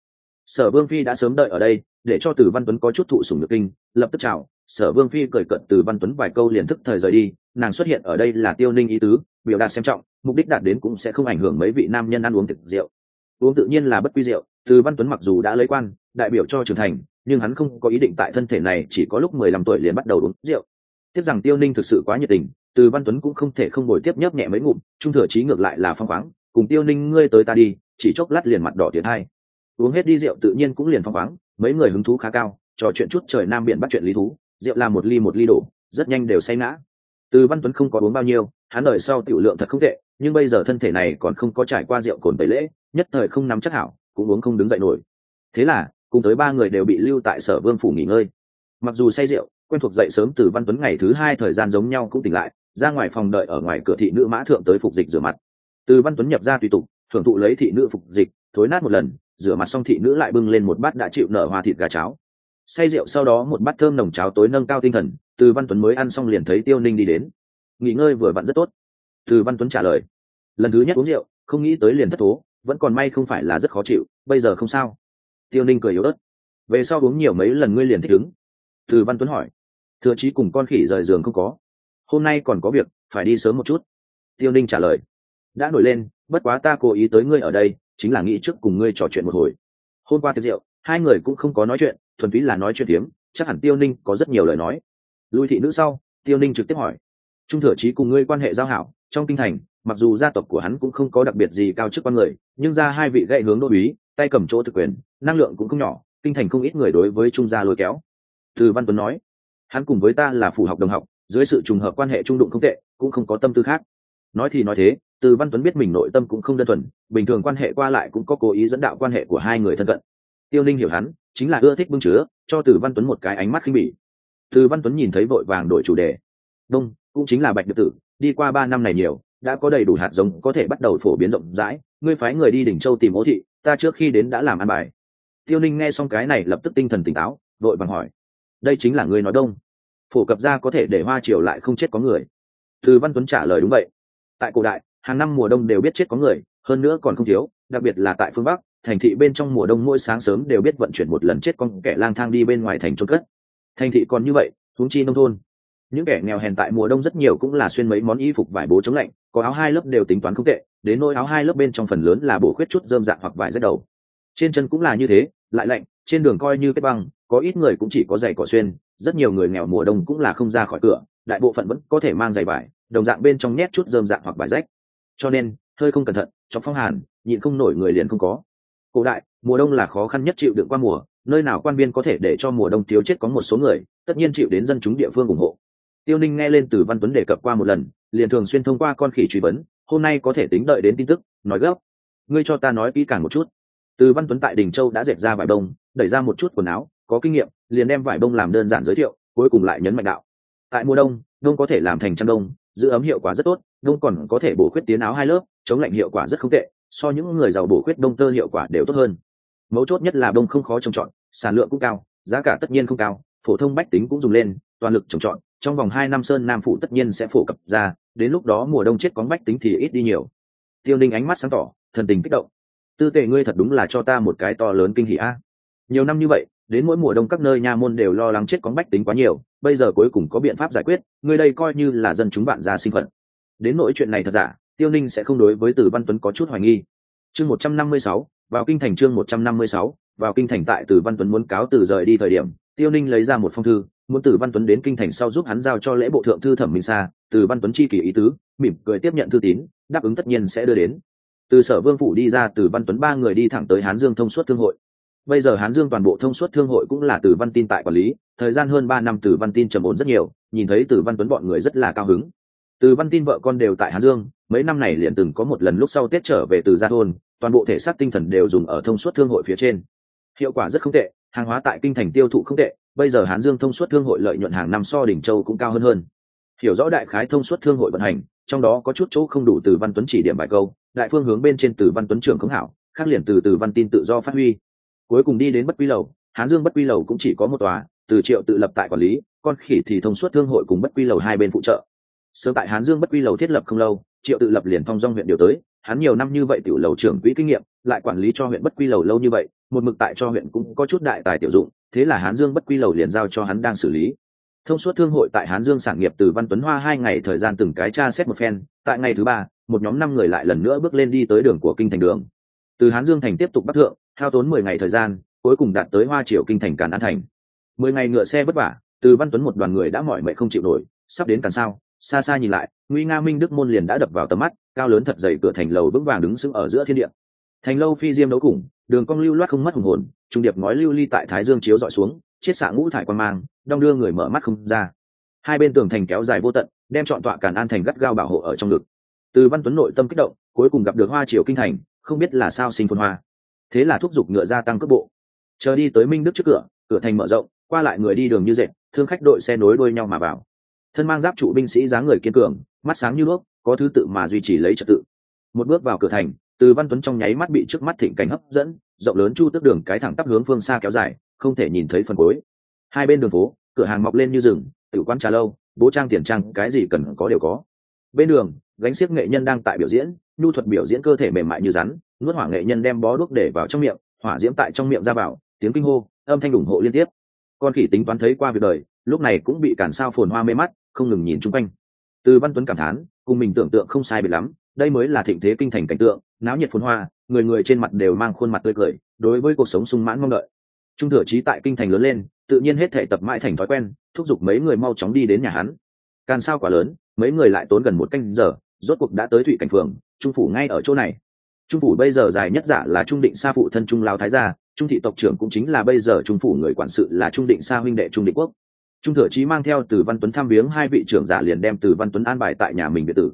Speaker 1: Sở vương phi đã sớm đợi ở đây, để cho từ văn tuấn có chút thụ sùng được kinh, lập tức chào. Sở vương phi cười cận từ văn tuấn vài câu liền thức thời rời đi, nàng xuất hiện ở đây là tiêu ninh ý tứ, biểu đạt xem trọng, mục đích đạt đến cũng sẽ không ảnh hưởng mấy vị nam nhân ăn uống thực rượu uống tự nhiên là bất quy rượu, từ văn tuấn mặc dù đã lấy quan, đại biểu cho trưởng thành, nhưng hắn không có ý định tại thân thể này chỉ có lúc mười lăm tuổi liền bắt đầu uống rượu. Tiếc rằng tiêu ninh thực sự quá nhiệt tình, từ văn tuấn cũng không thể không ngồi tiếp nhấp nhẹ mấy ngụm, trung thừa trí ngược lại là phong khoáng, cùng tiêu ninh ngươi tới ta đi, chỉ chốc lát liền mặt đỏ tiến hai. Uống hết đi rượu tự nhiên cũng liền phong khoáng, mấy người hứng thú khá cao, trò chuyện chút trời nam biển bắt chuyện lý thú, rượu là một ly một ly đổ, rất nhanh đều say ngã. Từ văn tuấn không có uống bao nhiêu, hắn đời sau tiểu lượng thật không tệ nhưng bây giờ thân thể này còn không có trải qua rượu cồn tẩy lễ, nhất thời không nắm chắc hảo, cũng uống không đứng dậy nổi. Thế là, cùng tới ba người đều bị lưu tại sở vương phủ nghỉ ngơi. Mặc dù say rượu, quen thuộc dậy sớm từ văn tuấn ngày thứ hai thời gian giống nhau cũng tỉnh lại, ra ngoài phòng đợi ở ngoài cửa thị nữ mã thượng tới phục dịch rửa mặt. Từ văn tuấn nhập ra tùy tục, thưởng thụ lấy thị nữ phục dịch, thối nát một lần, rửa mặt xong thị nữ lại bưng lên một bát đã chịu nở hoa thịt gà cháo. Say rượu sau đó một bát thơm nồng cháo tối nâng cao tinh thần, từ văn tuấn mới ăn xong liền thấy tiêu ninh đi đến. Nghỉ ngơi vừa vặn rất tốt từ văn tuấn trả lời. Lần thứ nhất uống rượu, không nghĩ tới liền thất thố, vẫn còn may không phải là rất khó chịu, bây giờ không sao. Tiêu ninh cười yếu ớt. Về sau uống nhiều mấy lần ngươi liền thích ứng. Từ văn tuấn hỏi. Thừa chí cùng con khỉ rời giường không có. Hôm nay còn có việc, phải đi sớm một chút. Tiêu ninh trả lời. Đã nổi lên, bất quá ta cố ý tới ngươi ở đây, chính là nghĩ trước cùng ngươi trò chuyện một hồi. Hôm qua tiệc rượu, hai người cũng không có nói chuyện, thuần túy là nói chuyện tiếng chắc hẳn tiêu ninh có rất nhiều lời nói. Lui thị nữ sau, tiêu ninh trực tiếp hỏi. Trung thừa chí cùng ngươi quan hệ giao hảo trong kinh thành, mặc dù gia tộc của hắn cũng không có đặc biệt gì cao chức quan người, nhưng ra hai vị gậy hướng đô uý tay cầm chỗ thực quyền, năng lượng cũng không nhỏ, kinh thành không ít người đối với trung gia lôi kéo. Từ văn tuấn nói, hắn cùng với ta là phủ học đồng học, dưới sự trùng hợp quan hệ trung đụng không tệ, cũng không có tâm tư khác. Nói thì nói thế, từ văn tuấn biết mình nội tâm cũng không đơn thuần, bình thường quan hệ qua lại cũng có cố ý dẫn đạo quan hệ của hai người thân cận. Tiêu ninh hiểu hắn, chính là ưa thích bưng chứa, cho từ văn tuấn một cái ánh mắt khinh bỉ. Từ văn tuấn nhìn thấy vội vàng đổi chủ đề. Đông, cũng chính là bạch điệp tử đi qua ba năm này nhiều, đã có đầy đủ hạt giống có thể bắt đầu phổ biến rộng rãi. Ngươi phái người đi đỉnh châu tìm ố thị, ta trước khi đến đã làm ăn bài. Tiêu ninh nghe xong cái này lập tức tinh thần tỉnh táo, vội vàng hỏi. Đây chính là ngươi nói đông. Phổ cập ra có thể để hoa triều lại không chết có người. Từ văn tuấn trả lời đúng vậy. Tại cổ đại, hàng năm mùa đông đều biết chết có người, hơn nữa còn không thiếu, đặc biệt là tại phương bắc, thành thị bên trong mùa đông mỗi sáng sớm đều biết vận chuyển một lần chết con kẻ lang thang đi bên ngoài thành trôn cất. Thành thị còn như vậy, huống chi nông thôn những kẻ nghèo hèn tại mùa đông rất nhiều cũng là xuyên mấy món y phục vải bố chống lạnh, có áo hai lớp đều tính toán không tệ, đến nỗi áo hai lớp bên trong phần lớn là bổ khuyết chút dơm dạng hoặc vải rách đầu. Trên chân cũng là như thế, lại lạnh, trên đường coi như cái băng, có ít người cũng chỉ có giày cỏ xuyên, rất nhiều người nghèo mùa đông cũng là không ra khỏi cửa, đại bộ phận vẫn có thể mang giày vải, đồng dạng bên trong nhét chút dơm dạng hoặc vải rách. Cho nên, hơi không cẩn thận trong phong hàn, nhịn không nổi người liền không có. Cổ đại, mùa đông là khó khăn nhất chịu đựng qua mùa, nơi nào quan viên có thể để cho mùa đông thiếu chết có một số người, tất nhiên chịu đến dân chúng địa phương ủng hộ tiêu ninh nghe lên từ văn tuấn đề cập qua một lần, liền thường xuyên thông qua con khỉ truy vấn, hôm nay có thể tính đợi đến tin tức, nói gấp. Ngươi cho ta nói kỹ càng một chút. Từ văn tuấn tại đình châu đã dẹp ra vải đông đẩy ra một chút quần áo, có kinh nghiệm, liền đem vải bông làm đơn giản giới thiệu, cuối cùng lại nhấn mạnh đạo. Tại mùa đông đông có thể làm thành chăn đông, giữ ấm hiệu quả rất tốt, đông còn có thể bổ khuyết tiến áo hai lớp, chống lạnh hiệu quả rất không tệ, so những người giàu bổ khuyết đông tơ hiệu quả đều tốt hơn. Mấu chốt nhất là đông không khó trồng trọt, sản lượng cũng cao, giá cả tất nhiên không cao, phổ thông bách tính cũng dùng lên, toàn lực trồng trọt trong vòng hai năm sơn nam phủ tất nhiên sẽ phổ cập ra, đến lúc đó mùa đông chết có bách tính thì ít đi nhiều. Tiêu ninh ánh mắt sáng tỏ, thần tình kích động. Tư tệ ngươi thật đúng là cho ta một cái to lớn kinh hỷ a. Nhiều năm như vậy, đến mỗi mùa đông các nơi nha môn đều lo lắng chết có bách tính quá nhiều, bây giờ cuối cùng có biện pháp giải quyết, ngươi đây coi như là dân chúng bạn ra sinh phận. Đến nỗi chuyện này thật giả, tiêu ninh sẽ không đối với từ văn tuấn có chút hoài nghi. Chương một trăm năm mươi sáu, vào kinh thành chương một trăm năm mươi sáu, vào kinh thành tại từ văn tuấn muốn cáo từ rời đi thời điểm, tiêu ninh lấy ra một phong thư muốn từ văn tuấn đến kinh thành sau giúp hắn giao cho lễ bộ thượng thư thẩm minh sa, từ văn tuấn chi kỳ ý tứ, mỉm cười tiếp nhận thư tín, đáp ứng tất nhiên sẽ đưa đến. Từ sở vương phủ đi ra, từ văn tuấn ba người đi thẳng tới hán dương thông suốt thương hội. Bây giờ hán dương toàn bộ thông suốt thương hội cũng là từ văn tin tại quản lý, thời gian hơn ba năm từ văn tin trầm ổn rất nhiều, nhìn thấy từ văn tuấn bọn người rất là cao hứng. Từ văn tin vợ con đều tại hán dương, mấy năm này liền từng có một lần lúc sau tết trở về từ gia thôn, toàn bộ thể xác tinh thần đều dùng ở thông suốt thương hội phía trên hiệu quả rất không tệ, hàng hóa tại kinh thành tiêu thụ không tệ, bây giờ hán dương thông suốt thương hội lợi nhuận hàng năm so đỉnh châu cũng cao hơn hơn. Hiểu rõ đại khái thông suốt thương hội vận hành, trong đó có chút chỗ không đủ từ văn tuấn chỉ điểm bài câu, đại phương hướng bên trên từ văn tuấn trưởng không hảo, khác liền từ từ văn tin tự do phát huy. Cuối cùng đi đến bất quy lầu, hán dương bất quy lầu cũng chỉ có một tòa, từ triệu tự lập tại quản lý, con khỉ thì thông suốt thương hội cùng bất quy lầu hai bên phụ trợ. Sớm tại hán dương bất quy lầu thiết lập không lâu, triệu tự lập liền thông dong huyện điều tới hắn nhiều năm như vậy tiểu lầu trưởng quỹ kinh nghiệm, lại quản lý cho huyện bất quy lầu lâu như vậy, một mực tại cho huyện cũng có chút đại tài tiểu dụng, thế là hán dương bất quy lầu liền giao cho hắn đang xử lý. Thông suốt thương hội tại hán dương sản nghiệp từ văn tuấn hoa hai ngày thời gian từng cái tra xét một phen, tại ngày thứ ba, một nhóm năm người lại lần nữa bước lên đi tới đường của kinh thành đường. Từ hán dương thành tiếp tục bắc thượng, hao tốn mười ngày thời gian, cuối cùng đạt tới hoa triều kinh thành càn an thành. Mười ngày ngựa xe vất vả, từ văn tuấn một đoàn người đã mỏi mệt không chịu nổi, sắp đến càn sao xa xa nhìn lại nguy nga minh đức môn liền đã đập vào tầm mắt, cao lớn thật dày cửa thành lầu vững vàng đứng sững ở giữa thiên địa. Thành lâu phi diêm đấu cùng, đường cong lưu loát không mất hùng hồn, trung điệp ngói lưu ly tại thái dương chiếu dọi xuống, chiết xạ ngũ thải quan mang, đong đưa người mở mắt không ra. Hai bên tường thành kéo dài vô tận, đem chọn tọa càn an thành gắt gao bảo hộ ở trong ngực. Từ văn tuấn nội tâm kích động, cuối cùng gặp được hoa triều kinh thành, không biết là sao sinh phun hoa. Thế là thúc giục ngựa gia tăng cấp bộ. Chờ đi tới minh đức trước cửa cửa thành mở rộng, qua lại người đi đường như dệt, thương khách đội xe nối đuôi nhau mà vào thân mang giáp trụ binh sĩ dáng người kiên cường, mắt sáng như nước có thứ tự mà duy trì lấy trật tự. Một bước vào cửa thành, từ văn tuấn trong nháy mắt bị trước mắt thịnh cảnh hấp dẫn, rộng lớn chu tước đường cái thẳng tắp hướng phương xa kéo dài, không thể nhìn thấy phần cuối. Hai bên đường phố, cửa hàng mọc lên như rừng, tử quán trà lâu, bố trang tiền trang, cái gì cần có đều có. Bên đường, gánh xiếc nghệ nhân đang tại biểu diễn, nhu thuật biểu diễn cơ thể mềm mại như rắn, nuốt hỏa nghệ nhân đem bó đuốc để vào trong miệng, hỏa diễm tại trong miệng ra vào, tiếng kinh hô, âm thanh ủng hộ liên tiếp. Con khỉ tính toán thấy qua việc đời, lúc này cũng bị cản sao phồn hoa mê mắt không ngừng nhìn chung quanh. Từ văn tuấn cảm thán, cùng mình tưởng tượng không sai biệt lắm, đây mới là thịnh thế kinh thành cảnh tượng, náo nhiệt phồn hoa, người người trên mặt đều mang khuôn mặt tươi cười, đối với cuộc sống sung mãn mong đợi. Trung thừa trí tại kinh thành lớn lên, tự nhiên hết thể tập mãi thành thói quen, thúc giục mấy người mau chóng đi đến nhà hắn. Càn sao quả lớn, mấy người lại tốn gần một canh giờ, rốt cuộc đã tới thụy cảnh phường, trung phủ ngay ở chỗ này. Trung phủ bây giờ dài nhất giả là trung định sa phụ thân trung lao thái gia, trung thị tộc trưởng cũng chính là bây giờ trung phủ người quản sự là trung định sa huynh đệ trung định quốc trung thừa trí mang theo từ văn tuấn tham viếng hai vị trưởng giả liền đem từ văn tuấn an bài tại nhà mình biệt tử.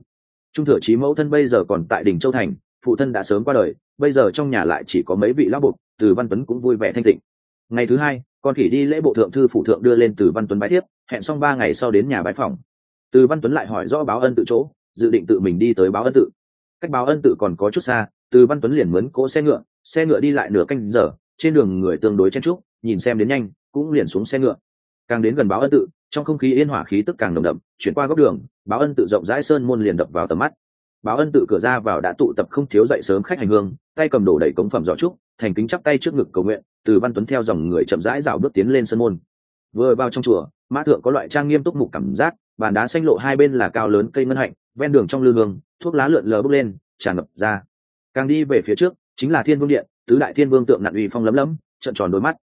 Speaker 1: Trung thừa trí mẫu thân bây giờ còn tại đỉnh châu thành, phụ thân đã sớm qua đời, bây giờ trong nhà lại chỉ có mấy vị lão bục. từ văn tuấn cũng vui vẻ thanh tịnh. Ngày thứ hai, con khỉ đi lễ bộ thượng thư phụ thượng đưa lên từ văn tuấn bái tiếp hẹn xong ba ngày sau đến nhà bái phòng từ văn tuấn lại hỏi rõ báo ân tự chỗ, dự định tự mình đi tới báo ân tự. Cách báo ân tự còn có chút xa, từ văn tuấn liền mướn cỗ xe ngựa xe ngựa đi lại nửa canh giờ, trên đường người tương đối chen trúc nhìn xem đến nhanh, cũng liền xuống xe ngựa càng đến gần báo ân tự, trong không khí yên hỏa khí tức càng nồng đậm, chuyển qua góc đường, báo ân tự rộng rãi sơn môn liền đập vào tầm mắt. Báo ân tự cửa ra vào đã tụ tập không thiếu dậy sớm khách hành hương, tay cầm đổ đầy cống phẩm giỏ trúc, thành kính chắp tay trước ngực cầu nguyện, từ văn tuấn theo dòng người chậm rãi dạo bước tiến lên sân môn. Vừa vào trong chùa, mã thượng có loại trang nghiêm túc mục cảm giác, bàn đá xanh lộ hai bên là cao lớn cây ngân hạnh, ven đường trong lư hương, thuốc lá lượn lờ bốc lên, tràn ngập ra. Càng đi về phía trước, chính là thiên vương điện, tứ đại thiên vương tượng nặn uy phong lấm lấm trận tròn đôi mắt.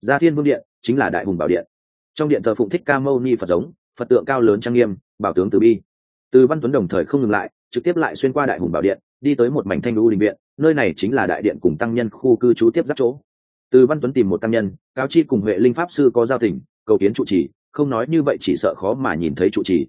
Speaker 1: Ra thiên vương điện, chính là đại hùng bảo điện trong điện thờ phụng thích ca mâu ni phật giống, phật tượng cao lớn trang nghiêm, bảo tướng từ bi. Từ văn tuấn đồng thời không ngừng lại, trực tiếp lại xuyên qua đại hùng bảo điện, đi tới một mảnh thanh lưu đình viện, nơi này chính là đại điện cùng tăng nhân khu cư trú tiếp giáp chỗ. Từ văn tuấn tìm một tăng nhân, cáo chi cùng huệ linh pháp sư có giao tình, cầu kiến trụ trì, không nói như vậy chỉ sợ khó mà nhìn thấy trụ trì.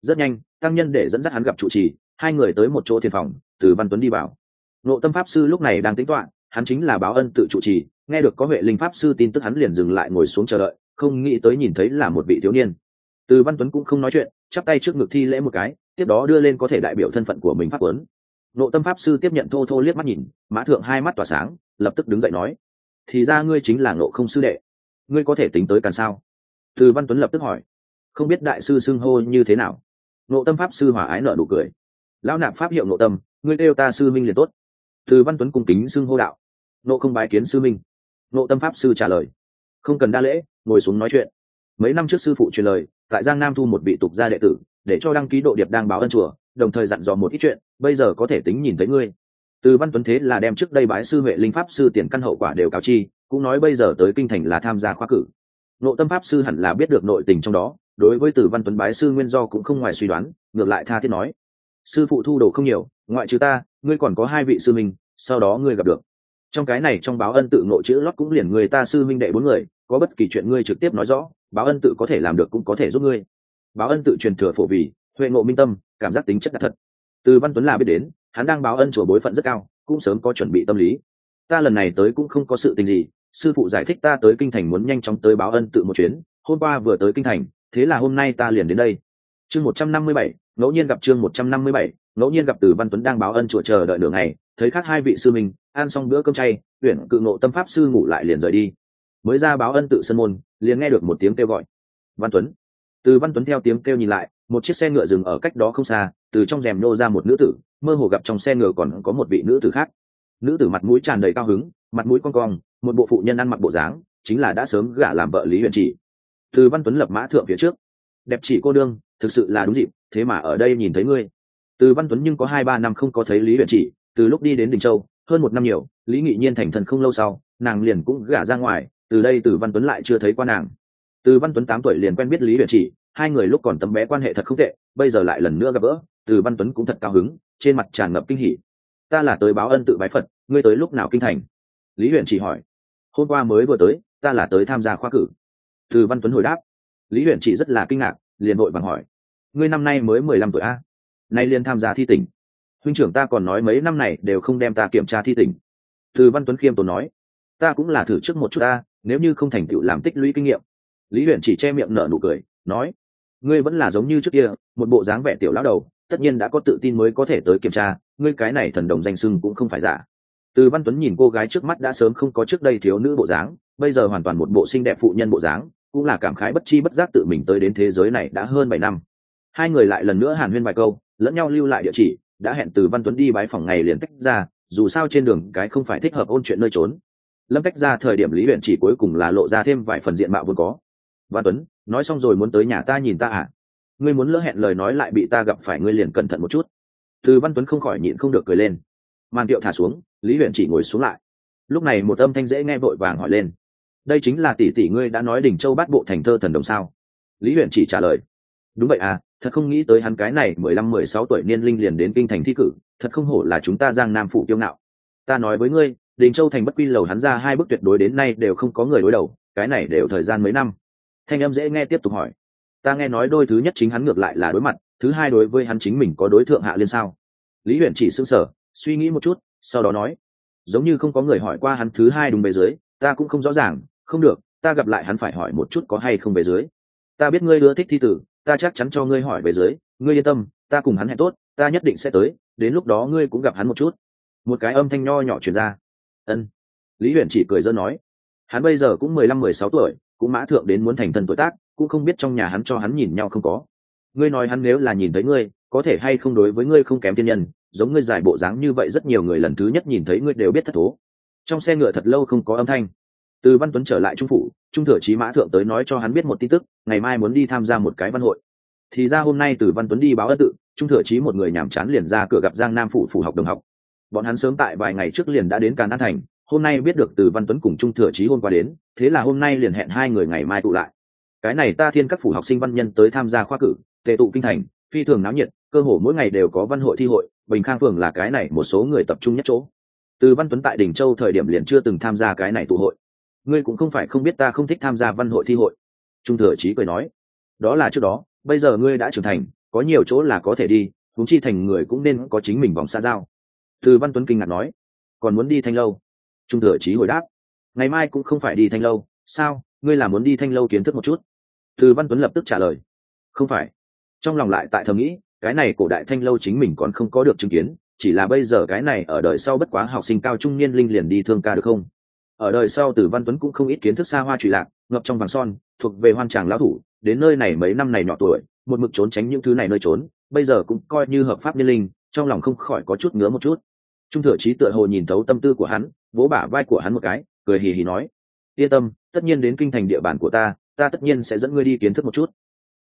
Speaker 1: Rất nhanh, tăng nhân để dẫn dắt hắn gặp trụ trì, hai người tới một chỗ thiền phòng, từ văn tuấn đi vào. Nộ tâm pháp sư lúc này đang tính toán, hắn chính là báo ân tự trụ trì, nghe được có huệ linh pháp sư tin tức hắn liền dừng lại ngồi xuống chờ đợi không nghĩ tới nhìn thấy là một vị thiếu niên. Từ văn tuấn cũng không nói chuyện, chắp tay trước ngực thi lễ một cái, tiếp đó đưa lên có thể đại biểu thân phận của mình pháp quấn nộ tâm pháp sư tiếp nhận thô thô liếc mắt nhìn, mã thượng hai mắt tỏa sáng, lập tức đứng dậy nói, thì ra ngươi chính là nộ không sư đệ. Ngươi có thể tính tới càn sao? Từ văn tuấn lập tức hỏi, không biết đại sư xưng hô như thế nào? Nộ tâm pháp sư hòa ái nợ nụ cười, lão nạp pháp hiệu nộ tâm, ngươi kêu ta sư minh liền tốt. Từ văn tuấn cung kính xưng hô đạo nộ không bái kiến sư minh. Nộ tâm pháp sư trả lời, không cần đa lễ ngồi xuống nói chuyện. Mấy năm trước sư phụ truyền lời, tại giang nam thu một vị tục gia đệ tử, để cho đăng ký độ điệp đang báo ân chùa, đồng thời dặn dò một ít chuyện, bây giờ có thể tính nhìn thấy ngươi. Từ văn tuấn thế là đem trước đây bái sư huệ linh pháp sư tiền căn hậu quả đều cáo chi, cũng nói bây giờ tới kinh thành là tham gia khoa cử. Nộ tâm pháp sư hẳn là biết được nội tình trong đó, đối với từ văn tuấn bái sư nguyên do cũng không ngoài suy đoán, ngược lại tha thiết nói. Sư phụ thu đồ không nhiều, ngoại trừ ta, ngươi còn có hai vị sư minh, sau đó ngươi gặp được trong cái này trong báo ân tự nội chữ lót cũng liền người ta sư minh đệ bốn người, có bất kỳ chuyện ngươi trực tiếp nói rõ, báo ân tự có thể làm được cũng có thể giúp ngươi. Báo ân tự truyền thừa phổ vì, huệ ngộ minh tâm, cảm giác tính chất là thật. Từ văn tuấn là biết đến, hắn đang báo ân chùa bối phận rất cao, cũng sớm có chuẩn bị tâm lý. Ta lần này tới cũng không có sự tình gì, sư phụ giải thích ta tới kinh thành muốn nhanh chóng tới báo ân tự một chuyến, hôm qua vừa tới kinh thành, thế là hôm nay ta liền đến đây. Chương một trăm năm mươi bảy, ngẫu nhiên gặp chương một trăm năm mươi bảy, ngẫu nhiên gặp từ văn tuấn đang báo ân chùa chờ đợi nửa ngày, thấy khác hai vị sư mình ăn xong bữa cơm chay tuyển cự ngộ tâm pháp sư ngủ lại liền rời đi. Mới ra báo ân tự sân môn, liền nghe được một tiếng kêu gọi. Văn tuấn. Từ văn tuấn theo tiếng kêu nhìn lại, một chiếc xe ngựa dừng ở cách đó không xa, từ trong rèm nô ra một nữ tử, mơ hồ gặp trong xe ngựa còn có một vị nữ tử khác. Nữ tử mặt mũi tràn đầy cao hứng, mặt mũi con cong, một bộ phụ nhân ăn mặc bộ dáng, chính là đã sớm gả làm vợ lý huyền chỉ. Từ văn tuấn lập mã thượng phía trước. Đẹp chỉ cô đương, thực sự là đúng dịp, thế mà ở đây nhìn thấy ngươi. Từ văn tuấn nhưng có hai ba năm không có thấy lý huyền chỉ, từ lúc đi đến đình châu hơn một năm nhiều, lý nghị nhiên thành thần không lâu sau, nàng liền cũng gả ra ngoài, từ đây từ văn tuấn lại chưa thấy qua nàng. Từ văn tuấn tám tuổi liền quen biết lý huyện chỉ, hai người lúc còn tấm bé quan hệ thật không tệ, bây giờ lại lần nữa gặp gỡ, từ văn tuấn cũng thật cao hứng, trên mặt tràn ngập kinh hỉ. Ta là tới báo ân tự bái phật, ngươi tới lúc nào kinh thành? Lý huyện chỉ hỏi. Hôm qua mới vừa tới, ta là tới tham gia khoa cử. Từ văn tuấn hồi đáp. Lý huyện chỉ rất là kinh ngạc, liền vội vàng hỏi. Ngươi năm nay mới mười lăm tuổi a? Nay liền tham gia thi tỉnh huynh trưởng ta còn nói mấy năm này đều không đem ta kiểm tra thi tỉnh từ văn tuấn khiêm tốn nói, ta cũng là thử trước một chút ta, nếu như không thành tựu làm tích lũy kinh nghiệm. Lý huyện chỉ che miệng nở nụ cười, nói, ngươi vẫn là giống như trước kia, một bộ dáng vẻ tiểu lão đầu, tất nhiên đã có tự tin mới có thể tới kiểm tra, ngươi cái này thần đồng danh sưng cũng không phải giả. Từ văn tuấn nhìn cô gái trước mắt đã sớm không có trước đây thiếu nữ bộ dáng, bây giờ hoàn toàn một bộ xinh đẹp phụ nhân bộ dáng, cũng là cảm khái bất chi bất giác tự mình tới đến thế giới này đã hơn bảy năm. Hai người lại lần nữa hàn huyên vài câu, lẫn nhau lưu lại địa chỉ đã hẹn từ văn tuấn đi bái phòng ngày liền tách ra, dù sao trên đường cái không phải thích hợp ôn chuyện nơi trốn. Lâm tách ra thời điểm lý huyện chỉ cuối cùng là lộ ra thêm vài phần diện mạo vốn có. Văn tuấn, nói xong rồi muốn tới nhà ta nhìn ta à? Ngươi muốn lỡ hẹn lời nói lại bị ta gặp phải, ngươi liền cẩn thận một chút. Từ văn tuấn không khỏi nhịn không được cười lên. Màn tiệu thả xuống, lý huyện chỉ ngồi xuống lại. Lúc này một âm thanh dễ nghe vội vàng hỏi lên. Đây chính là tỷ tỷ ngươi đã nói đỉnh châu bắt bộ thành thơ thần đồng sao? Lý huyện chỉ trả lời. Đúng vậy à thật không nghĩ tới hắn cái này mười lăm, mười sáu tuổi niên linh liền đến kinh thành thi cử, thật không hổ là chúng ta giang nam phụ kiêu ngạo. Ta nói với ngươi, đình châu thành bất quy lầu hắn ra hai bước tuyệt đối đến nay đều không có người đối đầu, cái này đều thời gian mấy năm. Thanh âm dễ nghe tiếp tục hỏi. Ta nghe nói đôi thứ nhất chính hắn ngược lại là đối mặt, thứ hai đối với hắn chính mình có đối tượng hạ liên sao? Lý huyện chỉ s ư n g sở suy nghĩ một chút, sau đó nói. Giống như không có người hỏi qua hắn thứ hai đúng bề dưới, ta cũng không rõ ràng, không được, ta gặp lại hắn phải hỏi một chút có hay không bề dưới. Ta biết ngươi ưa thích thi tử ta chắc chắn cho ngươi hỏi về dưới, ngươi yên tâm, ta cùng hắn hẹn tốt, ta nhất định sẽ tới, đến lúc đó ngươi cũng gặp hắn một chút. Một cái âm thanh nho nhỏ truyền ra. Ân. Lý huyền chỉ cười dân nói. Hắn bây giờ cũng mười lăm, mười sáu tuổi, cũng mã thượng đến muốn thành thân tuổi tác, cũng không biết trong nhà hắn cho hắn nhìn nhau không có. Ngươi nói hắn nếu là nhìn thấy ngươi, có thể hay không đối với ngươi không kém thiên nhân, giống ngươi giải bộ dáng như vậy rất nhiều người lần thứ nhất nhìn thấy ngươi đều biết thất thố. Trong xe ngựa thật lâu không có âm thanh từ văn tuấn trở lại trung phủ, trung thừa trí mã thượng tới nói cho hắn biết một tin tức, ngày mai muốn đi tham gia một cái văn hội. Thì ra hôm nay từ văn tuấn đi báo ân tự, trung thừa trí một người nhàm chán liền ra cửa gặp giang nam phủ phủ học đồng học. Bọn hắn sớm tại vài ngày trước liền đã đến càn an thành, hôm nay biết được từ văn tuấn cùng trung thừa trí hôm qua đến, thế là hôm nay liền hẹn hai người ngày mai tụ lại. Cái này ta thiên các phủ học sinh văn nhân tới tham gia khoa cử tệ tụ kinh thành, phi thường náo nhiệt, cơ hồ mỗi ngày đều có văn hội thi hội, bình khang phường là cái này một số người tập trung nhất chỗ. Từ văn tuấn tại đình châu thời điểm liền chưa từng tham gia cái này tụ hội ngươi cũng không phải không biết ta không thích tham gia văn hội thi hội. Trung thừa trí cười nói, đó là trước đó, bây giờ ngươi đã trưởng thành, có nhiều chỗ là có thể đi, huống chi thành người cũng nên có chính mình vòng xa giao. Từ văn tuấn kinh ngạc nói, còn muốn đi thanh lâu? Trung thừa trí hồi đáp, ngày mai cũng không phải đi thanh lâu, sao, ngươi là muốn đi thanh lâu kiến thức một chút? Từ văn tuấn lập tức trả lời, không phải. Trong lòng lại tại thầm nghĩ, cái này cổ đại thanh lâu chính mình còn không có được chứng kiến, chỉ là bây giờ cái này ở đời sau bất quá học sinh cao trung niên linh liền đi thương ca được không? Ở đời sau Tử văn tuấn cũng không ít kiến thức xa hoa trụy lạc, ngập trong vàng son, thuộc về hoan tràng lão thủ, đến nơi này mấy năm này nhỏ tuổi, một mực trốn tránh những thứ này nơi trốn, bây giờ cũng coi như hợp pháp niên linh, trong lòng không khỏi có chút ngứa một chút. Trung thừa trí tựa hồ nhìn thấu tâm tư của hắn, vỗ bả vai của hắn một cái, cười hì hì nói, yên tâm, tất nhiên đến kinh thành địa bàn của ta ta tất nhiên sẽ dẫn ngươi đi kiến thức một chút.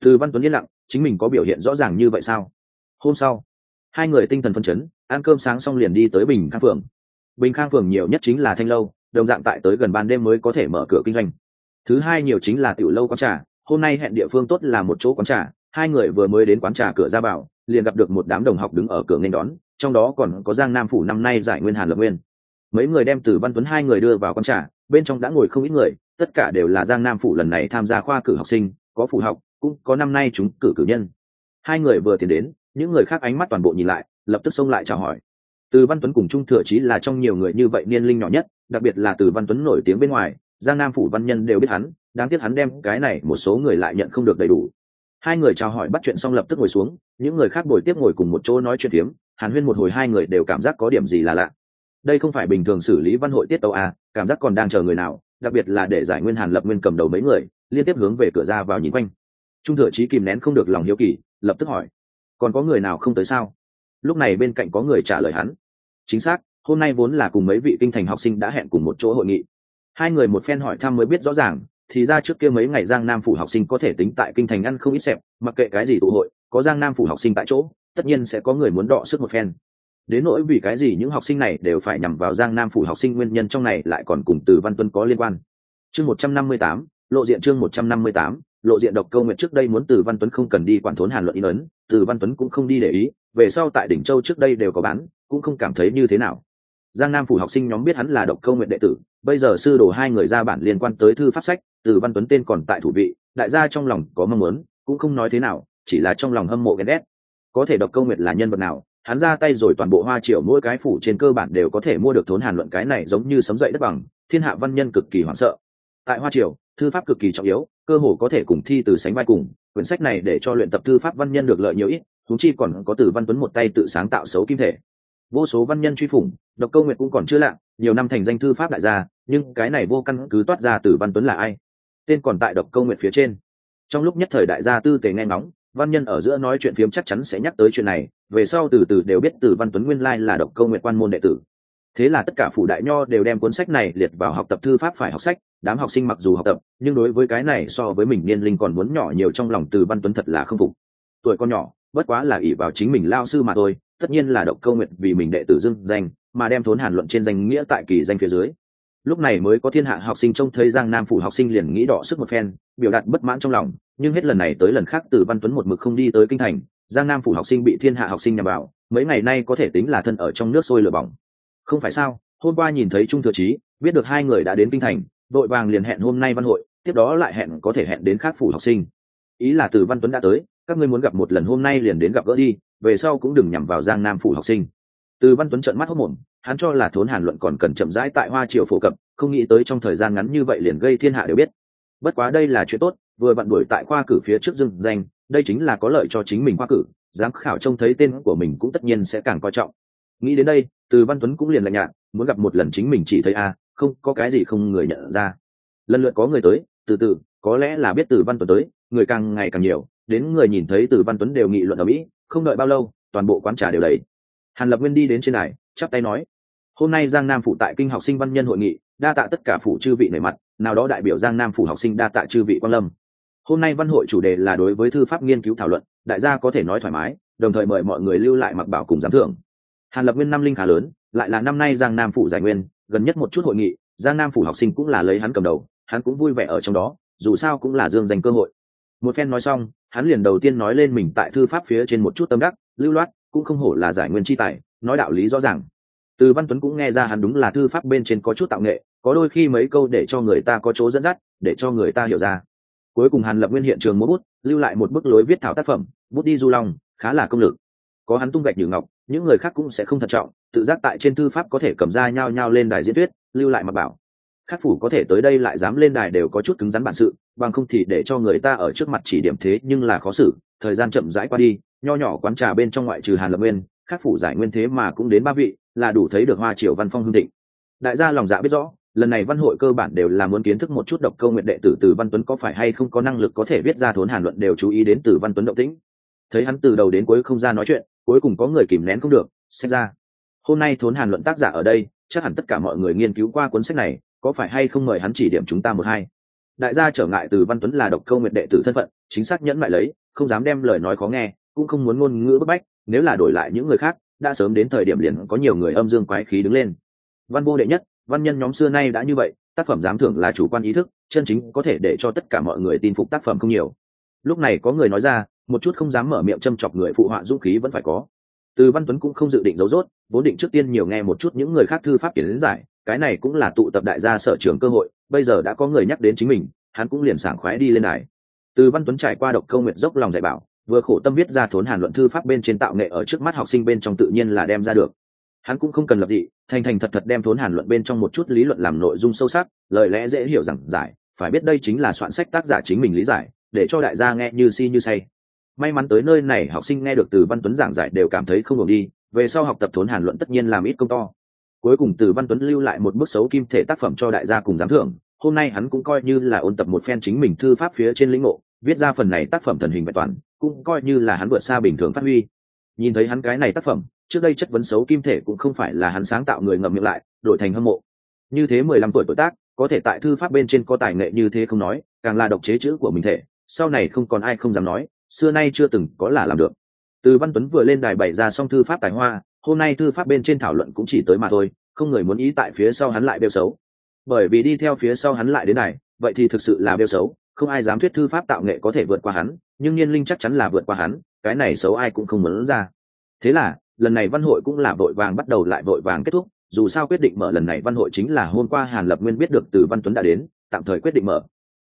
Speaker 1: Từ văn tuấn yên lặng, chính mình có biểu hiện rõ ràng như vậy sao? Hôm sau, hai người tinh thần phân chấn, ăn cơm sáng xong liền đi tới bình khang phường. Bình khang phường nhiều nhất chính là thanh lâu đồng dạng tại tới gần ban đêm mới có thể mở cửa kinh doanh. Thứ hai nhiều chính là tiểu lâu quán trà, hôm nay hẹn địa phương tốt là một chỗ quán trà, hai người vừa mới đến quán trà cửa ra vào, liền gặp được một đám đồng học đứng ở cửa nghênh đón, trong đó còn có giang nam phủ năm nay giải nguyên hàn lập nguyên. Mấy người đem từ văn tuấn hai người đưa vào quán trà, bên trong đã ngồi không ít người, tất cả đều là giang nam phủ lần này tham gia khoa cử học sinh, có phủ học, cũng có năm nay chúng cử cử nhân. Hai người vừa tiến đến, những người khác ánh mắt toàn bộ nhìn lại, lập tức xông lại chào hỏi. Từ văn tuấn cùng trung thừa chí là trong nhiều người như vậy niên linh nhỏ nhất đặc biệt là từ văn tuấn nổi tiếng bên ngoài, giang nam phủ văn nhân đều biết hắn, đáng tiếc hắn đem cái này một số người lại nhận không được đầy đủ. Hai người chào hỏi bắt chuyện xong lập tức ngồi xuống, những người khác ngồi tiếp ngồi cùng một chỗ nói chuyện phiếm, hàn huyên một hồi hai người đều cảm giác có điểm gì là lạ. Đây không phải bình thường xử lý văn hội tiết đâu à cảm giác còn đang chờ người nào, đặc biệt là để giải nguyên hàn lập nguyên cầm đầu mấy người, liên tiếp hướng về cửa ra vào nhìn quanh. Trung thừa trí kìm nén không được lòng hiếu kỳ, lập tức hỏi, còn có người nào không tới sao? Lúc này bên cạnh có người trả lời hắn. Chính xác hôm nay vốn là cùng mấy vị kinh thành học sinh đã hẹn cùng một chỗ hội nghị. Hai người một phen hỏi thăm mới biết rõ ràng, thì ra trước kia mấy ngày giang nam phủ học sinh có thể tính tại kinh thành ăn không ít xẹp, mặc kệ cái gì tụ hội, có giang nam phủ học sinh tại chỗ, tất nhiên sẽ có người muốn đọ sức một phen. Đến nỗi vì cái gì những học sinh này đều phải nhằm vào giang nam phủ học sinh nguyên nhân trong này lại còn cùng từ văn tuân có liên quan. Chương một trăm năm mươi tám, lộ diện chương một trăm năm mươi tám, lộ diện độc câu nguyện trước đây muốn từ văn tuấn không cần đi quản thốn hàn luận in ấn, từ văn tuấn cũng không đi để ý, về sau tại đỉnh châu trước đây đều có bán, cũng không cảm thấy như thế nào giang nam phủ học sinh nhóm biết hắn là độc câu nguyện đệ tử, bây giờ sư đồ hai người ra bản liên quan tới thư pháp sách, từ văn tuấn tên còn tại thủ vị, đại gia trong lòng có mong muốn, cũng không nói thế nào, chỉ là trong lòng hâm mộ ghen ghét. Có thể độc câu nguyện là nhân vật nào, hắn ra tay rồi toàn bộ hoa triệu mỗi cái phủ trên cơ bản đều có thể mua được thốn hàn luận cái này giống như sấm dậy đất bằng, thiên hạ văn nhân cực kỳ hoảng sợ. Tại hoa triều, thư pháp cực kỳ trọng yếu, cơ hồ có thể cùng thi từ sánh vai cùng, quyển sách này để cho luyện tập thư pháp văn nhân được lợi nhiều ít chúng chi còn có từ văn tuấn một tay tự sáng tạo xấu kim thể vô số văn nhân truy phủng, độc câu nguyện cũng còn chưa lạ, nhiều năm thành danh thư pháp đại gia, nhưng cái này vô căn cứ toát ra từ văn tuấn là ai? Tên còn tại độc câu nguyện phía trên. Trong lúc nhất thời đại gia tư tề nghe ngóng, văn nhân ở giữa nói chuyện phiếm chắc chắn sẽ nhắc tới chuyện này, về sau từ từ đều biết từ văn tuấn nguyên lai là độc câu nguyện quan môn đệ tử. Thế là tất cả phủ đại nho đều đem cuốn sách này liệt vào học tập thư pháp phải học sách, đám học sinh mặc dù học tập, nhưng đối với cái này so với mình niên linh còn muốn nhỏ nhiều trong lòng từ văn tuấn thật là không phục. Tuổi con nhỏ bất quá là ỷ vào chính mình lao sư mà thôi, tất nhiên là động câu nguyện vì mình đệ tử dưng danh, mà đem thốn hàn luận trên danh nghĩa tại kỳ danh phía dưới. Lúc này mới có thiên hạ học sinh trông thấy giang nam phủ học sinh liền nghĩ đỏ sức một phen, biểu đạt bất mãn trong lòng, nhưng hết lần này tới lần khác từ văn tuấn một mực không đi tới kinh thành, giang nam phủ học sinh bị thiên hạ học sinh nhằm vào, mấy ngày nay có thể tính là thân ở trong nước sôi lửa bỏng. Không phải sao, hôm qua nhìn thấy trung thừa trí biết được hai người đã đến kinh thành, đội vàng liền hẹn hôm nay văn hội, tiếp đó lại hẹn có thể hẹn đến khác phủ học sinh. Ý là từ văn tuấn đã tới các ngươi muốn gặp một lần hôm nay liền đến gặp gỡ đi, về sau cũng đừng nhằm vào giang nam phủ học sinh. Từ văn tuấn trợn mắt hốt mồm, hắn cho là thốn hàn luận còn cần chậm rãi tại hoa triều phổ cập, không nghĩ tới trong thời gian ngắn như vậy liền gây thiên hạ đều biết. Bất quá đây là chuyện tốt, vừa vặn đuổi tại khoa cử phía trước dưng danh, đây chính là có lợi cho chính mình khoa cử, giám khảo trông thấy tên của mình cũng tất nhiên sẽ càng coi trọng. Nghĩ đến đây, từ văn tuấn cũng liền lạnh nhạt, muốn gặp một lần chính mình chỉ thấy a, không, có cái gì không người nhận ra. Lần lượt có người tới, từ từ, có lẽ là biết từ văn tuấn tới, người càng ngày càng nhiều đến người nhìn thấy từ văn tuấn đều nghị luận ở mỹ, không đợi bao lâu, toàn bộ quán trà đều đầy. Hàn lập nguyên đi đến trên này chắp tay nói, hôm nay giang nam phụ tại kinh học sinh văn nhân hội nghị, đa tạ tất cả phủ chư vị nể mặt, nào đó đại biểu giang nam phủ học sinh đa tạ chư vị quan lâm. Hôm nay văn hội chủ đề là đối với thư pháp nghiên cứu thảo luận, đại gia có thể nói thoải mái, đồng thời mời mọi người lưu lại mặc bảo cùng giám thưởng. Hàn lập nguyên năm linh khá lớn, lại là năm nay giang nam phủ giải nguyên, gần nhất một chút hội nghị, giang nam phủ học sinh cũng là lấy hắn cầm đầu, hắn cũng vui vẻ ở trong đó, dù sao cũng là dương dành cơ hội một phen nói xong, hắn liền đầu tiên nói lên mình tại thư pháp phía trên một chút tâm đắc, lưu loát, cũng không hổ là giải nguyên chi tài, nói đạo lý rõ ràng. Từ văn tuấn cũng nghe ra hắn đúng là thư pháp bên trên có chút tạo nghệ, có đôi khi mấy câu để cho người ta có chỗ dẫn dắt, để cho người ta hiểu ra. Cuối cùng hàn lập nguyên hiện trường múa bút, lưu lại một bức lối viết thảo tác phẩm, bút đi du long, khá là công lực. Có hắn tung gạch như ngọc, những người khác cũng sẽ không thận trọng, tự giác tại trên thư pháp có thể cầm ra nhao nhao lên đài diễn thuyết, lưu lại mà bảo khắc phủ có thể tới đây lại dám lên đài đều có chút cứng rắn bản sự, bằng không thì để cho người ta ở trước mặt chỉ điểm thế nhưng là khó xử, thời gian chậm rãi qua đi, nho nhỏ quán trà bên trong ngoại trừ hàn lập nguyên, khắc phủ giải nguyên thế mà cũng đến ba vị, là đủ thấy được hoa triều văn phong hương thịnh. Đại gia lòng dạ biết rõ, lần này văn hội cơ bản đều là muốn kiến thức một chút độc câu nguyện đệ tử từ văn tuấn có phải hay không có năng lực có thể viết ra thốn hàn luận đều chú ý đến từ văn tuấn động tĩnh. Thấy hắn từ đầu đến cuối không ra nói chuyện, cuối cùng có người kìm nén không được, Xem ra, hôm nay thốn hàn luận tác giả ở đây, chắc hẳn tất cả mọi người nghiên cứu qua cuốn sách này có phải hay không mời hắn chỉ điểm chúng ta một hai? Đại gia trở ngại từ văn tuấn là độc câu nguyện đệ tử thân phận, chính xác nhẫn lại lấy, không dám đem lời nói khó nghe, cũng không muốn ngôn ngữ bức bách, nếu là đổi lại những người khác, đã sớm đến thời điểm liền có nhiều người âm dương quái khí đứng lên. Văn vô đệ nhất, văn nhân nhóm xưa nay đã như vậy, tác phẩm giám thưởng là chủ quan ý thức, chân chính có thể để cho tất cả mọi người tin phục tác phẩm không nhiều. Lúc này có người nói ra, một chút không dám mở miệng châm chọc người phụ họa dũng khí vẫn phải có. Từ văn tuấn cũng không dự định giấu rốt, vốn định trước tiên nhiều nghe một chút những người khác thư pháp kiến giải cái này cũng là tụ tập đại gia sở trường cơ hội, bây giờ đã có người nhắc đến chính mình, hắn cũng liền sảng khoái đi lên đài. Từ văn tuấn trải qua độc câu nguyện dốc lòng dạy bảo, vừa khổ tâm viết ra thốn hàn luận thư pháp bên trên tạo nghệ ở trước mắt học sinh bên trong tự nhiên là đem ra được. Hắn cũng không cần lập dị, thành thành thật thật đem thốn hàn luận bên trong một chút lý luận làm nội dung sâu sắc, lời lẽ dễ hiểu rằng giải, phải biết đây chính là soạn sách tác giả chính mình lý giải, để cho đại gia nghe như si như say. May mắn tới nơi này học sinh nghe được từ văn tuấn giảng giải đều cảm thấy không ổn đi, về sau học tập thốn hàn luận tất nhiên làm ít công to cuối cùng từ văn tuấn lưu lại một bức xấu kim thể tác phẩm cho đại gia cùng giám thưởng. Hôm nay hắn cũng coi như là ôn tập một phen chính mình thư pháp phía trên lĩnh ngộ, viết ra phần này tác phẩm thần hình vẹn toàn, cũng coi như là hắn vượt xa bình thường phát huy. Nhìn thấy hắn cái này tác phẩm, trước đây chất vấn xấu kim thể cũng không phải là hắn sáng tạo người ngậm miệng lại, đổi thành hâm mộ. Như thế mười lăm tuổi tuổi tác, có thể tại thư pháp bên trên có tài nghệ như thế không nói, càng là độc chế chữ của mình thể, sau này không còn ai không dám nói, xưa nay chưa từng có là làm được. Từ văn tuấn vừa lên đài bày ra xong thư pháp tài hoa hôm nay thư pháp bên trên thảo luận cũng chỉ tới mà thôi, không người muốn ý tại phía sau hắn lại đeo xấu. Bởi vì đi theo phía sau hắn lại đến này, vậy thì thực sự là đeo xấu, không ai dám thuyết thư pháp tạo nghệ có thể vượt qua hắn, nhưng niên linh chắc chắn là vượt qua hắn, cái này xấu ai cũng không muốn ra. Thế là, lần này văn hội cũng là vội vàng bắt đầu lại vội vàng kết thúc, dù sao quyết định mở lần này văn hội chính là hôm qua hàn lập nguyên biết được từ văn tuấn đã đến, tạm thời quyết định mở.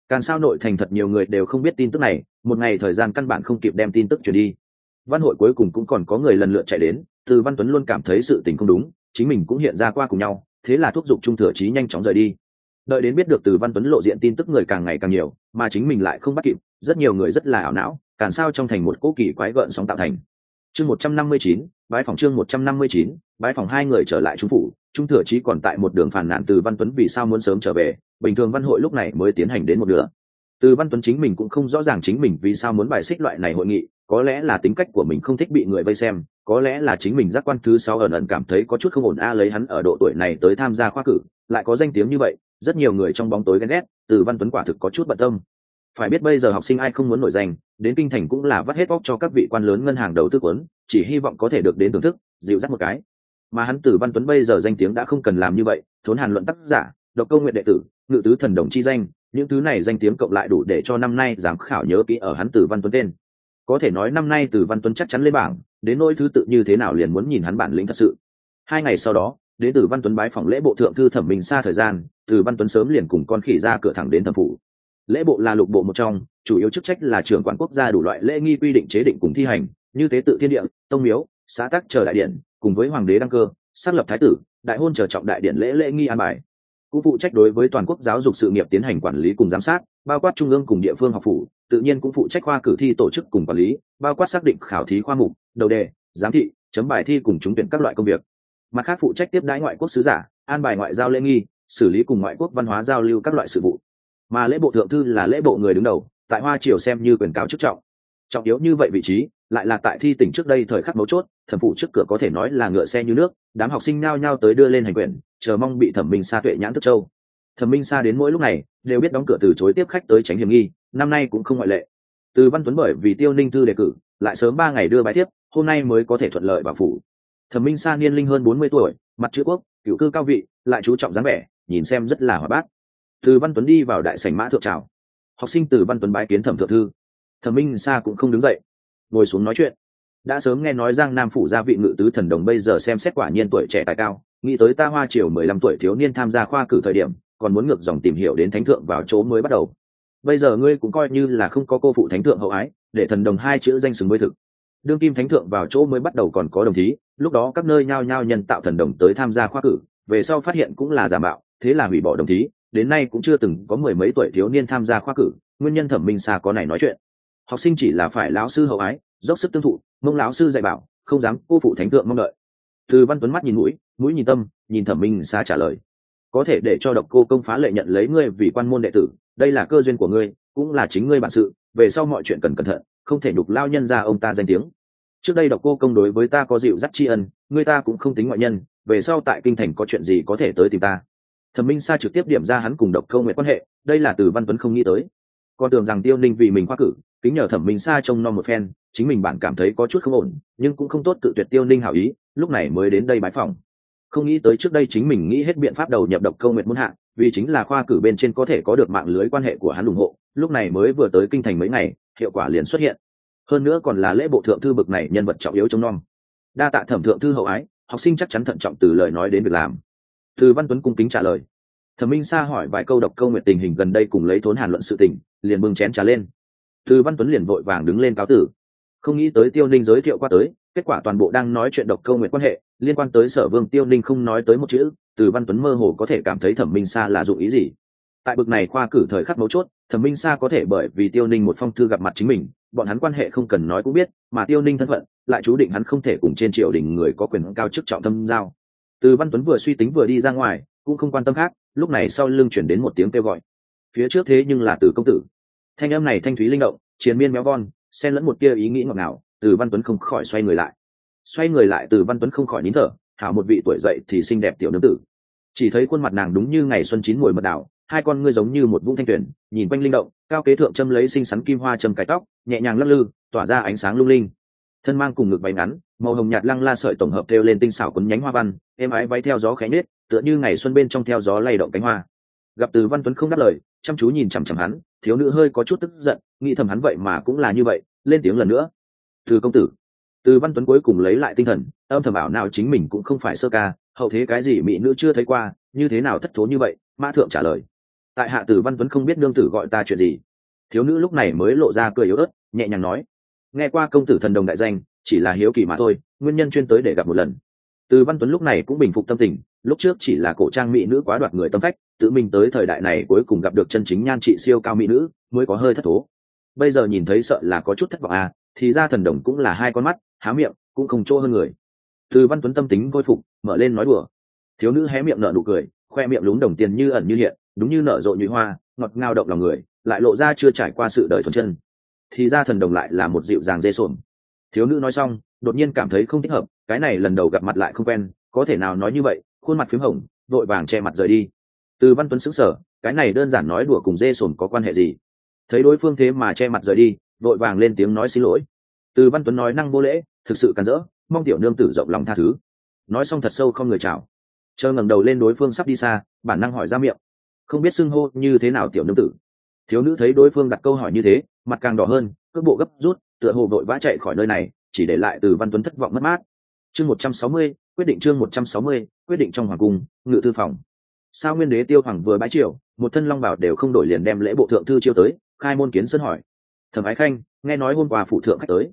Speaker 1: Càng sao nội thành thật nhiều người đều không biết tin tức này, một ngày thời gian căn bản không kịp đem tin tức truyền đi. Văn hội cuối cùng cũng còn có người lần lượt chạy đến từ văn tuấn luôn cảm thấy sự tình không đúng, chính mình cũng hiện ra qua cùng nhau, thế là thúc giục trung thừa trí nhanh chóng rời đi. Đợi đến biết được từ văn tuấn lộ diện tin tức người càng ngày càng nhiều, mà chính mình lại không bắt kịp, rất nhiều người rất là ảo não, càng sao trong thành một cỗ kỳ quái gợn sóng tạo thành. Chương một trăm năm mươi chín bãi phòng chương một trăm năm mươi chín bãi phòng hai người trở lại trung phủ, trung thừa trí còn tại một đường phản nạn từ văn tuấn vì sao muốn sớm trở về, bình thường văn hội lúc này mới tiến hành đến một nửa. Từ văn tuấn chính mình cũng không rõ ràng chính mình vì sao muốn bài xích loại này hội nghị có lẽ là tính cách của mình không thích bị người vây xem, có lẽ là chính mình giác quan thứ sáu ẩn ẩn cảm thấy có chút không ổn a lấy hắn ở độ tuổi này tới tham gia khoa cử, lại có danh tiếng như vậy, rất nhiều người trong bóng tối ghen ghét, từ văn tuấn quả thực có chút bận tâm. Phải biết bây giờ học sinh ai không muốn nổi danh, đến kinh thành cũng là vắt hết bóc cho các vị quan lớn ngân hàng đầu tư quấn, chỉ hy vọng có thể được đến thưởng thức, dịu dắt một cái. Mà hắn từ văn tuấn bây giờ danh tiếng đã không cần làm như vậy, thốn hàn luận tác giả, độc công nguyện đệ tử, ngự tứ thần đồng chi danh, những thứ này danh tiếng cộng lại đủ để cho năm nay giám khảo nhớ kỹ ở hắn từ văn tuấn tên có thể nói năm nay từ văn tuấn chắc chắn lên bảng, đến nỗi thứ tự như thế nào liền muốn nhìn hắn bản lĩnh thật sự. Hai ngày sau đó, đến từ văn tuấn bái phòng lễ bộ thượng thư thẩm minh xa thời gian, từ văn tuấn sớm liền cùng con khỉ ra cửa thẳng đến thẩm phủ. Lễ bộ là lục bộ một trong, chủ yếu chức trách là trưởng quản quốc gia đủ loại lễ nghi quy định chế định cùng thi hành, như tế tự thiên địa, tông miếu, xã tắc chờ đại điện, cùng với hoàng đế đăng cơ, xác lập thái tử, đại hôn chờ trọng đại điện lễ lễ nghi an bài. Cũng phụ trách đối với toàn quốc giáo dục sự nghiệp tiến hành quản lý cùng giám sát bao quát trung ương cùng địa phương học phủ tự nhiên cũng phụ trách khoa cử thi tổ chức cùng quản lý bao quát xác định khảo thí khoa mục đầu đề giám thị chấm bài thi cùng trúng tuyển các loại công việc. Mặt khác phụ trách tiếp đãi ngoại quốc sứ giả an bài ngoại giao lễ nghi xử lý cùng ngoại quốc văn hóa giao lưu các loại sự vụ. Mà lễ bộ thượng thư là lễ bộ người đứng đầu tại hoa triều xem như quyền cao chức trọng. Trọng yếu như vậy vị trí lại là tại thi tỉnh trước đây thời khắc mấu chốt thẩm phụ trước cửa có thể nói là ngựa xe như nước đám học sinh nao nhao tới đưa lên hành quyền, chờ mong bị thẩm minh xa tuệ nhãn tức châu thẩm minh sa đến mỗi lúc này đều biết đóng cửa từ chối tiếp khách tới tránh hiểm nghi, năm nay cũng không ngoại lệ. Từ văn tuấn bởi vì tiêu ninh thư đề cử, lại sớm ba ngày đưa bài tiếp, hôm nay mới có thể thuận lợi vào phủ. Thẩm minh sa niên linh hơn bốn mươi tuổi, mặt chữ quốc cựu cư cao vị, lại chú trọng dáng vẻ, nhìn xem rất là hòa bát. Từ văn tuấn đi vào đại sảnh mã thượng trào. Học sinh từ văn tuấn bái kiến thẩm thượng thư. Thẩm minh sa cũng không đứng dậy, ngồi xuống nói chuyện. Đã sớm nghe nói giang nam phủ gia vị ngự tứ thần đồng bây giờ xem xét quả nhiên tuổi trẻ tài cao, nghĩ tới ta hoa triều mười lăm tuổi thiếu niên tham gia khoa cử thời điểm còn muốn ngược dòng tìm hiểu đến thánh thượng vào chỗ mới bắt đầu. Bây giờ ngươi cũng coi như là không có cô phụ thánh thượng hậu ái, để thần đồng hai chữ danh xứng với thực. Đương kim thánh thượng vào chỗ mới bắt đầu còn có đồng thí, lúc đó các nơi nhao nhao nhân tạo thần đồng tới tham gia khoa cử, về sau phát hiện cũng là giả mạo, thế là hủy bỏ đồng thí, đến nay cũng chưa từng có mười mấy tuổi thiếu niên tham gia khoa cử, nguyên nhân thẩm minh xa có này nói chuyện. Học sinh chỉ là phải lão sư hậu ái, dốc sức tương thụ mông lão sư dạy bảo, không dám cô phụ thánh thượng mong đợi. Từ văn tuấn mắt nhìn mũi mũi nhìn tâm, nhìn thẩm minh xa trả lời có thể để cho độc cô công phá lệ nhận lấy ngươi vì quan môn đệ tử, đây là cơ duyên của ngươi, cũng là chính ngươi bản sự, về sau mọi chuyện cần cẩn thận, không thể đục lao nhân ra ông ta danh tiếng. Trước đây độc cô công đối với ta có dịu dắt tri ân, ngươi ta cũng không tính ngoại nhân, về sau tại kinh thành có chuyện gì có thể tới tìm ta. Thẩm minh sa trực tiếp điểm ra hắn cùng độc câu nguyện quan hệ, đây là từ văn tuấn không nghĩ tới. Con tưởng rằng tiêu ninh vì mình khoa cử, kính nhờ thẩm minh sa trông nom một phen, chính mình bạn cảm thấy có chút không ổn, nhưng cũng không tốt tự tuyệt tiêu ninh hảo ý, lúc này mới đến đây bãi phòng không nghĩ tới trước đây chính mình nghĩ hết biện pháp đầu nhập độc câu nguyện muốn hạ, vì chính là khoa cử bên trên có thể có được mạng lưới quan hệ của hắn ủng hộ, lúc này mới vừa tới kinh thành mấy ngày, hiệu quả liền xuất hiện. Hơn nữa còn là lễ bộ thượng thư bực này nhân vật trọng yếu trong non đa tạ thẩm thượng thư hậu ái, học sinh chắc chắn thận trọng từ lời nói đến việc làm. Thư văn tuấn cung kính trả lời. Thẩm minh sa hỏi vài câu độc câu nguyện tình hình gần đây cùng lấy thốn hàn luận sự tình, liền bưng chén trà lên. Thư văn tuấn liền vội vàng đứng lên cáo tử. Không nghĩ tới tiêu ninh giới thiệu qua tới, kết quả toàn bộ đang nói chuyện độc câu nguyện quan hệ liên quan tới sở vương tiêu ninh không nói tới một chữ, từ văn tuấn mơ hồ có thể cảm thấy thẩm minh sa là dụng ý gì. Tại bực này khoa cử thời khắc mấu chốt, thẩm minh sa có thể bởi vì tiêu ninh một phong thư gặp mặt chính mình, bọn hắn quan hệ không cần nói cũng biết, mà tiêu ninh thân phận, lại chú định hắn không thể cùng trên triều đình người có quyền cao chức trọng tâm giao. Từ văn tuấn vừa suy tính vừa đi ra ngoài, cũng không quan tâm khác, lúc này sau lưng chuyển đến một tiếng kêu gọi. Phía trước thế nhưng là từ công tử. Thanh âm này thanh thúy linh động chiến miên méo von, xen lẫn một kia ý nghĩ ngọt ngào, từ văn tuấn không khỏi xoay người lại xoay người lại từ văn tuấn không khỏi nín thở, hảo một vị tuổi dậy thì xinh đẹp tiểu nữ tử. Chỉ thấy khuôn mặt nàng đúng như ngày xuân chín mùi mật đảo hai con ngươi giống như một vũng thanh tuyển nhìn quanh linh động, cao kế thượng châm lấy xinh xắn kim hoa châm cải tóc, nhẹ nhàng lắc lư, tỏa ra ánh sáng lung linh. Thân mang cùng ngực váy ngắn, màu hồng nhạt lăng la sợi tổng hợp theo lên tinh xảo quấn nhánh hoa văn, êm ái váy theo gió khẽ nết tựa như ngày xuân bên trong theo gió lay động cánh hoa. Gặp từ văn tuấn không đáp lời, chăm chú nhìn chằm chằm hắn, thiếu nữ hơi có chút tức giận, nghĩ thầm hắn vậy mà cũng là như vậy, lên tiếng lần nữa. Từ công tử từ văn tuấn cuối cùng lấy lại tinh thần, âm thầm bảo nào chính mình cũng không phải sơ ca, hậu thế cái gì mỹ nữ chưa thấy qua, như thế nào thất thố như vậy, mã thượng trả lời. Tại hạ tử văn tuấn không biết nương tử gọi ta chuyện gì. Thiếu nữ lúc này mới lộ ra cười yếu ớt, nhẹ nhàng nói, nghe qua công tử thần đồng đại danh, chỉ là hiếu kỳ mà thôi, nguyên nhân chuyên tới để gặp một lần. Từ văn tuấn lúc này cũng bình phục tâm tình, lúc trước chỉ là cổ trang mỹ nữ quá đoạt người tâm phách, tự mình tới thời đại này cuối cùng gặp được chân chính nhan trị siêu cao mỹ nữ, mới có hơi thất thố. Bây giờ nhìn thấy sợ là có chút thất vọng à thì ra thần đồng cũng là hai con mắt há miệng, cũng không chỗ hơn người. Từ văn tuấn tâm tính khôi phục, mở lên nói đùa. Thiếu nữ hé miệng nở nụ cười, khoe miệng lún đồng tiền như ẩn như hiện, đúng như nở rộ nhụy hoa, ngọt ngào động lòng người, lại lộ ra chưa trải qua sự đời thuần chân. Thì ra thần đồng lại là một dịu dàng dê sồn thiếu nữ nói xong, đột nhiên cảm thấy không thích hợp, cái này lần đầu gặp mặt lại không quen, có thể nào nói như vậy, khuôn mặt p h í m hồng, vội vàng che mặt rời đi. Từ văn tuấn xứng sở cái này đơn giản nói đùa cùng dê sồn có quan hệ gì? Thấy đối phương thế mà che mặt rời đi, vội vàng lên tiếng nói xin lỗi. Từ văn tuấn nói năng vô lễ thực sự càn rỡ, mong tiểu nương tử rộng lòng tha thứ. Nói xong thật sâu không người chào. Chờ ngẩng đầu lên đối phương sắp đi xa, bản năng hỏi ra miệng. Không biết xưng hô như thế nào tiểu nương tử. Thiếu nữ thấy đối phương đặt câu hỏi như thế, mặt càng đỏ hơn, cước bộ gấp rút, tựa hồ vội vã chạy khỏi nơi này, chỉ để lại từ văn tuấn thất vọng mất mát. Chương một trăm sáu mươi, quyết định chương một trăm sáu mươi, quyết định trong hoàng cung, ngự thư phòng. Sao nguyên đế tiêu hoàng vừa bãi triều, một thân long bảo đều không đổi liền đem lễ bộ thượng thư chiêu tới, khai môn kiến sân hỏi. Thẩm ái khanh, nghe nói hôm qua phủ thượng khách tới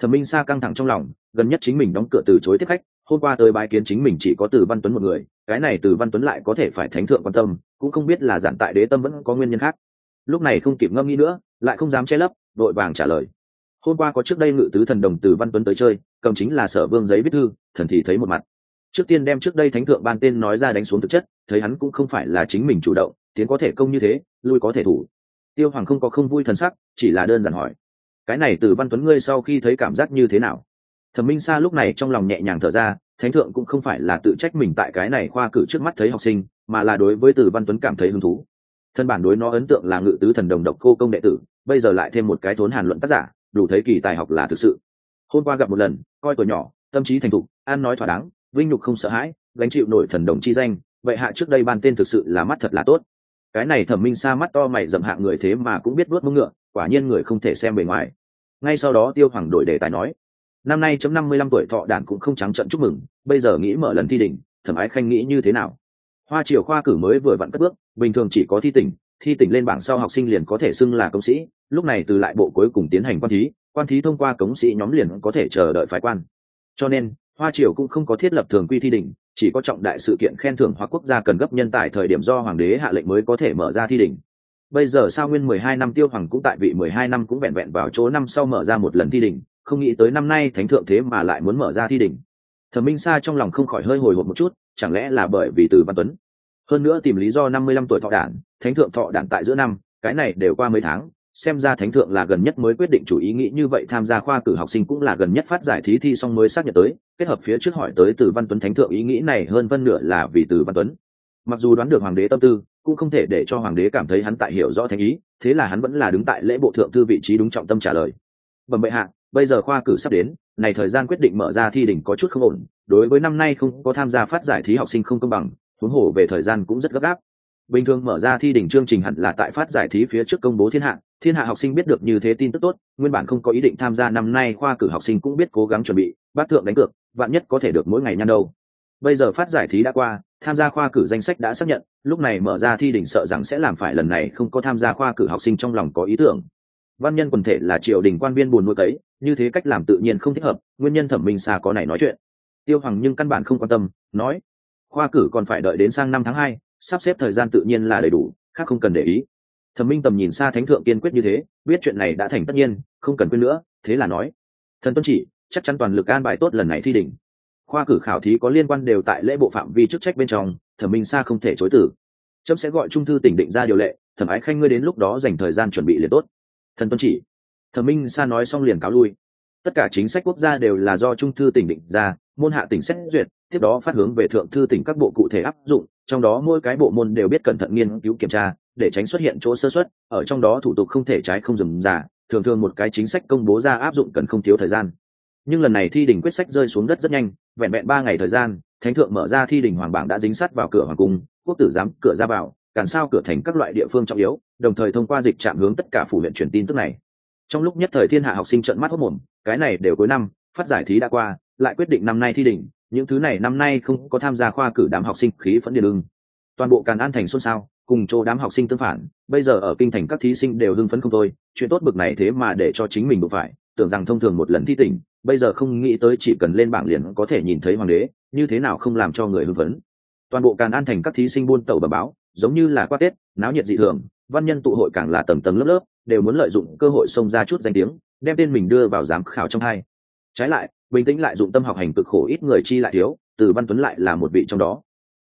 Speaker 1: thẩm minh sa căng thẳng trong lòng, gần nhất chính mình đóng cửa từ chối tiếp khách, hôm qua tới bái kiến chính mình chỉ có từ văn tuấn một người, cái này từ văn tuấn lại có thể phải thánh thượng quan tâm, cũng không biết là giản tại đế tâm vẫn có nguyên nhân khác. Lúc này không kịp ngâm nghĩ nữa, lại không dám che lấp, đội vàng trả lời. Hôm qua có trước đây ngự tứ thần đồng từ văn tuấn tới chơi, cầm chính là sở vương giấy viết thư, thần thì thấy một mặt. Trước tiên đem trước đây thánh thượng ban tên nói ra đánh xuống thực chất, thấy hắn cũng không phải là chính mình chủ động, tiến có thể công như thế, lui có thể thủ. Tiêu hoàng không có không vui thần sắc, chỉ là đơn giản hỏi cái này từ văn tuấn ngươi sau khi thấy cảm giác như thế nào? Thẩm minh sa lúc này trong lòng nhẹ nhàng thở ra, thánh thượng cũng không phải là tự trách mình tại cái này khoa cử trước mắt thấy học sinh, mà là đối với từ văn tuấn cảm thấy hứng thú. Thân bản đối nó ấn tượng là ngự tứ thần đồng độc cô công đệ tử, bây giờ lại thêm một cái thốn hàn luận tác giả, đủ thấy kỳ tài học là thực sự. Hôm qua gặp một lần, coi tuổi nhỏ, tâm trí thành thục an nói thỏa đáng, vinh nhục không sợ hãi, gánh chịu nổi thần đồng chi danh, vậy hạ trước đây ban tên thực sự là mắt thật là tốt. Cái này thẩm minh sa mắt to mày dậm hạ người thế mà cũng biết vớt mông ngựa quả nhiên người không thể xem bề ngoài. Ngay sau đó tiêu hoàng đổi đề tài nói, năm nay chấm năm mươi lăm tuổi thọ đản cũng không trắng trận chúc mừng, bây giờ nghĩ mở lần thi đỉnh, thẩm ái khanh nghĩ như thế nào? Hoa triều khoa cử mới vừa vặn cất bước, bình thường chỉ có thi tỉnh thi tỉnh lên bảng sau học sinh liền có thể xưng là công sĩ, lúc này từ lại bộ cuối cùng tiến hành quan thí quan thí thông qua cống sĩ nhóm liền có thể chờ đợi phái quan. Cho nên, hoa triều cũng không có thiết lập thường quy thi đỉnh, chỉ có trọng đại sự kiện khen thưởng hoặc quốc gia cần gấp nhân tài thời điểm do hoàng đế hạ lệnh mới có thể mở ra thi đỉnh bây giờ sao nguyên mười hai năm tiêu hoàng cũng tại vị mười hai năm cũng vẹn vẹn vào chỗ năm sau mở ra một lần thi đỉnh, không nghĩ tới năm nay thánh thượng thế mà lại muốn mở ra thi đỉnh. Thẩm minh sa trong lòng không khỏi hơi hồi hộp một chút, chẳng lẽ là bởi vì từ văn tuấn? Hơn nữa tìm lý do năm mươi lăm tuổi thọ đản, thánh thượng thọ đản tại giữa năm, cái này đều qua mấy tháng, xem ra thánh thượng là gần nhất mới quyết định chủ ý nghĩ như vậy tham gia khoa cử học sinh cũng là gần nhất phát giải thí thi xong mới xác nhận tới, kết hợp phía trước hỏi tới từ văn tuấn thánh thượng ý nghĩ này hơn phân nửa là vì từ văn tuấn mặc dù đoán được hoàng đế tâm tư, cũng không thể để cho hoàng đế cảm thấy hắn tại hiểu rõ thánh ý, thế là hắn vẫn là đứng tại lễ bộ thượng thư vị trí đúng trọng tâm trả lời. Bẩm bệ hạ, bây giờ khoa cử sắp đến, này thời gian quyết định mở ra thi đỉnh có chút không ổn, đối với năm nay không có tham gia phát giải thí học sinh không công bằng, huống hồ về thời gian cũng rất gấp gáp. Bình thường mở ra thi đỉnh chương trình hẳn là tại phát giải thí phía trước công bố thiên hạ thiên hạ học sinh biết được như thế tin tức tốt, nguyên bản không có ý định tham gia năm nay khoa cử học sinh cũng biết cố gắng chuẩn bị bát thượng đánh cược, vạn nhất có thể được mỗi ngày nhăn đâu bây giờ phát giải thí đã qua tham gia khoa cử danh sách đã xác nhận, lúc này mở ra thi đỉnh sợ rằng sẽ làm phải lần này không có tham gia khoa cử học sinh trong lòng có ý tưởng. Văn nhân quần thể là triều đình quan viên buồn nuôi cấy, như thế cách làm tự nhiên không thích hợp, nguyên nhân thẩm minh xa có này nói chuyện. Tiêu hoàng nhưng căn bản không quan tâm, nói, khoa cử còn phải đợi đến sang năm tháng hai, sắp xếp thời gian tự nhiên là đầy đủ, khác không cần để ý. Thẩm minh tầm nhìn xa thánh thượng kiên quyết như thế, biết chuyện này đã thành tất nhiên, không cần quên nữa, thế là nói, thần tuân chỉ, chắc chắn toàn lực an bài tốt lần này thi đỉnh khoa cử khảo thí có liên quan đều tại lễ bộ phạm vi chức trách bên trong, thẩm minh Sa không thể chối tử trâm sẽ gọi trung thư tỉnh định ra điều lệ, thẩm ái khanh ngươi đến lúc đó dành thời gian chuẩn bị liền tốt. Thần tuân chỉ. Thẩm minh sa nói xong liền cáo lui. Tất cả chính sách quốc gia đều là do trung thư tỉnh định ra, môn hạ tỉnh xét duyệt, tiếp đó phát hướng về thượng thư tỉnh các bộ cụ thể áp dụng, trong đó mỗi cái bộ môn đều biết cẩn thận nghiên cứu kiểm tra, để tránh xuất hiện chỗ sơ xuất ở trong đó thủ tục không thể trái không dừng giả, thường thường một cái chính sách công bố ra áp dụng cần không thiếu thời gian nhưng lần này thi đình quyết sách rơi xuống đất rất nhanh, vẹn vẹn ba ngày thời gian, thánh thượng mở ra thi đình hoàng bảng đã dính sắt vào cửa hoàng cung, quốc tử giám cửa ra vào, cản sao cửa thành các loại địa phương trọng yếu, đồng thời thông qua dịch chạm hướng tất cả phủ huyện truyền tin tức này. Trong lúc nhất thời thiên hạ học sinh trợn mắt hốc mồm, cái này đều cuối năm, phát giải thí đã qua, lại quyết định năm nay thi đỉnh, những thứ này năm nay không có tham gia khoa cử đám học sinh khí phẫn điền ưng. Toàn bộ càn an thành xôn xao, cùng chỗ đám học sinh tương phản, bây giờ ở kinh thành các thí sinh đều hưng phấn không thôi, chuyện tốt bực này thế mà để cho chính mình buộc phải tưởng rằng thông thường một lần thi tỉnh, bây giờ không nghĩ tới chỉ cần lên bảng liền có thể nhìn thấy hoàng đế, như thế nào không làm cho người hưng phấn. Toàn bộ càn an thành các thí sinh buôn tàu bờ báo, giống như là qua tết, náo nhiệt dị thường, văn nhân tụ hội càng là tầng tầng lớp lớp, đều muốn lợi dụng cơ hội xông ra chút danh tiếng, đem tên mình đưa vào giám khảo trong hai. Trái lại, bình tĩnh lại dụng tâm học hành cực khổ ít người chi lại thiếu, từ văn tuấn lại là một vị trong đó.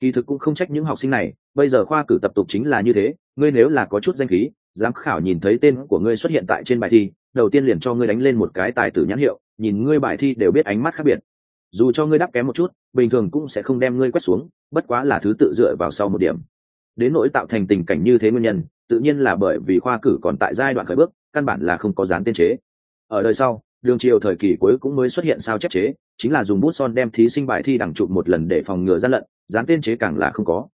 Speaker 1: Kỳ thực cũng không trách những học sinh này, bây giờ khoa cử tập tục chính là như thế, ngươi nếu là có chút danh khí, giám khảo nhìn thấy tên của ngươi xuất hiện tại trên bài thi đầu tiên liền cho ngươi đánh lên một cái tài tử nhãn hiệu, nhìn ngươi bài thi đều biết ánh mắt khác biệt. Dù cho ngươi đáp kém một chút, bình thường cũng sẽ không đem ngươi quét xuống, bất quá là thứ tự dựa vào sau một điểm. Đến nỗi tạo thành tình cảnh như thế nguyên nhân, tự nhiên là bởi vì khoa cử còn tại giai đoạn khởi bước, căn bản là không có dán tiên chế. Ở đời sau, đường triều thời kỳ cuối cũng mới xuất hiện sao chép chế, chính là dùng bút son đem thí sinh bài thi đằng chụp một lần để phòng ngừa gian lận, dán tiên chế càng là không có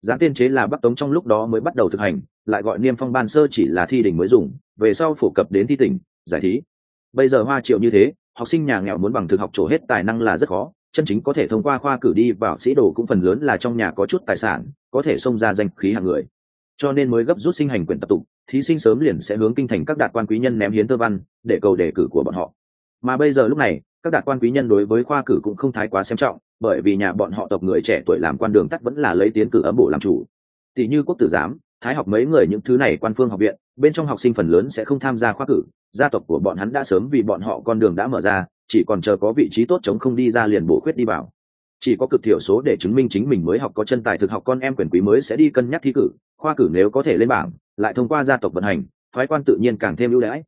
Speaker 1: gián tiên chế là bắc tống trong lúc đó mới bắt đầu thực hành, lại gọi niêm phong ban sơ chỉ là thi đình mới dùng, về sau phổ cập đến thi tỉnh, giải thí. Bây giờ hoa triệu như thế, học sinh nhà nghèo muốn bằng thực học trổ hết tài năng là rất khó, chân chính có thể thông qua khoa cử đi vào sĩ đồ cũng phần lớn là trong nhà có chút tài sản, có thể xông ra danh khí hàng người. Cho nên mới gấp rút sinh hành quyền tập tụ, thí sinh sớm liền sẽ hướng kinh thành các đạt quan quý nhân ném hiến tơ văn, để cầu đề cử của bọn họ. Mà bây giờ lúc này các đạt quan quý nhân đối với khoa cử cũng không thái quá xem trọng, bởi vì nhà bọn họ tộc người trẻ tuổi làm quan đường tắt vẫn là lấy tiến cử ấm bộ làm chủ. Tỷ như quốc tử giám, thái học mấy người những thứ này quan phương học viện, bên trong học sinh phần lớn sẽ không tham gia khoa cử, gia tộc của bọn hắn đã sớm vì bọn họ con đường đã mở ra, chỉ còn chờ có vị trí tốt chống không đi ra liền bổ khuyết đi vào. Chỉ có cực thiểu số để chứng minh chính mình mới học có chân tài thực học con em quyền quý mới sẽ đi cân nhắc thi cử, khoa cử nếu có thể lên bảng, lại thông qua gia tộc vận hành, phái quan tự nhiên càng thêm ưu đãi.